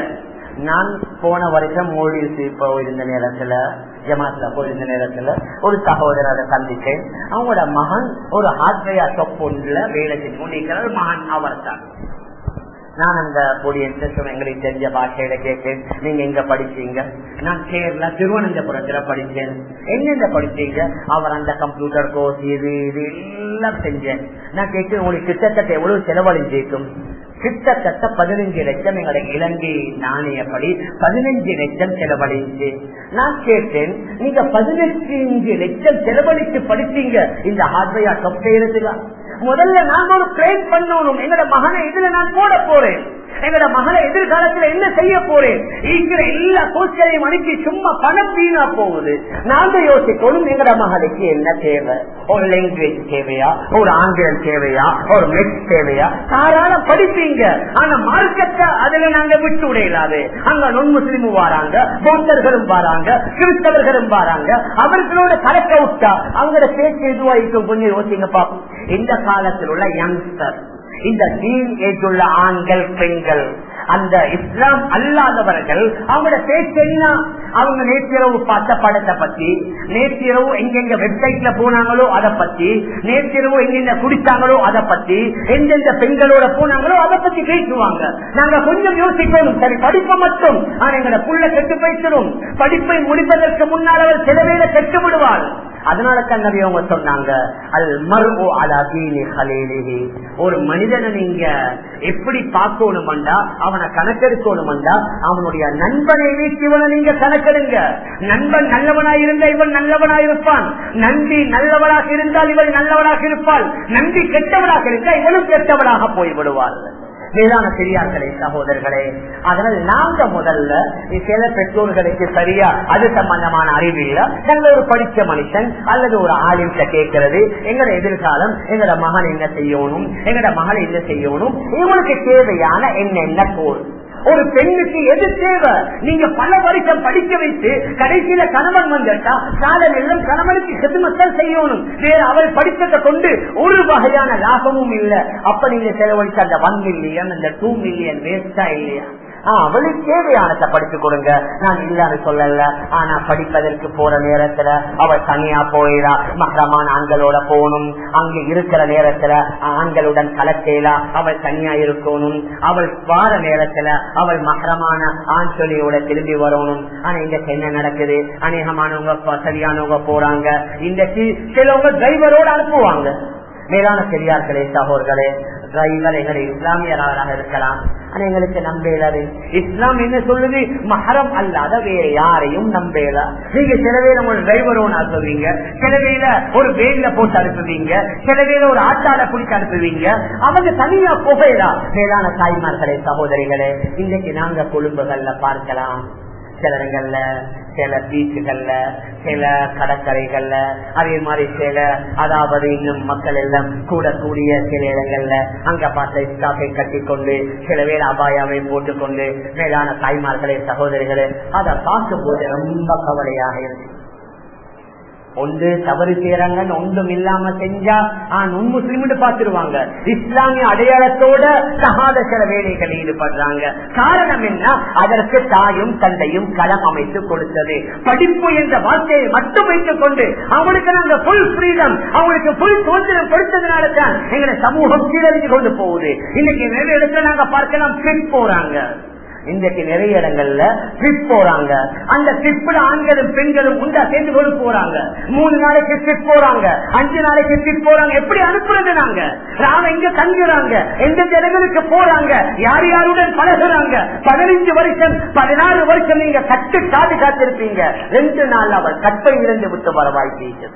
நான் போன வருஷம் மோடிசி போயிருந்த நேரத்துல ஜமாத்ல போயிருந்த நேரத்துல ஒரு சகோதரரை சந்திச்சேன் அவங்களோட மகன் ஒரு ஹார்ட்வேர் ஷாப் ஒன்றுல வேலை செஞ்சு மகன் அவர் தான் நான் அந்த பொடியும் எங்களுக்கு தெரிஞ்ச பாஷையில கேட்டேன். நீங்க எங்க படிச்சீங்க? நான் கேரளா திருவனந்தபுரத்துல படிச்சேன். எங்கெங்க படிச்சீங்க? அவர் அந்த கம்ப்யூட்டர் கோர்ஸ் இது இது எல்லாம் செஞ்சேன். நான் கேட்டேன் உங்களுக்கு கிட்டத்தட்ட எவ்வளவு செலவழிஞ்சிருக்கும்? கிட்டத்தட்ட பதினஞ்சு லட்சம் எங்களுடைய இலங்கை நாணயப்படி பதினஞ்சு லட்சம் செலவழிச்சு. நான் கேட்டேன் நீங்க பதினஞ்சு லட்சம் செலவழித்து படிச்சீங்க இந்த ஆர்வையா டொப் செய்யறதுல. முதல்ல நாங்க ஒரு பிளேன் பண்ணணும். எங்களோட மகனை இதுல நான் போட போறேன். எங்கட மகளை எதிர்காலத்துல என்ன செய்ய போறேன்? இருக்கிற எல்லா கோச்சலையும் அனுப்பி சும்மா பணம் வீணா போகுது. நாங்க யோசிக்கணும் எங்கட மகளுக்கு என்ன தேவை? ஒரு லாங்குவேஜ் தேவையா? ஒரு ஆங்கிலம் தேவையா? ஒரு மெக்ஸ் தேவையா? தாராள படிப்பீங்க. ஆனா மார்க்கத்தை அதுல நாங்க விட்டு உடையலாது அங்க நொன் முஸ்லிமும் வராங்க பௌத்தர்களும் வராங்க கிறிஸ்தவர்களும் வராங்க. அவர்களோட கலக்க விட்டா அவங்களோட பேச்சு இதுவாயிக்கும் கொஞ்சம் யோசிங்க பாப்போம். இந்த காலத்தில் உள்ள யங்ஸ்டர் இந்த தீன் ஏற்றுள்ள ஆண்கள் பெண்கள். அந்த இஸ்லாம் அல்லாதவர்கள் அவங்களோட பேச்சு என்ன அவங்க நேற்றிரவு பார்த்த படத்தை பத்தி நேற்றிரவு எங்கெங்க வெப்சைட்ல போனாங்களோ அதை பத்தி நேற்றிரவு எங்கெங்க குடித்தாங்களோ அதை பத்தி எந்தெந்த பெண்களோட போனாங்களோ அதை பத்தி பேசுவாங்க. நாங்க கொஞ்சம் யோசிக்கணும். சரி படிப்பை மட்டும். ஆனா எங்களை புள்ள கெட்டு பேசணும் படிப்பை முடிப்பதற்கு முன்னால் அவர் சிலவேல கெட்டு விடுவார். அதனால தான் அவங்க சொன்னாங்க அல் மர்வு அலா ஒரு மனிதனை நீங்க எப்படி பார்க்கணும்டா அவனை கணக்கெடுக்கணும்டா அவனுடைய நண்பனை வீட்டு இவனை நீங்க கணக்கெடுங்க நண்பன் நல்லவனாய் இருந்தா இவன் நல்லவனாய் இருப்பான் நன்றி நல்லவனாக இருந்தால் இவள் நல்லவனாக இருப்பாள். நன்றி கெட்டவனாக இருந்தால் இவனும் கெட்டவனாக போய்விடுவாள். மேலான பெரியார்களே சகோதரர்களே. அதனால் நாங்க முதல்ல சில பெற்றோர்களுக்கு சரியா அது சம்பந்தமான அறிவு இல்ல நல்ல ஒரு படிச்ச மனுஷன் அல்லது ஒரு ஆலிம்கிட்ட கேட்கறது எங்கட எதிர்காலம் எங்கட மகன் என்ன செய்யணும் எங்கட மகள் என்ன செய்யணும் இவங்களுக்கு தேவையான என்னென்ன கோர்ஸ் ஒரு பெண்ணுக்கு எது தேவை? நீங்க பல வருஷம் படிக்க வைத்து கடைசியில கணவன் வந்துட்டா காலம் எல்லாம் கணவனுக்கு செதுமத்தான் செய்யணும். வேற அவள் படித்ததை கொண்டு ஒரு வகையான லாபமும் இல்ல. அப்ப நீங்க செலவழிச்ச அந்த ஒன் மில்லியன் அந்த டூ மில்லியன் வேஸ்டா இல்லையா? அவளுக்கு தேவையானத்தை படிச்சு கொடுங்க. நான் இல்லன்னு சொல்லல. ஆனா படிப்பதற்கு போற நேரத்துல அவள் தனியா போயிடா மகரமான ஆண்களோட போகணும். அங்க இருக்கிற நேரத்துல ஆண்களுடன் கலக்கேலா. அவள் தனியா இருக்கணும். அவள் வார நேரத்துல அவள் மகரமான ஆண் சொல்லியோட திரும்பி வரணும். ஆனா இங்க என்ன நடக்குது? அநேகமானவங்க சரியானவங்க போறாங்க. இன்றைக்கு சிலவங்க டிரைவரோட அனுப்புவாங்க. மேலான பெரியார்களே சகோர்களே டிரைவர் எங்களை இஸ்லாமியராக இருக்கலாம். ஆனா எங்களுக்கு நம்பேலாது இஸ்லாம் என்ன சொல்லுது? மகரம் அல்லாத வேற யாரையும் நம்பேலா நீங்க சில பேர் ஒரு டிரைவரோட அனுப்புவீங்க. சில பேர ஒரு வேன்ல போட்டு அனுப்புவீங்க. சில பேர ஒரு ஆட்டால குளிக்க அனுப்புவீங்க. அவங்க தனியா புகையலா மேலான தாய்மார்களே சகோதரிகளே இன்னைக்கு நாங்க கொழும்புகள்ல பார்க்கலாம். சில இடங்கள்ல சில பீச்சுகள்ல சில கடற்கரைகள்ல அதே மாதிரி சில அதாவது இன்னும் மக்கள் எல்லாம் கூடக்கூடிய சில இடங்கள்ல அங்க பார்த்த ஸ்டாக்கை கட்டிக்கொண்டு சில பேர் அபாயாவை போட்டுக்கொண்டு மேலான தாய்மார்களே சகோதரிகளே அதை பார்க்கும் போது ரொம்ப கவலையாக இருக்கு. ஒன்று தவறு செய்யறாங்கன்னு ஒன்றும் இல்லாம செஞ்சா நுண் முஸ்லிம் பார்த்துருவாங்க. இஸ்லாமிய அடையாளத்தோட சகாத சில வேலைகள் ஈடுபடுறாங்க. காரணம் என்ன? அதற்கு தாயும் தந்தையும் களம் அமைத்து கொடுத்தது. படிப்பு என்ற வார்த்தையை மட்டும் வைத்துக் கொண்டு அவங்களுக்கு நாங்க புல் ஃப்ரீடம் அவங்களுக்கு புல் சுதந்திரம் கொடுத்ததுனால தான் எங்களை சமூகம் கீழறிஞ்சு கொண்டு போகுது. இன்னைக்கு வேறு இடத்துல நாங்க பார்க்கலாம் போறாங்க. இன்றைக்கு நிறைய இடங்கள்ல ட்ரிப் போறாங்க. அந்த ட்ரிப்ல ஆண்களும் பெண்களும் உண்டா சேர்ந்து கொண்டு போறாங்க. மூணு நாளைக்கு ட்ரிப் போறாங்க. அஞ்சு நாளைக்கு ட்ரிப் போறாங்க. எப்படி அனுப்புறது நாங்க நாம இங்க தங்குறாங்க? எந்த இடங்களுக்கு போறாங்க? யார் யாருடன் பழகுறாங்க? பதினஞ்சு வருஷம் பதினாறு வருஷம் நீங்க கட்டு காது காத்திருப்பீங்க. ரெண்டு நாள் அவர் கட்டை இழந்து விட்டு வர வாய்ப்பு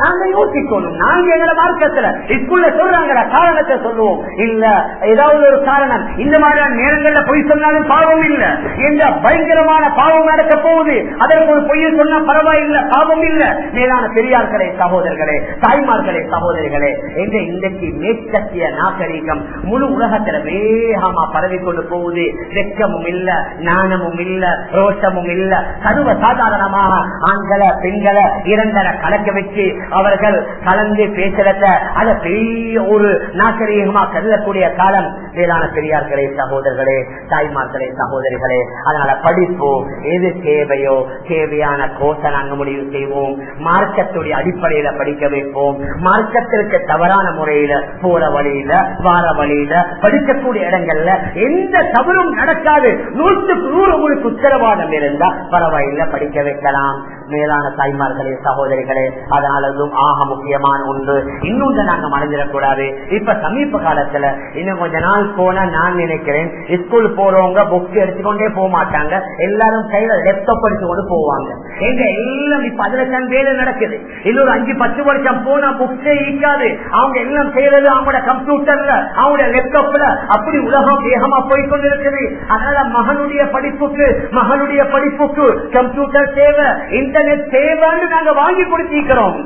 நாங்க யோசிக்கணும். நாங்க எங்களை மார்க்கத்துல இதுக்குள்ள சொல்றாங்கிற காரணத்தை சொல்லுவோம். இல்ல ஏதாவது ஒரு காரணம். இந்த மாதிரியான நேரங்கள்ல பொய் சொன்னாலும் பாவம் இல்ல. எந்த பயங்கரமான பாவம் நடக்க போகுது. அதற்கு ஒரு பொய்யை சொன்னா பரவாயில்ல பாவம் இல்ல. மேலான பெரியார்களே சகோதரர்களே தாய்மார்களே சகோதரிகளே என்ற இன்றைக்கு மேற்கத்திய நாகரீகம் முழு உலகத்துல வேகமா பரவி கொண்டு போகுது. வெக்கமும் இல்ல ஞானமும் இல்ல ரோஷமும் இல்ல. சர்வ சாதாரணமாக ஆண்களை பெண்களை இரண்டரை கலக்க வச்சு அவர்கள் கலந்து பேசுறத அத பெரிய ஒரு நாகரீகமா கருதக்கூடிய காலம். வேளாண் பெரியார்களே சகோதரர்களே தாய்மார்களே சகோதரிகளே அதனால படிப்பு எது தேவையோ தேவையான கோஷ நாங்க முடிவு செய்வோம். மார்க்கத்துடைய அடிப்படையில படிக்க வைப்போம். மார்க்கத்திற்கு தவறான முறையில போற வழியில வார வழியில படிக்கக்கூடிய இடங்கள்ல எந்த தவறும் நடக்காது. நூற்றுக்கு நூறு உங்களுக்கு உத்தரவாதம் இருந்தா பரவாயில்ல படிக்க வைக்கலாம். மேலான தாய்மார்களே சகோதரிகளே அதனால அதனாலதும் ஆக முக்கியமான ஒன்று. இன்னொன்று நாங்க மறைஞ்சிடக்கூடாது இப்ப சமீப காலத்துல இன்னும் கொஞ்ச நாள் போனா நான் நினைக்கிறேன் ஸ்கூல் போறவங்க புக் எடுத்துக்கொண்டே போக மாட்டாங்க. எல்லாரும் கையில லேப்டாப் எடுத்துக்கொண்டு போவாங்க. எங்க எல்லாம் இப்ப அதுல வேலை நடக்குது. இன்னொரு அஞ்சு பத்து வருஷம் போனா புக்ஸே ஈக்காது அவங்க எல்லாம் செய்யறது அவங்களோட கம்ப்யூட்டர்ல அவங்களோட லேப்டாப்ல அப்படி உலகம் வேகமா போய்கொண்டிருக்குது. அதனால மகனுடைய படிப்புக்கு மகளுடைய படிப்புக்கு கம்ப்யூட்டர் தேவை இன்டர்நெட் தேவைன்னு நாங்க வாங்கி கொடுத்திருக்கிறோம்.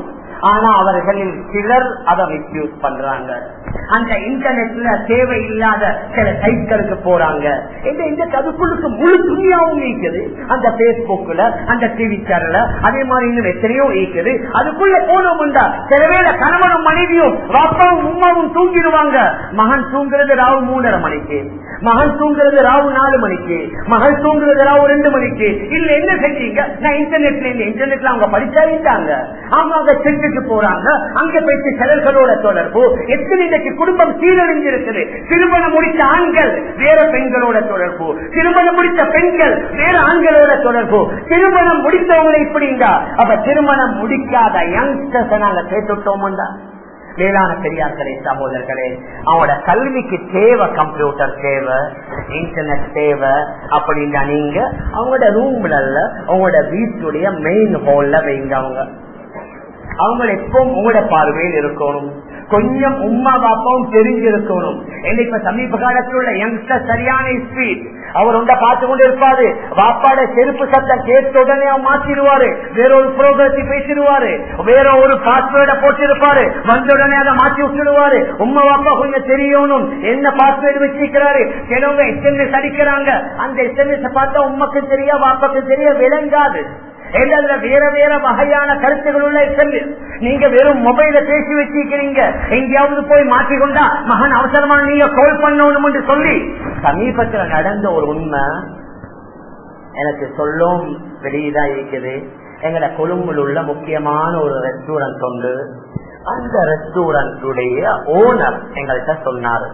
ஆனா அவர்களில் சிலர் அதை மிஸ்யூஸ் பண்றாங்க. அந்த இன்டர்நெட்ல தேவையில்லாத சில சைட்களுக்கு போறாங்க. இந்த இந்த கதுக்குள்ளுக்கு முழு துணியாவும் இருக்குது அந்த பேஸ்புக்ல அந்த டிவி ட்விட்டர்ல அதே மாதிரி இன்னும் எத்தனையோ இருக்குது அதுக்குள்ள போனோம்டா சில வேளை கணவனும் மனைவியும் பாப்பாவும் உமாவும் தூங்கிடுவாங்க. மகன் தூங்குறது ராவு மூணரை மணிக்கு. மகள் தூங்குறது ராவு நாலு மணிக்கு மகள் தூங்குறது ராவு ரெண்டு மணிக்கு. இல்ல என்ன செஞ்சீங்க நான் இன்டர்நெட்ல இந்த இன்டர்நெட்ல அவங்க படிச்சாங்க அவங்க அங்க செஞ்சுட்டு போறாங்க. அங்க போயிட்டு சிலர்களோட தொடர்பு. எத்தனை இன்றைக்கு குடும்பம் சீரழிஞ்சிருக்குது. திருமணம் முடித்த ஆண்கள் வேற பெண்களோட தொடர்பு. திருமணம் முடித்த பெண்கள் வேற ஆண்களோட தொடர்பு. திருமணம் முடித்தவங்களை இப்படிங்க அப்ப திருமணம் முடிக்காத யங்ஸ்டர்ஸ் நாங்க சேர்த்துட்டோம்டா மேலான பெரியார்களே சகோதரர்களே அவங்களோட கல்விக்கு தேவை கம்ப்யூட்டர் தேவை இன்டர்நெட் தேவை அப்படின்னா நீங்க அவங்களோட ரூம்ல அவங்களோட வீட்டுடைய மெயின் ஹால்ல வைங்க அவங்க. அவங்களை எப்பவும் உங்களோட பார்வையில் இருக்கணும். கொஞ்சம் உமா பாப்பாவும் தெரிஞ்சிருக்கணும் இப்ப சமீப காலத்தில் உள்ள யங்ஸ்டர் சரியான ஸ்பீட் அவர் உண்ட பார்த்து கொண்டு இருப்பாரு பாப்பாட செருப்பு சத்தம் கேட்ட உடனே அவன் மாத்திடுவாரு. வேற ஒரு புரோகிரசி பேசிடுவாரு. வேற ஒரு பாஸ்வேர்டை போட்டிருப்பாரு. வந்த உடனே அதை மாத்தி விட்டுடுவாரு. உமா பாப்பா கொஞ்சம் தெரியணும். என்ன பாஸ்வேர்டு வச்சிருக்கிறாரு? சிலவங்க எஸ்எம்எஸ் அடிக்கிறாங்க. அந்த எஸ்எம்எஸ் பார்த்தா உமக்கு தெரியா பாப்பாக்கு தெரிய? விளங்காது. எங்கள்ல வேற வேற வகையான கருத்துகள் உள்ள செல்லு. நீங்க வெறும் மொபைல பேசி வச்சிருக்கிறீங்க. எங்கேயாவது போய் மாற்றிக்கொண்டா மகன் அவசரமா நீங்க கால் பண்ணணும் என்று சொல்லி. சமீபத்துல நடந்த ஒரு உண்மை எனக்கு சொல்லும் வெளியதா இருக்குது. எங்கட கொழும்புல உள்ள முக்கியமான ஒரு ரெஸ்டாரண்ட் உண்டு. அந்த ரெஸ்டாரண்டுடைய ஓனர் எங்கள்கிட்ட சொன்னாரு.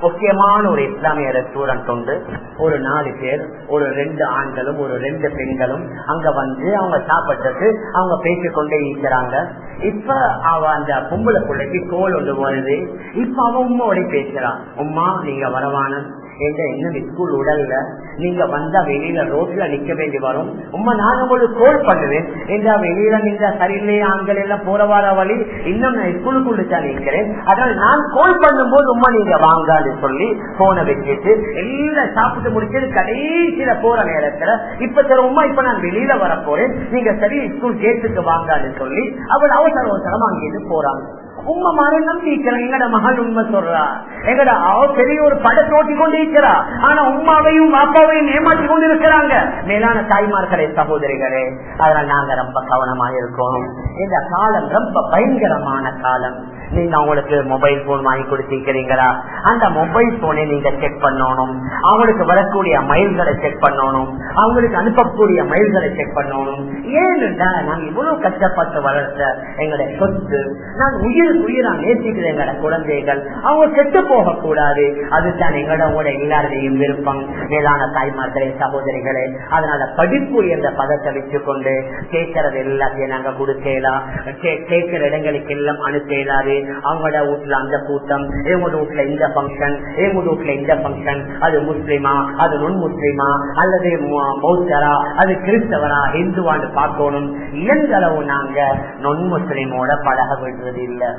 முக்கியமான ஒரு இஸ்லாமிய ரெஸ்டாரண்ட் உண்டு. ஒரு நாலு பேர் ஒரு ரெண்டு ஆண்களும் ஒரு ரெண்டு பெண்களும் அங்க வந்து அவங்க சாப்பிட்டதுக்கு அவங்க பேசிக்கொண்டே இருக்கிறாங்க. இப்ப அவ அந்த பொம்பளை பிள்ளைக்கு கோல் ஒன்று வருது. இப்ப அவன் உண்மையோட பேசுறான் உமா நீங்க வரவானன் எங்க இன்னும் ஸ்கூல் உடல்ல. நீங்க வந்தா வெளியில ரோட்ல நிக்க வேண்டி வரும். உமா நான் உங்களுக்கு கோல் பண்ணுவேன். எங்க வெளியில நீங்க சரியில்லை ஆண்கள் எல்லாம் போற வார வழி? இன்னும் நான் ஸ்கூலுக்குள்ளா நிற்கிறேன். அதனால நான் கோல் பண்ணும்போது உமா நீங்க வாங்கான்னு சொல்லி போனை வச்சுட்டு எல்லாம் சாப்பிட்டு முடிச்சது கடைசியில போற நேரத்துல இப்ப சார் உமா இப்ப நான் வெளியில வர போறேன். நீங்க சரி ஸ்கூல் கேட்டுக்கு வாங்கான்னு சொல்லி அவள் அவசர அவசரமா அங்கிருந்து போறாங்க. உங்க மாறி நீக்கிறேன் எங்கட மகள் உண்மை சொல்றா. எங்கட அவ பெரிய ஒரு படத்தை தோட்டி கொண்டு இருக்கிறா. ஆனா உமாவையும் அப்பாவையும் ஏமாற்றி கொண்டு இருக்கிறாங்க மேலான தாய்மார்களே சகோதரிகளே அதனால நாங்க ரொம்ப கவனமா இருக்கோம். இந்த காலம் ரொம்ப பயங்கரமான காலம். நீங்க அவங்களுக்கு மொபைல் போன் வாங்கி கொடுத்திருக்கிறீங்களா? அந்த மொபைல் போனை நீங்க செக் பண்ணணும். அவங்களுக்கு வரக்கூடிய மயில்களை செக் பண்ணணும். அவங்களுக்கு அனுப்பக்கூடிய மயில்களை செக் பண்ணணும். ஏனென்றால் நாங்க இவ்வளவு கஷ்டப்பட்டு வளர்த்த எங்களுடைய சொத்து நான் உயிருக்கு உயிரா நேசிக்கிற எங்களோட குழந்தைகள் அவங்க கெட்டு போக கூடாது அதுதான் எங்களோட உங்களோட எல்லாருடையும் விருப்பம். மேலான தாய்மார்களே சகோதரிகளே அதனால படிப்பு என்ற பதத்தை வச்சுக்கொண்டு கேட்கறது எல்லாத்தையும் நாங்க கொடுக்கலாம் கேட்கிற இடங்களுக்கு எல்லாம் அனுப்பலாது அவங்களோட வீட்டுல அந்த கூட்டம் இவங்களோட வீட்டுல இந்த பங்கன் இவங்களோட வீட்டுல இந்த பங்கன் அது முஸ்லிமா அது நுண் முஸ்லிமா அல்லது பௌத்தரா அது கிறிஸ்தவரா இந்துவான்னு பார்க்கணும். எந்த அளவு நாங்க நுண் முஸ்லிமோட பழக விடுறது இல்லை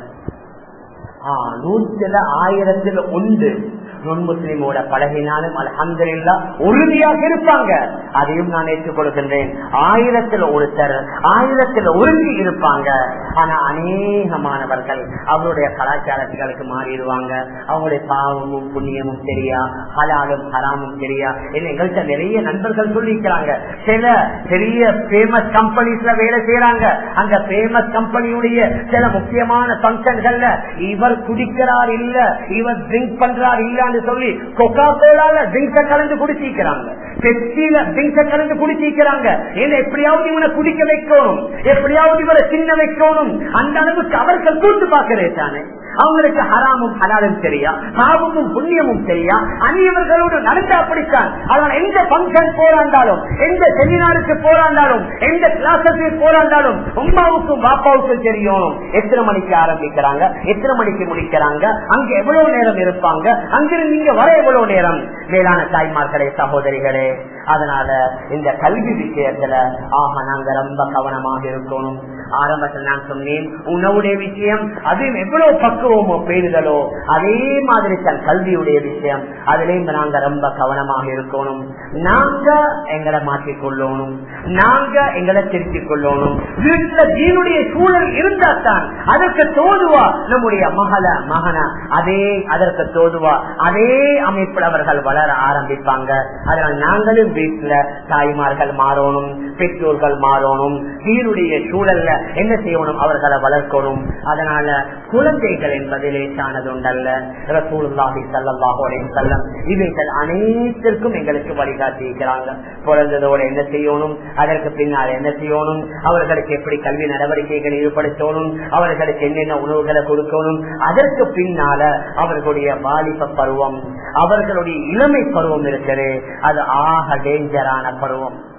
நூற்றுல ஆயிரத்துல ஒன்று நுண் முஸ்லிமோட பழகினாலும் அலமதுல்லா உறுதியாக இருப்பாங்க. அதையும் நான் ஏற்றுக்கொள்கின்றேன் ஆயிரத்துல ஒருத்தர் ஆயிரத்துல உறுதி இருப்பாங்க. ஆனா அநேகமானவர்கள் அவருடைய கலாச்சாரத்துகளுக்கு மாறிடுவாங்க. அவங்களுடைய பாவமும் புண்ணியமும் தெரியா ஹலாலும் ஹராமும் தெரியா எங்கள்கிட்ட நிறைய நண்பர்கள் சொல்லிக்கிறாங்க. சில பெரிய பேமஸ் கம்பெனிஸ்ல வேலை செய்யறாங்க அந்த பேமஸ் கம்பெனியுடைய சில முக்கியமான பங்கன்கள்ல இவர் குடிக்கிறார் இல்ல இவர் ட்ரிங்க் பண்றார் இல்லன்னு சொல்லி கொக்கா கோலால ட்ரிங்க்ஸ கலந்து குடிச்சிக்கிறாங்க. பெப்சியில ட்ரிங்க்ஸ கலந்து குடிச்சிக்கிறாங்க. ஏன்னா எப்படியாவது இவனை குடிக்க வைக்கணும். எப்படியாவது இவரை சின்ன வைக்கணும். அந்த அளவுக்கு அவர்கள் கூட்டு பார்க்கிறேன் தானே. அவங்களுக்கு ஹராமும் ஹலாலும் தெரியா? பாவமும் புண்ணியமும் தெரியா? அந்நியவர்களோடு நடந்த அப்படித்தான். அதனால எந்த பங்கன் போராண்டாலும் எந்த செமினாருக்கு போராண்டாலும் எந்த கிளாஸுக்கு போராண்டாலும் உமாவுக்கும் பாப்பாவுக்கும் தெரியும். எத்தனை மணிக்கு ஆரம்பிக்கிறாங்க? எத்தனை மணிக்கு முடிக்கிறாங்க? அங்க எவ்வளவு நேரம் இருப்பாங்க? அங்கிருந்து நீங்க வர எவ்வளவு நேரம்? மேலான தாய்மார்களே சகோதரிகளே அதனால இந்த கல்வி விஷயத்துல ஆக நாங்க ரொம்ப கவனமாக இருக்கணும். ஆரம்பத்தில் நான் சொன்னேன் உணவுடைய விஷயம் அது எவ்வளவு பக்குவமோ பேருதலோ அதே மாதிரி தன் கல்வியுடைய விஷயம். அதுலயும் நாங்க ரொம்ப கவனமாக இருக்கணும். நாங்க எங்களை மாற்றிக் கொள்ளணும் நாங்க எங்களை திருத்திக் கொள்ளணும். வீட்டுல தீனுடைய சூழல் இருந்தா தான் அதற்கு தோதுவா நம்முடைய மகள மகன அதே அதற்கு தோதுவா அதே அமைப்பில் அவர்கள் வளர ஆரம்பிப்பாங்க. அதனால் நாங்களும் வீட்டுல தாய்மார்கள் மாறணும் பெற்றோர்கள் மாறணும். தீனுடைய சூழல்ல என்ன செய்யணும்? அவர்களை வளர்க்கணும். அதனால குழந்தைகள் என்பது லேசானது உண்டல்ல ரசூலுல்லாஹி ஸல்லல்லாஹு அலைஹி இவைகள் அனைத்திற்கும் எங்களுக்கு வழிகாட்டியிருக்கிறாங்க. பிறந்ததோடு என்ன செய்யணும்? அதற்கு பின்னால் என்ன செய்யணும்? அவர்களுக்கு எப்படி கல்வி நடவடிக்கைகள் ஈடுபடுத்தணும் அவர்களுக்கு என்னென்ன உணவுகளை கொடுக்கணும்? அதற்கு பின்னால அவர்களுடைய வாலிப பருவம் அவர்களுடைய இளமை பருவம் இருக்குது அது ஆக டேஞ்சரான பருவம்.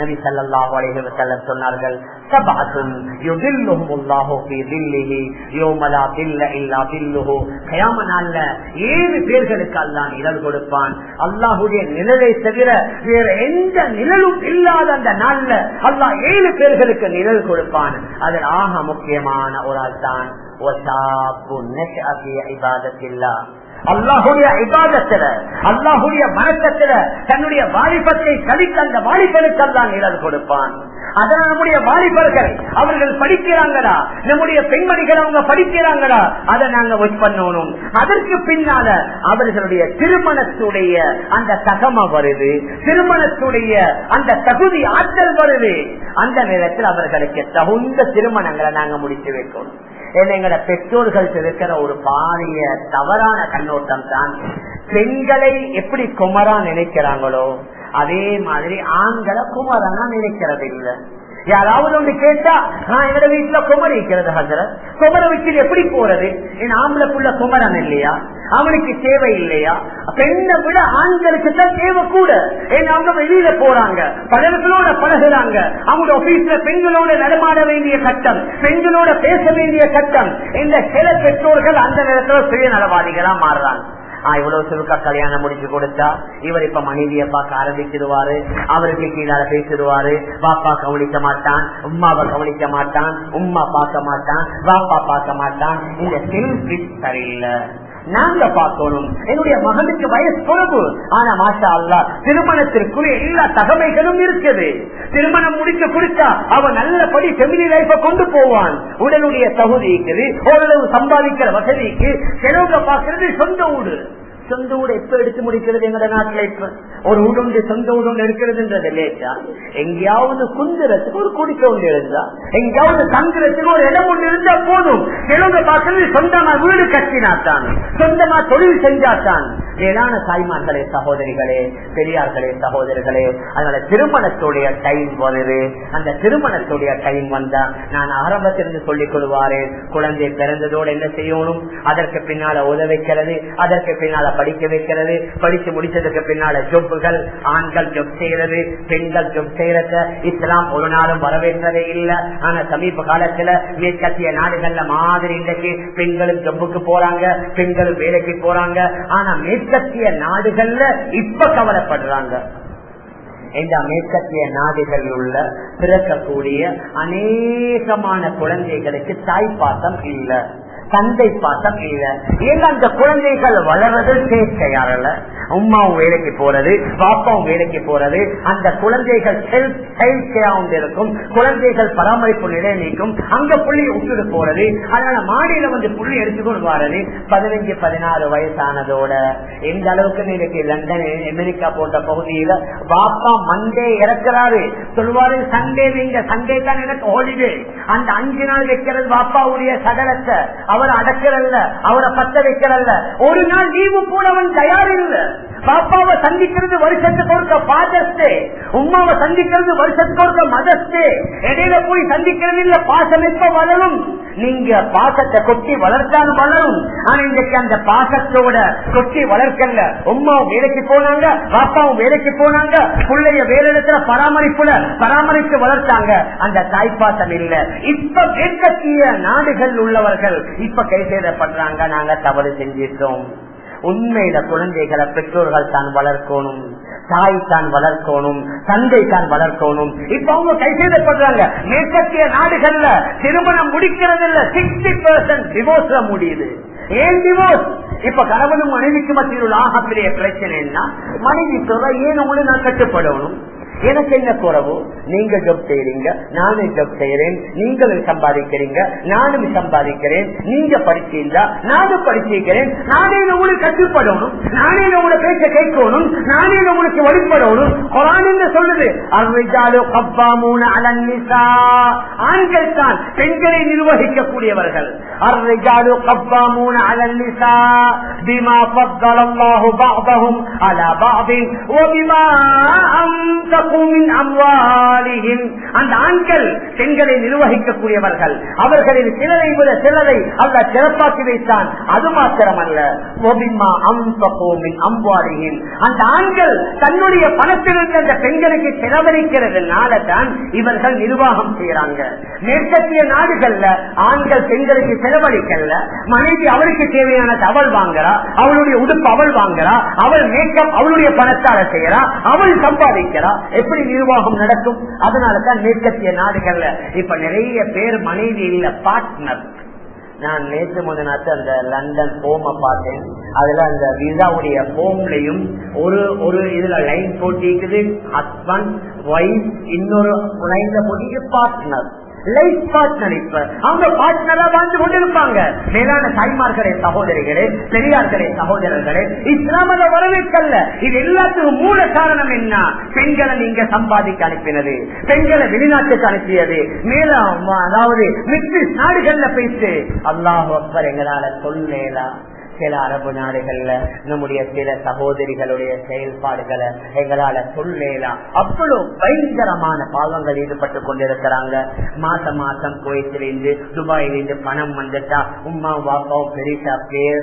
நபி சல்லாஹ் அலைஹி சொன்னார்கள் சபஅத்துன் ஏழு பேர்களுக்கு அல்லாஹ் நிழல் கொடுப்பான். அல்லாஹுடைய நிழலை தவிர வேற எந்த நிழலும் இல்லாத அந்த நாள்ல அல்லாஹ் ஏழு பேர்களுக்கு நிழல் கொடுப்பான். அதில் ஆக முக்கியமான ஒரு ஆள் தான் அல்லாஹுடைய இபாதத்துல அல்லாஹுடைய மனசத்துல தன்னுடைய வாலிபத்தை கழித்த அந்த வாலிபனுக்கு தான் நிழல் கொடுப்பான். அதனால் நம்முடைய வாலிபர்கள் அவர்கள் படிக்கிறாங்களா? நம்முடைய பெண்மணிகள் அவங்க படிக்கிறாங்களா? அதை நாங்க ஒச் பண்ணணும் அதற்கு பின்னால அவர்களுடைய திருமணத்துடைய அந்த தகம வருது. திருமணத்துடைய அந்த தகுதி ஆற்றல் வருது. அந்த நேரத்தில் அவர்களுக்கு தகுந்த திருமணங்களை நாங்க முடித்து வைக்கணும். எங்களை பெற்றோர்கள் இருக்கிற ஒரு பாரிய தவறான கண்ணோட்டம் தான் பெண்களை எப்படி குமரா நினைக்கிறாங்களோ அதே மாதிரி ஆண்களை குமரனா நினைக்கிறது இல்லை யாராவது ஒன்று கேட்டா நான் எங்க வீட்டுல குமர் இருக்கிறது ஹசர குமர வீட்டில் எப்படி போறது? என் ஆம்பளைக்குள்ள குமரன் இல்லையா? அவனுக்கு தேவை இல்லையா? பெண்ணை விட ஆண்களுக்கு தான் தேவை கூட. ஏன்னா அவங்க வெளியில போறாங்க? பலர்களோட பழகுறாங்க. அவங்க ஆபீஸ்ல பெண்களோட நடமாட வேண்டிய கட்டம் பெண்களோட பேச வேண்டிய கட்டம். இந்த சில பெற்றோர்கள் அந்த நேரத்துல சுயநலவாதிகளா மாறுறாங்க. இவ்வளவு சுருக்கா கல்யாணம் முடிச்சு கொடுத்தா இவர் இப்ப மனைவிய பார்க்க ஆரம்பிச்சிருவாரு அவருக்கு கீழால பேசிடுவாரு பாப்பா கவனிக்க மாட்டான் உமாவை கவனிக்க மாட்டான் உமா பார்க்க மாட்டான் பாப்பா பார்க்க மாட்டான். இந்த செல்ஃபிட் சரியில்லை நாங்க பார்க்கணும். என்னுடைய மகனுக்கு வயசு குறைவு ஆனா மாஷா அல்லா திருமணத்திற்குரிய எல்லா தகமைகளும் இருக்குது. திருமணம் முடிக்க குடிச்சா அவன் நல்லபடி ஃபெமிலி லைஃப கொண்டு போவான். உடலுடைய தகுதி இருக்குது ஓரளவு சம்பாதிக்கிற வசதிக்கு செலவுக பார்க்கறது சொந்த ஊடு சொந்த ஊர் எப்ப எடுத்து முடிக்கிறது எங்க நாட்டுல இப்ப? ஒரு ஊடுண்டு சொந்த ஊடு எடுக்கிறதுன்றது லேட்டா எங்கேயாவது குந்துறதுக்கு ஒரு குடிக்க ஒன்று இருந்தா எங்கேயாவது தங்குறதுக்கு ஒரு இடம் ஒன்று இருந்தா போதும். தெலுங்கு பார்க்கறது சொந்தமா வீடு கட்டினாத்தான் சொந்தமா தொழில் செஞ்சாத்தான். மேலான தாய்மார்களே சகோதரிகளே பெரியார்களே சகோதரிகளே அதனால திருமணத்துடைய டைம் வருது அந்த திருமணத்துடைய டைம் வந்தா நான் ஆரம்பத்திலிருந்து சொல்லிக் கொள்வாரு குழந்தை பிறந்ததோடு என்ன செய்யணும்? அதற்கு பின்னால உதவிக்கிறது அதற்கு பின்னால படிக்க வைக்கிறது. படிச்சு முடிச்சதுக்கு பின்னால ஜொப்புகள் ஆண்கள் ஜொப் செய்யறது பெண்கள் ஜொப் செய்யறத இஸ்லாம் ஒரு நாளும் வரவேற்றதே இல்லை. ஆனா சமீப காலத்துல மேற்கத்திய நாடுகள்ல மாதிரி இன்றைக்கு பெண்களும் ஜொப்புக்கு போறாங்க பெண்களும் வேலைக்கு போறாங்க. ஆனா மேற்கத்திய நாடுகள்ல இப்ப கவலைப்படுறாங்க. இந்த மேற்கத்திய நாடுகளில் உள்ள பிறக்கக்கூடிய அநேகமான குழந்தைகளுக்கு தாய்ப்பாசம் இல்லை. தந்தை பாசம் இல்ல ஏன்னா அந்த குழந்தைகள் வளர்றது சேர்க்கையாரல உமாவும் வேலைக்கு போறது பாப்பாவும் வேலைக்கு போறது அந்த குழந்தைகள் இருக்கும். குழந்தைகள் பராமரிப்பு நிலை நீக்கும் அங்க புள்ளி விட்டுட்டு போறது. அதனால மாடியில வந்து புள்ளி எடுத்துக்கொண்டு வாரது. பதினஞ்சு பதினாறு வயசானதோட. எந்த அளவுக்கு இன்னைக்கு லண்டன் அமெரிக்கா போன்ற பகுதியில பாப்பா மண்டே இறக்குறாரு. சொல்வாரு சண்டே நீங்க சண்டே தான் எனக்கு ஹோலிடே அந்த அஞ்சு நாள் வைக்கிறது பாப்பாவுடைய சகலத்தை. அவர் அடக்கிறல்ல அவரை பத்த வைக்கிறல்ல ஒரு நாள் லீவு போனவன் தயார் இல்லை பாப்பாவை சந்திக்கிறது வருஷத்துக்கு ஒருக்க ஃபாதர்ஸ் டே உமாவை சந்திக்கிறது வருஷத்துக்கு ஒருக்க மதர்ஸ் டே இடையில போய் சந்திக்கிறது இல்ல பாசம் எப்ப வளரும்? நீங்க பாசத்தை கொட்டி வளர்த்தாலும் வளரும். ஆனா இன்றைக்கு அந்த பாசத்தோட கொட்டி வளர்க்கல உமாவும் வேலைக்கு போனாங்க பாப்பாவும் வேலைக்கு போனாங்க பிள்ளைய வேலையிடத்துல பராமரிப்புல பராமரித்து வளர்த்தாங்க. அந்த தாய்ப்பாசம் இல்ல. இப்ப மேற்கத்திய நாடுகள் உள்ளவர்கள் இப்ப கை பண்றாங்க நாங்க தவறு செஞ்சிட்டோம். உண்மையில குழந்தைகளை பெற்றோர்கள் தான் வளர்க்கணும் தாய் தான் வளர்க்கணும் தந்தை தான் வளர்க்கணும். இப்ப அவங்க கைசெய்தப்படுறாங்க மேற்கத்திய நாடுகள்ல திருமணம் முடிக்கிறது இல்ல சிக்ஸ்டி பெர்சன்ட் டிவோர்ஸ்ல முடியுது. ஏன் டிவோர்ஸ் இப்ப கணவனும் மனைவிக்கு மத்தியில் ஆகப்பெரிய பிரச்சனை என்ன மனைவி சொல்ற ஏன் உங்களுக்கு நான் கட்டுப்படணும் எனக்கு என்ன குறவு நீங்க ஜப் செய்யறீங்க நானும் ஜப் செய்யறேன் நீங்களும் சம்பாதிக்கிறீங்க நானும் சம்பாதிக்கிறேன் நீங்க படிச்சீங்களா நானும் படிச்சிருக்கிறேன் நானே உங்களுக்கு கட்டுப்படணும் நானே உங்களை பேச்ச கேட்கணும் நானே உங்களுக்கு வழிபடணும். குரான் சொல்லுது அருஜாலு மூணு அலன்னிசா ஆண்கள் தான் பெண்களை நிர்வகிக்கக்கூடியவர்கள். அருஜாலு கப்பாமூன அலன்னிசா பிமா فضل الله بعضهم على بعض وبما أنفقوا அந்த ஆண்கள் பெண்களை நிர்வகிக்கக்கூடியவர்கள் அவர்களின் சிலரை விட சிலரை அல்ல சிறப்பாக்கி வைத்தான் அது மாத்திரமல்ல அந்த ஆண்கள் தன்னுடைய பணத்திலிருந்து அந்த பெண்களுக்கு செலவழிக்கிறதுனால தான் இவர்கள் நிர்வாகம் செய்யறாங்க மேற்கத்திய நாடுகள்ல ஆண்கள் பெண்களுக்கு செலவழிக்கல மனைவி அவளுக்கு தேவையான அவள் வாங்குறா அவளுடைய உடுப்பு அவள் வாங்குறா அவள் மேக்கப் அவளுடைய பணத்தால செய்யறா அவள் சம்பாதிக்கிறா. எப்படி நிர்வாகம் நடக்கும்? அதனாலதான் மேற்கத்திய நாடுகள்ல இப்ப நிறைய பேர் மனைவி இல்ல பார்ட்னர் நான் நேற்று முதனாத்து அந்த லண்டன் போம பார்த்தேன். அதுல அந்த விசாவுடைய போம்லயும் ஒரு ஒரு இதுல லைன் போட்டிக்குது ஹஸ்பண்ட் ஒய்ஃப் இன்னொரு லைன்ல போட்டிக்கு பார்ட்னர் லைஃப் பார்ட்னர் இப்ப. அவங்க பார்ட்னரா வாழ்ந்து கொண்டிருப்பாங்க. மேலான தாய்மார்களே சகோதரிகளே பெரியார்களே சகோதரர்களே இஸ்லாம் அதை வரவேற்கல்ல. இது எல்லாத்துக்கும் மூல காரணம் என்ன? பெண்களை நீங்க சம்பாதிக்க அனுப்பினது. பெண்களை வெளிநாட்டுக்கு அனுப்பியது. மேல அதாவது மிக்சி நாடுகள்ல பேசு. அல்லாஹ் எங்களால சொல்லேலாம் சில அரபு நாடுகள்ல நம்முடைய சில சகோதரிகளுடைய செயல்பாடுகளை எங்களால சொல்லலாம். அவ்வளவு பயங்கரமான பாவங்கள் ஈடுபட்டு கொண்டிருக்கிறாங்க. மாசம் மாசம் குவைத்திலிருந்து துபாயிலிருந்து பணம் வந்துட்டா உமா பாப்பாவும் பெரிசா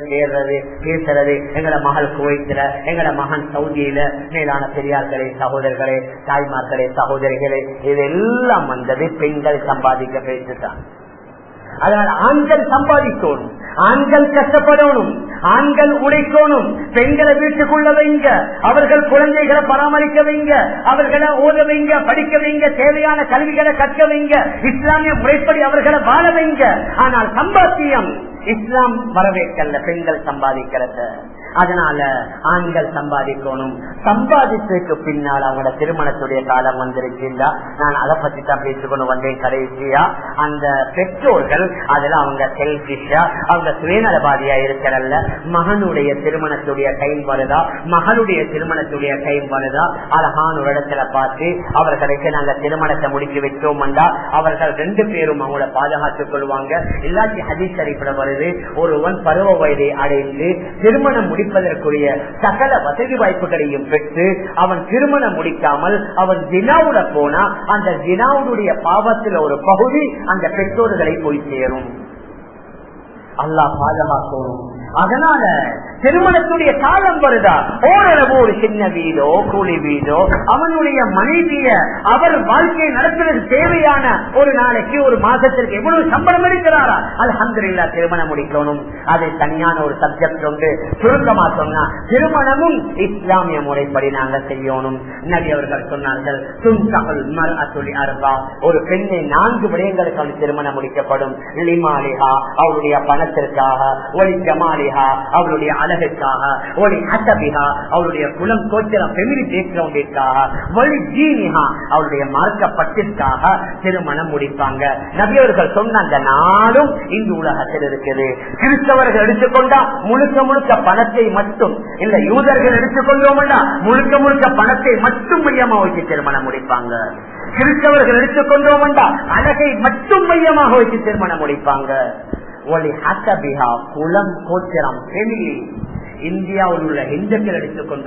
பேர்றது பேசுறது எங்கட மகள் குவைத்துல எங்கட மகன் சவுதியில மேலான பெரியார்களே சகோதரர்களே தாய்மார்களே சகோதரிகளே இதெல்லாம் வந்தது பெண்கள் சம்பாதிக்க பேசிட்டாங்க அதனால் ஆண்கள் சம்பாதிக்கணும் ஆண்கள் கஷ்டப்படணும் ஆண்கள் உடைக்கணும் பெண்களை வீட்டுக்குள்ள வைங்க அவர்கள் குழந்தைகளை பராமரிக்க வைங்க அவர்களை ஓத வைங்க படிக்க வைங்க தேவையான கல்விகளை கற்க வைங்க இஸ்லாமிய முறைப்படி அவர்களை வாழ வைங்க. ஆனால் சம்பாத்தியம் இஸ்லாம் வரவேற்கல்ல பெண்கள் சம்பாதிக்கிறத. அதனால ஆண்கள் சம்பாதிக்கணும். சம்பாதிச்சதுக்கு பின்னால் அவங்களோட திருமணத்துடைய காலம் வந்திருக்கின்றா? நான் அதை பத்தி தான் பேசிக்கொண்டு வந்தேன் கடைசியா. அந்த பெற்றோர்கள் அதுல அவங்க செல்பிஷா அவங்க சுயநலவாதியா இருக்கிறல்ல. மகனுடைய திருமணத்துடைய டைம் வருதா? மகளுடைய திருமணத்துடைய டைம் வருதா? அழகான ஒரு இடத்துல பார்த்து அவர்களுக்கு நாங்க திருமணத்தை முடிக்க வைத்தோம்டா அவர்கள் ரெண்டு பேரும் அவங்கள பாதுகாத்துக் கொள்வாங்க. எல்லாத்தையும் ஹதீஸ் அடிப்படை வருது. ஒருவன் பருவ வயதை அடைந்து திருமணம் முடிப்பதற்குரிய சகல வசதி வாய்ப்புகளையும் பெற்று அவன் திருமணம் முடிக்காமல் அவன் தினாவுல போனா அந்த தினாவுடைய பாவத்தில் ஒரு பகுதி அந்த பெற்றோர்களை போய் சேரும். அல்லாஹ் பாதுகாக்கணும் அதனால திருமணத்துடைய காலம் வருதா? ஓரளவு ஒரு சின்ன வீடோ கூலி வீடோ அவனுடைய மனைவிய அவர் வாழ்க்கையை நடத்துறது தேவையான ஒரு நாளைக்கு ஒரு மாசத்திற்கு எவ்வளவு சம்பளம் இருக்கிறாரா? அல்ஹம்துலில்லா திருமணம் முடிக்கணும். அதை தனியான ஒரு சப்ஜெக்ட் உண்டு. சுருக்கமா சொன்னா திருமணமும் இஸ்லாமிய முறைப்படி நாங்க செய்யணும். நபி அவர்கள் சொன்னார்கள் துன்சகல் மர்அத்துலி அர்பா. ஒரு பெண்ணை நான்கு விடயங்களுக்கு அவள் திருமணம் முடிக்கப்படும். லிமாலிஹா அவளுடைய பணத்திற்காக ஒளி ஜமாலிஹா அவளுடைய அழகுக்காக ஒளி ஹசபிஹா அவளுடைய குலம் கோச்சரம் பெமிலி பேக்ரவுண்டிற்காக ஒளி ஜீனிஹா அவளுடைய மார்க்கப்பட்டிற்காக திருமணம் முடிப்பாங்க. நபியவர்கள் சொன்ன அந்த நாளும் இந்து உலகத்தில் இருக்குது. கிறிஸ்தவர்கள் எடுத்துக்கொண்டா முழுக்க முழுக்க பணத்தை மட்டும். இல்ல யூதர்கள் எடுத்துக்கொண்டோம்னா முழுக்க முழுக்க பணத்தை மட்டும் மையமா வச்சு திருமணம் முடிப்பாங்க. கிறிஸ்தவர்கள் எடுத்துக்கொண்டோம்டா அழகை மட்டும் மையமாக வச்சு திருமணம் முடிப்பாங்க. ஒளி ஹசபிஹா குலம் கோத்திரம் ஃபெமிலி இந்தியாவில் உள்ள இந்துக்கள் எடுத்துக்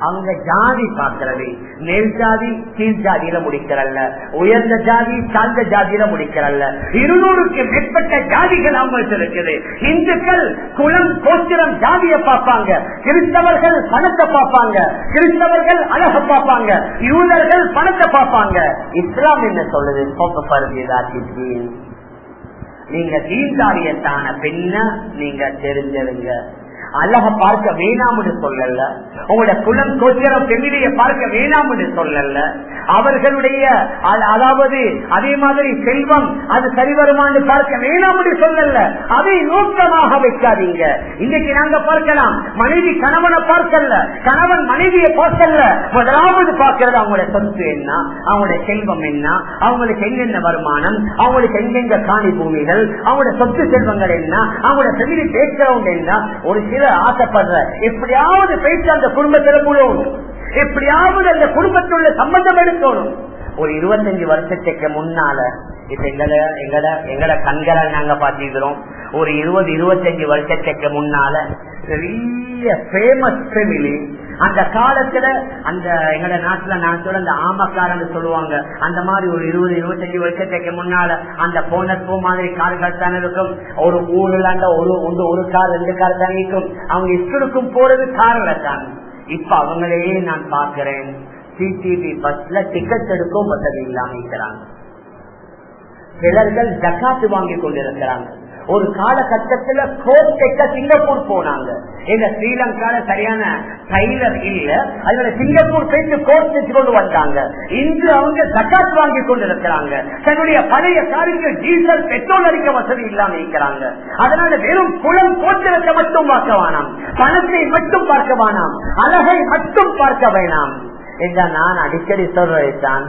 அவங்க ஜாதி பார்க்கிறது. மேல் ஜாதி கீழ் ஜாதியில முடிக்கிறல்ல உயர்ந்த ஜாதி தாழ்ந்த ஜாதியில முடிக்கிறல்ல இருநூறுக்கு மேற்பட்ட ஜாதிகள் அவங்களுக்கு இருக்குது. இந்துக்கள் குளம் கோத்திரம் ஜாதியை பார்ப்பாங்க. கிறிஸ்தவர்கள் பணத்தை பார்ப்பாங்க. கிறிஸ்தவர்கள் அழக பார்ப்பாங்க. யூதர்கள் பணத்தை பார்ப்பாங்க. இஸ்லாம் என்ன சொல்லுது? போக்க பருதி நீங்க தீண்டாரியத்தான பெண்ண நீங்க தெரிஞ்சிருங்க அழக பார்க்க வேணாம்னு சொல்லல. உங்களோட குலம் கோச்சரம் பெண்ணிலைய பார்க்க வேணாம்னு சொல்லல. அவர்களுடைய அதாவது அதே மாதிரி செல்வம் அது சரிவருமானு பார்க்க வேணாம்னு சொல்லல. அதை நோக்கமாக வைக்காதீங்க. இன்னைக்கு நாங்க பார்க்கலாம். மனைவி கணவனை பார்க்கல. கணவன் மனைவியை பார்க்கல. முதலாவது பார்க்கறது அவங்களோட சொத்து என்ன? அவங்களோட செல்வம் என்ன? அவங்களுக்கு எங்கென்ன வருமானம்? அவங்களுக்கு எங்கெங்க காணி பூமிகள் அவங்களோட சொத்து செல்வங்கள் என்ன? அவங்களோட ஃபெமிலி பேக்ரவுண்ட் என்ன? ஒரு சில ஆசைப்படுற. எப்படியாவது பேச்சு அந்த குடும்பத்தில் போடணும் எப்படியாவது அந்த குடும்பத்துள்ள சம்பந்தம் எடுக்கணும். ஒரு இருபத்தஞ்சு வருஷத்துக்கு முன்னால இப்ப எங்கட எங்கட எங்கட கண்களை நாங்க பாத்திருக்கிறோம் ஒரு இருபது இருபத்தஞ்சு வருஷத்துக்கு முன்னால பெரிய பேமஸ் ஃபெமிலி அந்த காலத்துல அந்த எங்கட நாட்டுல நான் சொல்ல அந்த ஆமக்காரன்னு சொல்லுவாங்க. அந்த மாதிரி ஒரு இருபது இருபத்தஞ்சு வருஷத்துக்கு முன்னால அந்த போனர் பூ மாதிரி கார்கள் தானே இருக்கும். ஒரு ஊர்ல அந்த ஒரு ஒன்று ஒரு கார் ரெண்டு கார் தான் இருக்கும். அவங்க இஷ்டருக்கும் போறது கார்ல தான். இப்ப அவங்களையே நான் பாக்குறேன் சிடிவி பஸ்ல டிக்கெட் எடுக்கும் வசதி இல்லாம இருக்கிறாங்க. சிலர்கள் ஜக்காத்து வாங்கி கொண்டிருக்கிறாங்க. ஒரு காலகட்டத்துல கோட் தைக்க சிங்கப்பூர் போனாங்க. எங்க ஸ்ரீலங்கால சரியான டைலர் இல்ல. அதனால சிங்கப்பூர் போயிட்டு கோட் தைச்சு கொண்டு வந்தாங்க. இன்று அவங்க ஜக்காத் வாங்கி கொண்டிருக்கிறாங்க. தன்னுடைய பழைய காருக்கு டீசல் பெட்ரோல் அடிக்க வசதி இல்லாம இருக்கிறாங்க. அதனால வெறும் குளம் கோத்திரத்தை மட்டும் பார்க்க வேணாம். பணத்தை மட்டும் பார்க்க வேணாம். அழகை மட்டும் பார்க்க வேணாம். என்ற நான் அடிக்கடி சொல்றதுதான்.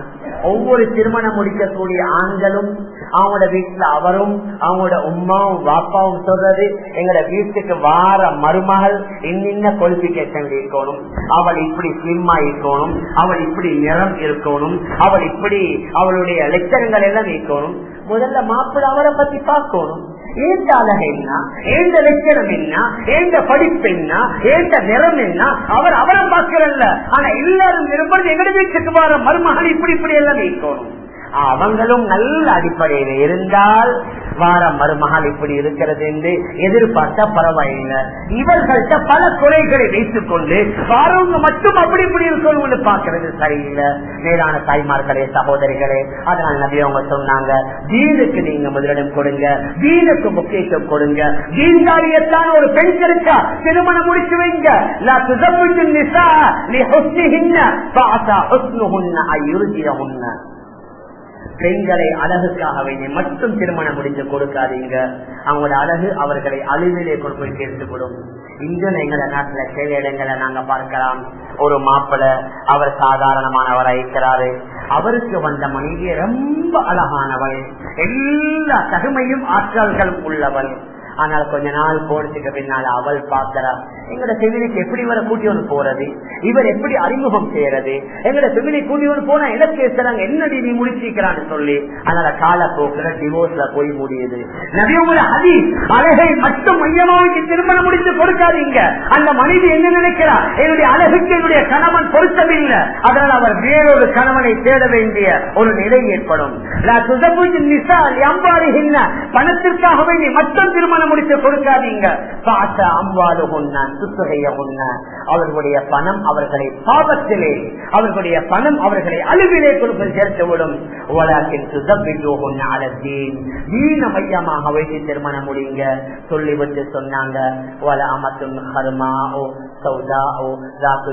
ஒவ்வொரு திருமணம் முடிக்கக்கூடிய ஆண்களும் அவங்களோட வீட்டுல அவரும் அவங்களோட உமாவும் பாப்பாவும் சொல்றது எங்களோட வீட்டுக்கு வார மருமகள் இன்னின்ன குவாலிபிகேஷன் இருக்கணும்? அவள் இப்படி ஸ்லிம்மா இருக்கணும் அவள் இப்படி நிறம் இருக்கணும் அவள் இப்படி அவளுடைய லட்சணங்கள் எல்லாம் இருக்கணும். முதல்ல மாப்பிள்ள அவரை பத்தி பார்க்கணும். ஏந்த அழகு என்ன? ஏந்த லட்சணம் என்ன? ஏந்த படிப்பு என்ன? ஏந்த நிறம் என்ன? அவர் அவரை பார்க்கிறல்ல. ஆனா எல்லாரும் விரும்புறது எங்க வீட்டுக்கு வர மருமகள் இப்படி இப்படி எல்லாம் இருக்கணும். அவங்களும் நல்ல அடிப்படையில இருந்தால் வார மருமகள் இப்படி இருக்கிறது என்று எதிர்பார்த்த பரவாயில்லை. இவர்கள்ட்ட பல குறைகளை வைத்துக் கொண்டு வாரவங்க மட்டும் அப்படி இப்படி இருக்கணும்னு பாக்குறது சரியில்லை. மேலான தாய்மார்களே சகோதரிகளே அதனால நபி அவங்க சொன்னாங்க வீணுக்கு நீங்க முதலிடம் கொடுங்க வீணுக்கு முக்கியத்துவம் கொடுங்க. தீன்காரியத்தான் ஒரு பெண் இருக்கா? திருமணம் முடிச்சு வைங்க. லா துசப்பிட்டு நிசா பாசா ஹொஸ்னு பாசா ஹுஸ்னுஹுன்ன அயுருஜியஹுன்ன பெண்களை அழகுக்காக வேண்டி மட்டும் திருமணம் முடித்து கொடுக்காதீங்க. அவங்களோட அழகு அவர்களை அழிவிலே கொண்டு போய் சேர்த்துவிடும். இங்க எங்களை நாட்டுல சில இடங்களை நாங்க பார்க்கலாம். ஒரு மாப்பிள்ள அவர் சாதாரணமானவராக இருக்கிறாரு. அவருக்கு வந்த மனைவி ரொம்ப அழகானவள். எல்லா தகுமையும் ஆற்றல்களும் உள்ளவள். ஆனால் கொஞ்ச நாள் போனதுக்கு பின்னால் அவள் பார்க்கிறார் எங்கட செவிலிக்கு எப்படி இவரை கூட்டியோடு போறது? இவர் எப்படி அறிமுகம் செய்யறது? எங்கட செவிலி கூட்டியோடு போனா என்ன பேசுறாங்க என்னடி நீ முடிச்சிருக்கிறான்னு சொல்லி அதனால காலப்போக்குல டிவோர்ஸ்ல போய் முடியுது. நபியோட அதி அழகை மட்டும் மையமாக திருமணம் முடித்து கொடுக்காதீங்க அந்த மனைவி என்ன நினைக்கிறா? என்னுடைய அழகுக்கு என்னுடைய கணவன் பொருத்தமில்லை. அதனால் அவர் வேறொரு கணவனை தேட வேண்டிய ஒரு நிலை ஏற்படும். பணத்திற்காக வேண்டி மட்டும் திருமணம் முடித்து கொடுக்காதீங்க பாச அம்பாடு உண்ண அவர்களுடைய பணம் அவர்களை பாவத்திலே அவர்களுடைய பணம் அவர்களை அழுவிலே கொடுத்து சேர்த்துவிடும் உலகின் சுதப்பிஜோகுன்ன மையமாக வைத்து திருமணம் முடியுங்க. சொல்லிவிட்டு சொன்னாங்க. அமத்தும்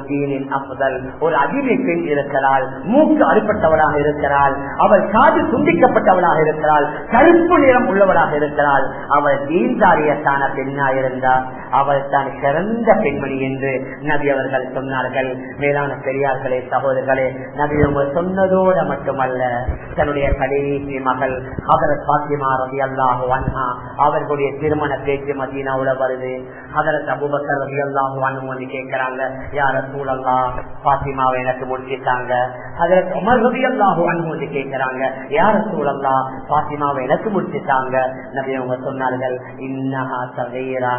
தீனின் அப்புதல் ஒரு அடிமை பெண் இருக்கிறாள். மூக்கு அறுப்பட்டவளாக இருக்கிறாள். அவள் காது துண்டிக்கப்பட்டவளாக இருக்கிறாள். கருப்பு நிறம் உள்ளவளாக இருக்கிறாள். அவள் தீன்தாரியத்தான பெண்ணா இருந்தால் அவள் தான் சிறந்த பெண்மணி என்று நபி அவர்கள் சொன்னார்கள். மேலான பெரியார்களே சகோதரர்களே நபி அவங்க சொன்னதோட மட்டுமல்ல தன்னுடைய கடைசி மகள் ஹதரத் பாத்திமா ரவி அல்லாஹு அண்ணா அவர்களுடைய திருமண பேச்சு மதியனாவுல வருது. ஹதரத் அபுபக்கர் ரவி அல்லாஹு அண்ணு கேட்கிறாங்க யார சூழல்லா பாத்திமாவை எனக்கு முடிச்சிட்டாங்க. ஹதரத் உமர் ரவி அல்லாஹு அண்ணு கேட்கிறாங்க யார சூழல்லா பாத்திமாவை எனக்கு முடிச்சிட்டாங்க. நபி அவங்க சொன்னார்கள் இன்னஹா சகைரா.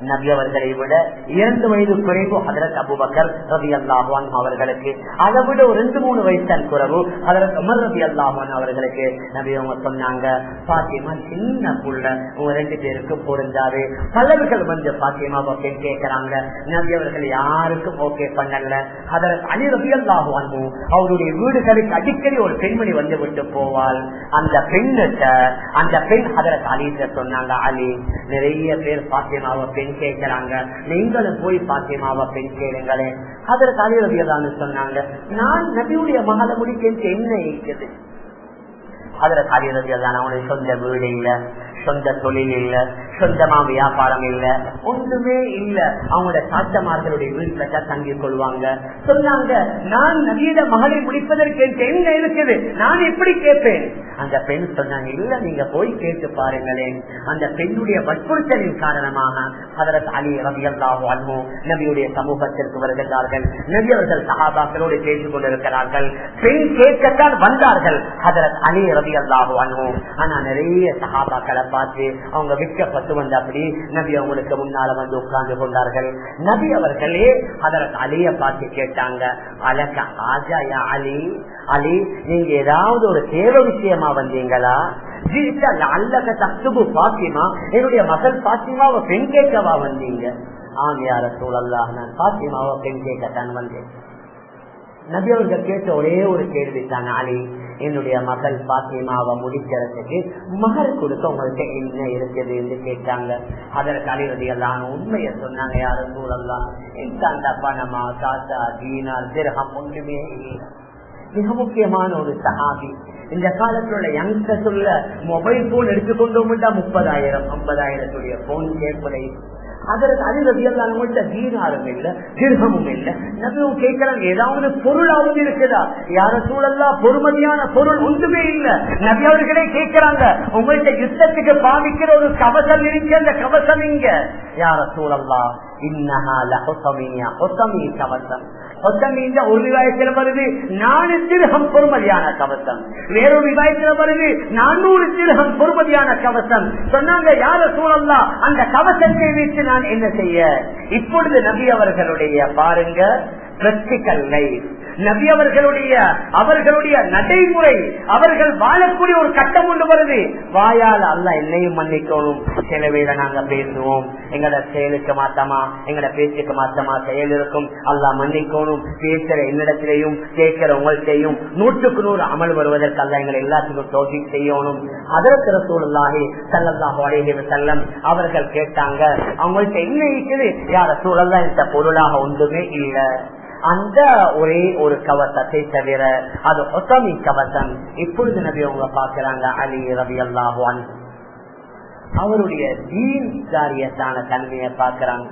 நபி அவர்களை விட இரண்டு வயது குறைவு ஹதரத் அபுபக்கர் ரவி அல்லாஹான் அவர்களுக்கு. அதை விட ஒரு ரெண்டு மூணு வயசு குறைவு ஹதரத் உமர் ரவி அல்லாஹான் அவர்களுக்கு. நபி அவங்க சொன்னாங்க பாத்தியமா சின்ன புள்ள உங்க ரெண்டு பேருக்கு பொருந்தாரு பலர்கள் வந்து பாத்தியமா ஓகே கேட்கிறாங்க நபி அவர்கள் யாருக்கும் ஓகே பண்ணல. ஹதரத் அலி ரவி அல்லாஹான் அவருடைய வீடுகளுக்கு அடிக்கடி ஒரு பெண்மணி வந்து விட்டு போவாள். அந்த பெண்ணிட்ட அந்த பெண் ஹதரத் அலிட்ட சொன்னாங்க அலி நிறைய பேர் பாத்தியமாவை பெண் கேட்கிறாங்க. நீங்களும் போய் பாத்தியமாவை பெண் கேளுங்களே. அதற்கு அலிரவியலான்னு சொன்னாங்க நான் நபியுடைய மகள முடிக்க என்ன இருக்குது? அதற்கு அலிரவியலான அவனுடைய சொந்த வீடு இல்ல. சொந்த தொழில் இல்ல சொந்தமா வியாபாரம் இல்ல ஒன்றுமே இல்ல. அவங்களோட சாத்தமார்களுடைய வீட்டுல தான் கொள்வாங்க. சொன்னாங்க நான் நவீன மகளை முடிப்பதற்கு எனக்கு என்ன இருக்குது? நான் எப்படி கேட்பேன்? அந்த பெண் சொன்னாங்க இல்ல நீங்க போய் கேட்டு பாருங்களேன். அந்த பெண்ணுடைய வற்புறுத்தலின் காரணமாக அதற்கு அலி ரவி நபியுடைய சமூகத்திற்கு வருகிறார்கள். நபி அவர்கள் சகாபாக்களோடு பேசிக் கொண்டிருக்கிறார்கள். பெண் கேட்கத்தான் வந்தார்கள் அதற்கு அலி ரவி ஆனா நிறைய சகாபாக்களை பார்த்து அவங்க விற்கப்பட்டு வந்தபடி நபி அவங்களுக்கு முன்னால வந்து உட்கார்ந்து கொண்டார்கள். நபி அவர்களே அதற்கு அலிய பார்த்து கேட்டாங்க அலக்க ஆஜாயா அலி? அலி நீங்க ஏதாவது ஒரு தேவை விஷயமா வந்தீங்களா? அல்லக தத்துபு பாத்திமா என்னுடைய மகள் பாத்திமாவை பெண் கேட்கவா வந்தீங்க? ஆம் யார சூழல்லா நான் பாத்திமாவை பெண் கேட்கத்தான் வந்தேன். நபி அவர்கள் கேட்ட ஒரே ஒரு கேள்வி தான் அலி என்னுடைய மகள் பாத்தியமாவை முடிக்கிறதுக்கு மகள் கொடுக்க உங்களுக்கு என்ன இருக்குது என்று கேட்டாங்க. அதற்கு அழிவது எல்லாம் உண்மையை சொன்னாங்க யாரும் சூழல்லாம் இந்த பணமா காசா தீனார் திரகம் ஒன்றுமே மிக முக்கியமான ஒரு சஹாபி. இந்த காலத்துல உள்ள யங்ஸ்டர்ஸ் உள்ள மொபைல் போன் எடுத்துக்கொண்டோம்டா முப்பதாயிரம் ஐம்பதாயிரத்துடைய போன் கேட்பதை அதற்கு உங்கள்கிட்ட தீனாரும் இல்ல திருகமும் இல்ல. நபியும் கேட்கிறாங்க ஏதாவது பொருளாவது இருக்குதா? யார சூழல்லா பொறுமதியான பொருள் ஒன்றுமே இல்ல. நபி அவர்களே கேட்கிறாங்க உங்கள்கிட்ட யுத்தத்துக்கு பாவிக்கிற ஒரு கவசம் இருக்கு அந்த கவசம் இங்க. யார சூழல்லா கவசம். ஒரு விவாயத்தில் வருது நாலு திருகம் பொறுமதியான கவசம். வேறொரு விவாயத்தில் வருது நானூறு திருகம் பொறுமதியான கவசம். சொன்னாங்க யார சூழல்லாம் அந்த கவசத்தை வைத்து நான் என்ன செய்ய? இப்பொழுது நபி அவர்களுடைய பாருங்க பிராக்டிக்கல் லைஃப் நபி அவர்களுடைய அவர்களுடைய நடைமுறை அவர்கள் வாழக்கூடிய ஒரு கட்டம் ஒன்று வருது. வாயால் அல்ல என்னையும் மன்னிக்கணும். சில வேலை நாங்க பேசுவோம். எங்கட செயலுக்கு மாத்தமா எங்கட பேச்சுக்கு மாத்தமா செயல் இருக்கும். அல்ல மன்னிக்கணும். பேசுற என்னிடத்திலையும் கேட்கிற உங்கள்கிட்டையும் நூற்றுக்கு நூறு அமல் வருவதற்கு அல்ல எங்களை எல்லாத்துக்கும் தோல்வி செய்யணும். அதற்கு சூழலாகி சல்லாஹு அலேஹி செல்லம் அவர்கள் கேட்டாங்க. அவங்கள்ட்ட என்ன இருக்குது? யார சூழல்ல இந்த பொருளாக ஒன்றுமே இல்லை. அந்த ஒரே ஒரு கவசத்தை தவிர அது ஒசமி கவசம். இப்பொழுது நபி அவங்க பாக்குறாங்க அலி ரவி அல்லாஹான் அவருடைய தீன் காரியத்தான தன்மையை பாக்குறாங்க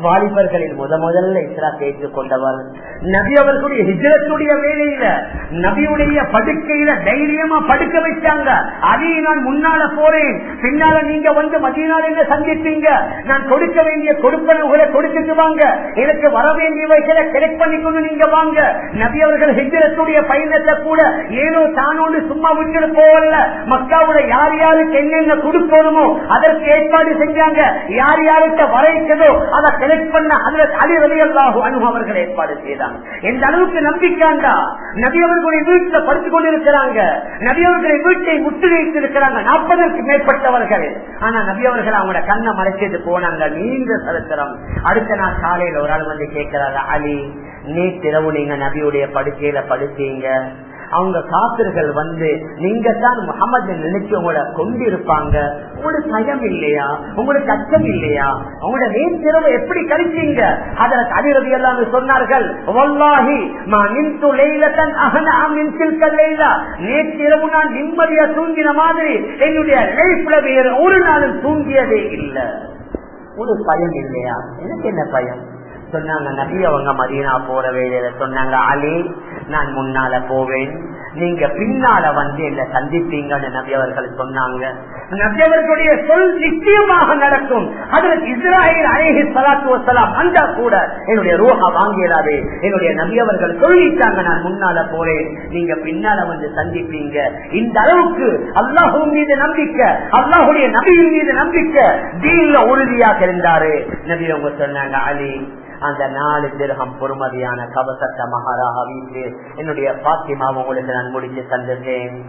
வாலிபர்களில் முத முதல்ல இஸ்ரா கேட்டுக் கொண்டவர். நபி அவர்களுடைய ஹிஜரத்துடைய வேலையில நபியுடைய படுக்கையில தைரியமா படுக்க வைச்சாங்க. அதையும் நான் முன்னால போறேன். பின்னால நீங்க வந்து மதியனால என்ன சந்திப்பீங்க? நான் கொடுக்க வேண்டிய கொடுப்பனவுகளை கொடுத்துட்டு வாங்க. எனக்கு வர வேண்டியவைகளை செலக்ட் பண்ணிக்கொண்டு நீங்க வாங்க. நபி அவர்கள் ஹிஜரத்துடைய பயணத்தை கூட ஏனோ தானோடு சும்மா விட்டுட்டு போகல. மக்காவோட யார் யாருக்கு என்னென்ன கொடுக்கணுமோ அதற்கு ஏற்பாடு செஞ்சாங்க. யார் யாருக்கு வரைக்குதோ அதை செலக்ட் பண்ண அதுல அலி ரவி அல்லாஹு அனுபவம் அவர்கள் ஏற்பாடு செய்தாங்க. எந்த அளவுக்கு நம்பிக்கைண்டா நபி அவர்களுடைய வீட்டுல படுத்துக் கொண்டிருக்கிறாங்க. நபி அவர்களை வீட்டை முற்றுகையிட்டு இருக்கிறாங்க நாற்பதற்கு மேற்பட்டவர்கள். ஆனா நபி அவர்கள் அவங்களோட கண்ணை மறைச்சிட்டு போனாங்க. நீண்ட சரித்திரம் அடுத்த நாள் காலையில ஒரு ஆள் வந்து கேட்கிறாங்க அலி நேற்றிரவு நீங்க நபியுடைய படுக்கையில படுத்தீங்க. அவங்க காப்பிர்கள் வந்து நீங்க தான் முகமது நினைச்சு உங்களை கொண்டிருப்பாங்க. உங்களுக்கு பயம் இல்லையா? உங்களுக்கு அச்சம் இல்லையா? உங்களோட நேற்றிரவு எப்படி கழிச்சீங்க? அதுல கதிரவி எல்லாம் சொன்னார்கள் நேற்றிரவு நான் நிம்மதியா தூங்கின மாதிரி என்னுடைய லைஃப்ல வேறு ஒரு நாளும் தூங்கியதே இல்லை. ஒரு பயம் இல்லையா? எனக்கு என்ன பயம்? சொன்னாங்க நபி அவங்க மதீனா போற வேலையில சொன்னாங்க அலி நான் முன்னால போவேன். நீங்க பின்னால வந்து என்ன சந்திப்பீங்கன்னு நபி அவர்கள் சொன்னாங்க. நபி அவர்களுடைய சொல் நிச்சயமாக நடக்கும். அதில் இஸ்ராயல் அழகி சலாத்து வசலாம் வந்தா கூட என்னுடைய ரூஹா வாங்கிடாது. என்னுடைய நபி அவர்கள் சொல்லிட்டாங்க நான் முன்னால போறேன். நீங்க பின்னால வந்து சந்திப்பீங்க. இந்த அளவுக்கு அல்லாஹும் மீது நம்பிக்கை அல்லாஹுடைய நபியின் மீது நம்பிக்கை தீன்ல உறுதியாக இருந்தாரு. நபி அவங்க சொன்னாங்க அலி அந்த நாலு திருகம் பொறுமதியான கவசத்த மகாராக வீட்டு என்னுடைய பாத்திமாவை உங்களுக்கு நான் முடிச்சு தந்திருக்கேன்.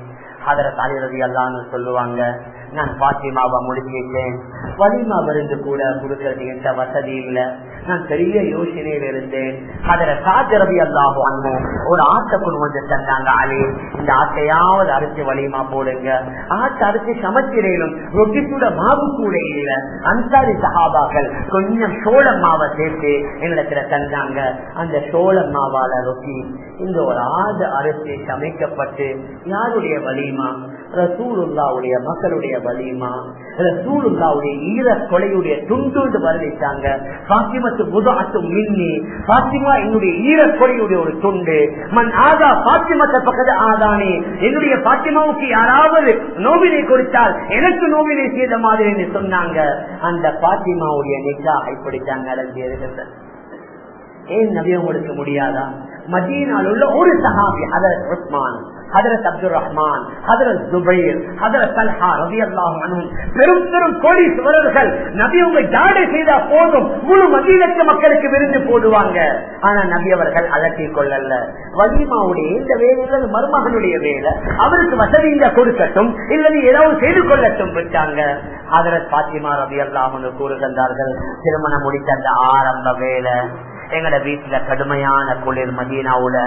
அதர தாலிரதி அல்லான்னு சொல்லுவாங்க நான் பாத்திமாவை முடிச்சிட்டேன் வலிமா விருந்து கூட கொடுக்கறது எந்த வசதி இல்ல. நான் பெரிய யோசனையில் இருந்தேன். அதுல சாஜரவி அல்லாஹ் அண்ணன் ஒரு ஆட்டை கொண்டு வந்து தந்தாங்க அலி. இந்த ஆட்டையாவது அரிசி வலிமா போடுங்க. ஆட்டை அரிசி சமைச்சிடலும் ரொட்டி கூட மாவு கூட இல்ல. அன்சாரி சகாபாக்கள் கொஞ்சம் சோழ மாவை சேர்த்து எங்களுக்கு தந்தாங்க. அந்த சோழ மாவால ரொட்டி. இந்த ஒரு ஆடு அரிசி சமைக்கப்பட்டு யாருடைய வலிமா? ரசூலுல்லாவுடைய மக்களுடைய வலிமா ரசூலுல்லாவுடைய ஈர கொலையுடைய துண்டு வருவிச்சாங்க பாத்திமத்து முதாத்து மின்னி பாத்திமா என்னுடைய ஈர கொலையுடைய ஒரு துண்டு. மண் ஆதா பாத்திமத்தை பக்கத்து ஆதானே என்னுடைய பாத்திமாவுக்கு யாராவது நோவினை கொடுத்தால் எனக்கு நோவினை செய்த மாதிரி சொன்னாங்க. அந்த பாத்திமாவுடைய நிஜா இப்படித்தான் நடந்து ஏன் நபி உங்களுக்கு முடியாதா? மதீனால் உள்ள ஒரு சகாபி ஹதரத் உஸ்மான். ஹதரத் அப்துல் ரஹ்மான் ஹதரத் ஜுபைர் ஹதரத் தல்ஹா ரவி அல்லாஹ் பெரும் பெரும் சுவரர்கள் நபி உங்க ஜாடை செய்தா போதும். முழு மதீனத்து மக்களுக்கு விருந்து போடுவாங்க. ஆனா நபி அவர்கள் அலட்டிக் கொள்ளல. வலிமாவுடைய இந்த வேலையில மருமகனுடைய வேலை. அவருக்கு வசதி கொடுக்கட்டும். இல்லது ஏதாவது செய்து கொள்ளட்டும் விட்டாங்க. ஹதரத் பாத்திமா ரவி அல்லாஹ் கூறுகின்றார்கள் திருமணம் முடித்த அந்த ஆரம்ப வேலை. எங்கட வீட்டுல கடுமையான குளிர் மதீனாவுல.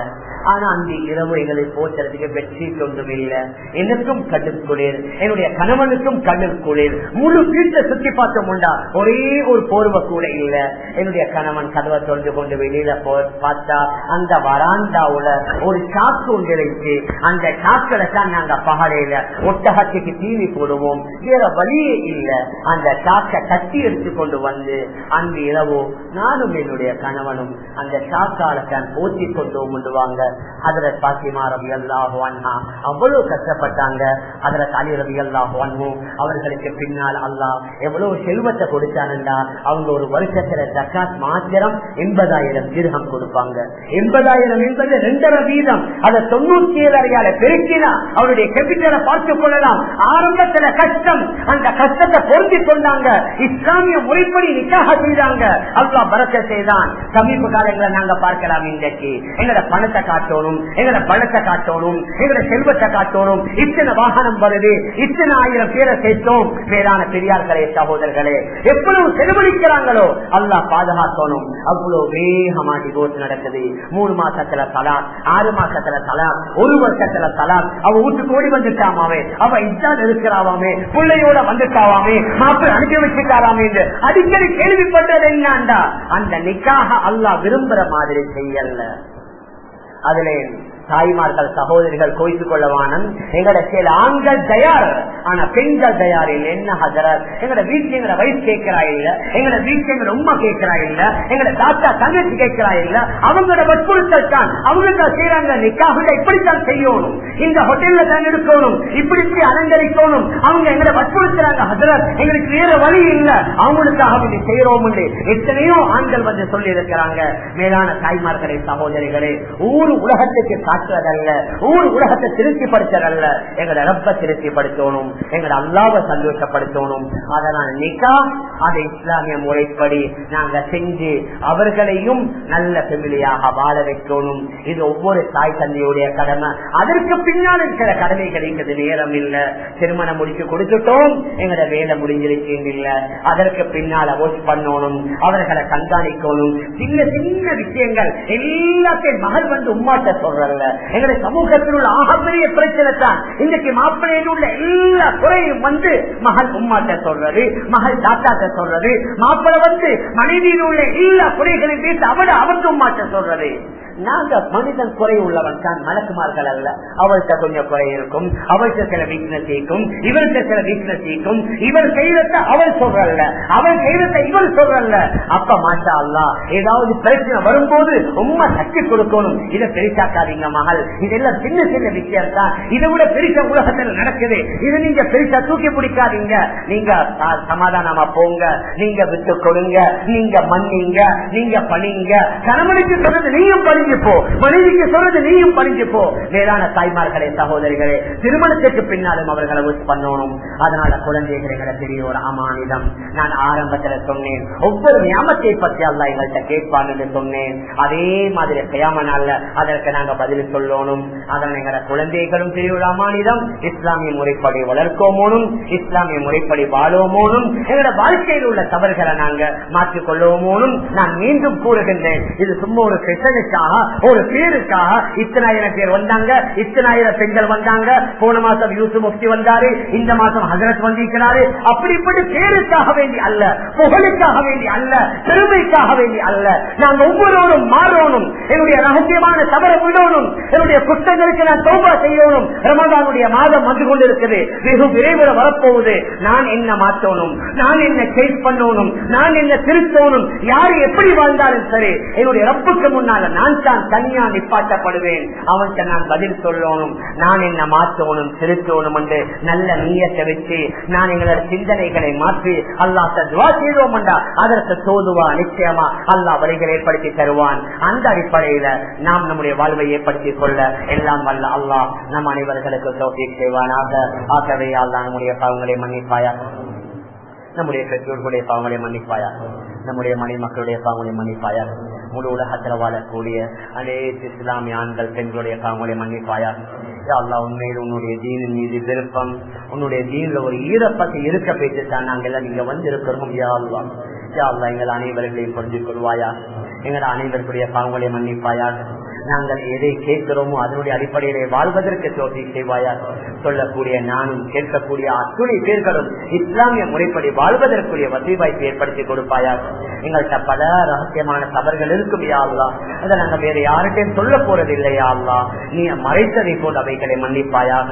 ஆனா அந்த இரவு எங்களை போச்சதுக்கு பெட்ஷீட் ஒன்றும் இல்ல எனக்கும் கடும் குளிர். என்னுடைய கணவனுக்கும் கடும் குளிர். முழு வீட்டை சுத்தி பார்த்தோம்டா ஒரே ஒரு போர்வை கூட இல்ல. என்னுடைய கணவன் கதவை தொண்டு கொண்டு வெளியில போ பார்த்தா அந்த வராண்டாவுல ஒரு சாக்கு ஒன்று இருக்கு. அந்த சாக்களை தான் நாங்க பகலையில ஒட்டகத்துக்கு தீவி போடுவோம். வேற வழியே இல்ல. அந்த சாக்கை கட்டி எடுத்து கொண்டு வந்து அந்த இரவு நானும் என்னுடைய கணவன் அவனும் அந்த ஷாக்கால தான் போத்தி கொண்டு கொண்டுவாங்க அதுல பாத்திமா ரவி அல்லாஹு அண்ணா அவ்வளவு கஷ்டப்பட்டாங்க. அதுல அலி ரவி அல்லாஹு அவர்களுக்கு பின்னால் அல்லாஹ் எவ்வளவு செல்வத்தை கொடுத்தானுண்டா. அவங்க ஒரு வருஷத்துல தக்காத் மாத்திரம் எண்பதாயிரம் திருகம் கொடுப்பாங்க. எண்பதாயிரம் என்பது ரெண்டரை வீதம். அதை தொண்ணூத்தி ஏழு அறையால பெருக்கினா அவருடைய கேபிட்டலை பார்த்துக் கொள்ளலாம். ஆரம்பத்துல கஷ்டம். அந்த கஷ்டத்தை பொருந்தி கொண்டாங்க. இஸ்லாமிய முறைப்படி நிக்காக செய்தாங்க. அல்லா பரக்க செய்தான் சமீப காலங்களை நாங்க பார்க்கலாம் இன்றைக்கு. எங்களோட பணத்தை காட்டணும் எங்களோட பணத்தை காட்டணும் எங்களோட செல்வத்தை காட்டணும். இத்தனை வாகனம் வருது இத்தனை ஆயிரம் பேரை சேர்த்தோம். பேரான பெரியார்களே சகோதரர்களே எவ்வளவு செலவழிக்கிறாங்களோ அல்லா பாதுகாக்கணும். அவ்வளவு வேகமா டிவோர்ஸ் நடக்குது. மூணு மாசத்துல தலாக் ஆறு மாசத்துல தலாக் ஒரு வருஷத்துல தலாக். அவ வீட்டுக்கு ஓடி வந்துட்டாமாவே அவ இதான் இருக்கிறாவாமே பிள்ளையோட வந்துட்டாவாமே மாப்பிள்ளை அனுப்பி வச்சுட்டாராமே அடிக்கடி கேள்விப்பட்டது என்னண்டா? அந்த நிக்காக அல்லா விரும்புற மாதிரி செய்யல. அதுல தாய்மார்கள் சகோதரிகள் கோய்த்து கொள்ளவானன் எங்கட சில ஆண்கள் தயார் ஆனா பெண்கள் தயார் இல்லை என்ன ஹஜரர் எங்கட வீட்டுல எங்கட வயசு கேட்கிறா இல்ல? எங்கட வீட்டுல எங்கட உமா கேட்கிறா இல்ல? எங்கட தாத்தா தங்கச்சி கேட்கிறா இல்ல? அவங்களோட வற்புறுத்தல் தான். அவங்க செய்யறாங்க நிக்காக இப்படித்தான் செய்யணும். இந்த ஹோட்டல்ல தான் இருக்கணும். இப்படி இப்படி அலங்கரிக்கணும். அவங்க எங்களை வற்புறுத்துறாங்க ஹஜரர் எங்களுக்கு வேற வழி இல்ல. அவங்களுக்காக இது செய்யறோம் எத்தனையோ ஆண்கள் வந்து சொல்லி இருக்கிறாங்க மேலான தாய்மார்களே சகோதரிகளே ஊர் உலகத்துக்கு ஆக்குறதல்ல ஊர் உலகத்தை திருப்திப்படுத்துறதல்ல எங்களை ரப்ப திருப்திப்படுத்தணும். எங்களை அல்லாவை சந்தோஷப்படுத்தணும். அதனால நிக்கா அதை இஸ்லாமிய முறைப்படி நாங்க செஞ்சு அவர்களையும் நல்ல பெமிலியாக வாழ வைக்கணும். இது ஒவ்வொரு தாய் தந்தையுடைய கடமை. அதற்கு பின்னால் இருக்கிற கடமைகள் எங்களுக்கு நேரம் இல்ல. திருமணம் முடிச்சு கொடுத்துட்டோம். எங்கட வேலை முடிஞ்சிருச்சு இல்ல அதற்கு பின்னால அவோஸ் பண்ணணும். அவர்களை கண்காணிக்கணும். சின்ன சின்ன விஷயங்கள் எல்லாத்தையும் மகள் வந்து உம்மாட்ட சொல்றல்ல. எங்களுடைய சமூகத்தில் உள்ள ஆகப்பெரிய பிரச்சனை தான். இன்றைக்கு மாப்பிள்ளையில் உள்ள எல்லா குறையும் வந்து மகள் உம்மாட்ட சொல்றது மகள் தாத்தாட்ட சொல்றது மாப்பிள்ளை வந்து மனைவியில் உள்ள எல்லா குறைகளையும் பேசி அவட அவருக்கு உம்மாட்ட சொல்றது. நாங்க மனிதன் குறை உள்ளவன் தான் மலக்குமார்கள் அல்ல. அவள்கிட்ட கொஞ்சம் குறை இருக்கும் அவள்கிட்ட சில வீக்னஸ் இருக்கும் இவர்கிட்ட சில வீக்னஸ் இருக்கும் இவர் செய்தத அவள் சொல்றல்ல. அவள் செய்தத இவள் சொல்றல்ல. அப்ப மாட்டா அல்லா ஏதாவது பிரச்சனை வரும்போது உண்மை சக்தி கொடுக்கணும். இதை பெருசாக்காதீங்க மகள். இதெல்லாம் சின்ன சின்ன விஷயம் தான் இதை விட பெருசா உலகத்துல நடக்குது. இதை நீங்க பெருசா தூக்கி பிடிக்காதீங்க. நீங்க சமாதானமா போங்க. நீங்க விட்டு கொடுங்க. நீங்க மன்னிங்க. நீங்க பணிங்க. கணவனுக்கு சொல்றது நீங்க பணிங்க. பணிஞ்சுப்போ. மனைவிக்கு சொல்றது நீயும் பணிஞ்சுப்போ. மேலான தாய்மார்களே சகோதரிகளே திருமணத்துக்கு பின்னாலும் அவர்களை wish பண்ணணும். அதனால குழந்தைகளை பெரிய ஒரு அமானிதம் நான் ஆரம்பத்துல சொன்னேன். ஒவ்வொரு ஞாபகத்தை பற்றி அல்ல எங்கள்கிட்ட கேட்பான்னு சொன்னேன். அதே மாதிரி செய்யாம நாள்ல அதற்கு நாங்க பதில் சொல்லணும். அதனால் எங்களோட குழந்தைகளும் பெரிய ஒரு அமானிதம் இஸ்லாமிய முறைப்படி வளர்க்கோமோனும் இஸ்லாமிய முறைப்படி வாழோமோனும் எங்களோட வாழ்க்கையில் உள்ள தவறுகளை நாங்க மாற்றிக் கொள்ளுவோமோனும் நான் மீண்டும் கூறுகின்றேன். இது சும்மா ஒரு பெசனுக்காக ஒரு பேருக்காக இத்தனாயிரம் பேர் வந்தாங்க இத்தனாயிரம் பெண்கள் வந்தாங்க. போன மாசம் யூசு முக்தி வந்தாரு இந்த மாசம் ஹசரத் வந்திருக்கிறாரு. அப்படி பேருக்காக வேண்டி அல்ல புகழுக்காக வேண்டி அல்ல பெருமைக்காக வேண்டி அல்ல. நாங்கள் ஒவ்வொருவரும் மாறணும். என்னுடைய ரகசியமான தவற விடணும். என்னுடைய குற்றங்களுக்கு நான் தௌபா செய்யணும். ரமதானுடைய மாதம் வந்து கொண்டிருக்குது. வெகு விரைவில் வரப்போகுது. நான் என்ன மாற்றணும்? நான் என்ன கேஸ் பண்ணணும்? நான் என்ன திருத்தணும்? யாரு எப்படி வாழ்ந்தாலும் சரி என்னுடைய ரப்புக்கு முன்னால நான் நான் தனியா நிப்பாட்டப்படுவேன். அவன்கிட்ட நான் பதில் சொல்லணும். நான் என்ன மாற்றணும் திருத்தணும் என்று நல்ல நீயத்தை வச்சு நான் எங்களோட சிந்தனைகளை மாற்றி அல்லாஹ் துவா செய்தோம் அதற்கு தோதுவா நிச்சயமா அல்லா வழிகளை ஏற்படுத்தி தருவான். அந்த அடிப்படையில நாம் நம்முடைய வாழ்வை ஏற்படுத்திக் கொள்ள எல்லாம் வல்ல அல்லாஹ் நம் அனைவர்களுக்கு தோல்வி செய்வானாக. ஆகவே அல்லா நம்முடைய பாவங்களை மன்னிப்பாயா? நம்முடைய பெற்றோர்களுடைய பாவங்களை மன்னிப்பாயா? நம்முடைய மணிமக்களுடைய பாவங்களை மன்னிப்பாயா? முழு உலகத்துல வாழக்கூடிய அனைத்து இஸ்லாமிய ஆண்கள் பெண்களுடைய காவலை மன்னிப்பாயா அல்லா உண்மையில் உன்னுடைய தீனின் மீது விருப்பம் உன்னுடைய தீனில் ஒரு ஈரப்பத்தை இருக்க பேச்சு நாங்கள் எல்லாம் நீங்க வந்திருக்கிறோம் யா அல்லா யா அல்லா எங்கள் அனைவர்களையும் புரிஞ்சு கொள்வாயா எங்கள் அனைவருடைய பாவங்களை மன்னிப்பாயாக. நாங்கள் எதை கேட்கிறோமோ அதனுடைய அடிப்படையிலே வாழ்வதற்கு தோல்வி செய்வாயா சொல்லக்கூடிய நானும் கேட்கக்கூடிய அத்துணை பேர்களும் இஸ்லாமிய முறைப்படி வாழ்வதற்குரிய வசதி வாய்ப்பு ஏற்படுத்தி கொடுப்பாயா எங்கள்கிட்ட பல ரகசியமான தவறுகள் இருக்கும் யாழ்லா அதை நாங்க வேற யார்கிட்டையும் சொல்ல போறது இல்லையா அல்லா நீ மறைத்ததை போல் அவைகளை மன்னிப்பாயாக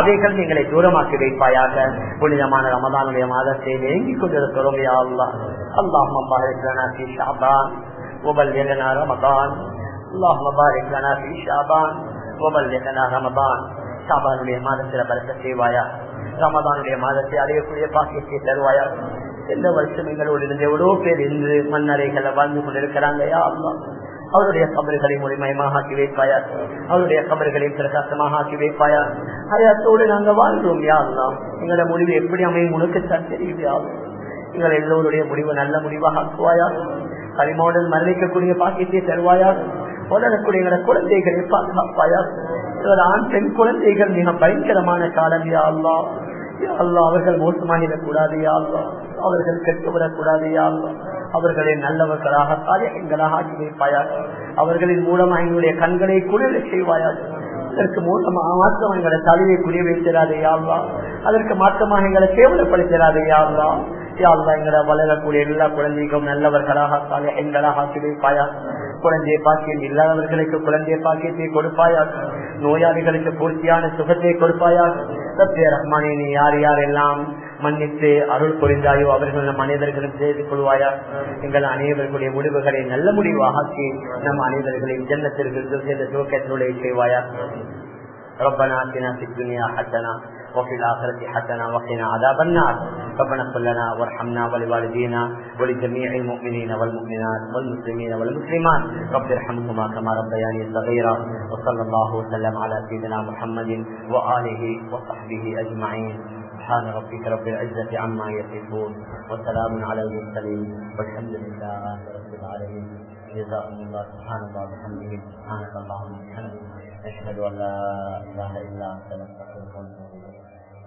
அவைகள் எங்களை தூரமாக்கி வைப்பாயாக புனிதமான ரமதானுடைய மாதத்தை நெருங்கிக் கொண்டிருக்கிறோம் யா அல்லா அல்லாஹ் ஷாபான் وبلغنا رمضان اللهم بارك لنا في شعبان وبلغنا رمضان ஷாபானுடைய மாதத்துல பலத்த செய்வாயா ரமதானுடைய மாதத்தை அடையக்கூடிய பாக்கியத்தை தருவாயா எந்த வருஷம் எங்களோடு இருந்து எவ்வளவு பேர் இன்று மண்ணறைகளை வாழ்ந்து கொண்டிருக்கிறாங்க யா அல்லா அவருடைய கபர்களை முழுமையமாக ஆக்கி வைப்பாயா அவருடைய கபர்களையும் பிரகாசமாக ஆக்கி வைப்பாயா அயத்தோடு நாங்க வாழ்றோம் யா அல்லா எங்களோட முடிவு எப்படி அமையும் உனக்குத்தான் தெரியும் யா அல்லா. எங்கள் எல்லோருடைய முடிவு நல்ல முடிவாக ஆக்குவாயா களிமோடன் மரணிக்கக்கூடிய பாக்கியத்தை தருவாயா வளரக்கூடிய எங்களோட குழந்தைகளை பாதுகாப்பாயா இவர் ஆண் பெண் குழந்தைகள் மிக பயங்கரமான காலம். யா அல்லா அல்லா அவர்கள் மோசமாகிடக் கூடாது. யா அல்லா அவர்கள் கெட்டுவிடக்கூடாது யா அல்லா அவர்களை நல்லவர்களாக சாயகங்களாக ஆக்கி வைப்பாயா? அவர்களின் மூலமாக எங்களுடைய கண்களை குளிர செய்வாயா? அதற்கு மூலமாக மாற்றம் எங்களை தலையை குடிய வைக்கிறாரே யாழ்வா அதற்கு மாற்றமாக எங்களை கேவலப்படுத்துகிறாரே யாழ்வா யாழ்லா எங்களை வளரக்கூடிய எல்லா குழந்தைக்கும் நல்லவர்களாக எங்களாக ஆக்கி வைப்பாயா குழந்தைய பாக்கியம் இல்லாதவர்களுக்கு குழந்தைய பாக்கியத்தை கொடுப்பாயா நோயாளிகளுக்கு பூர்த்தியான சுகத்தை கொடுப்பாயா சத்திய ரஹ்மானே நீ யார் யாரெல்லாம் மன்னித்து அருள் புரிந்தாயோ அவர்கள் நம் அனைவர்களும் செய்து கொள்வாயா எங்கள் அனைவர்களுடைய முடிவுகளை நல்ல முடிவாக ஆக்கி நம் அனைவர்களையும் ஜன்னத்திற்கு செய்த துவக்கத்தினுடைய செய்வாயா ربنا اتنا في الدنيا حسنه وفي الآخرة حسنة وقنا عذاب النار. ربنا اغفر لنا وارحمنا ولوالدينا ولجميع المؤمنين والمؤمنات والمسلمين والمسلمات. رب ارحمهما كما ربياني صغيرا. وصلى الله وسلم على سيدنا محمد وآله وصحبه أجمعين. سبحان ربك رب العزة عما يصفون. وسلام على المرسلين. والحمد لله رب العالمين. جزاكم الله. سبحان الله وبحمده. سبحانك اللهم وبحمدك. نشهد أن لا إله إلا أنت. نستغفرك ونتوب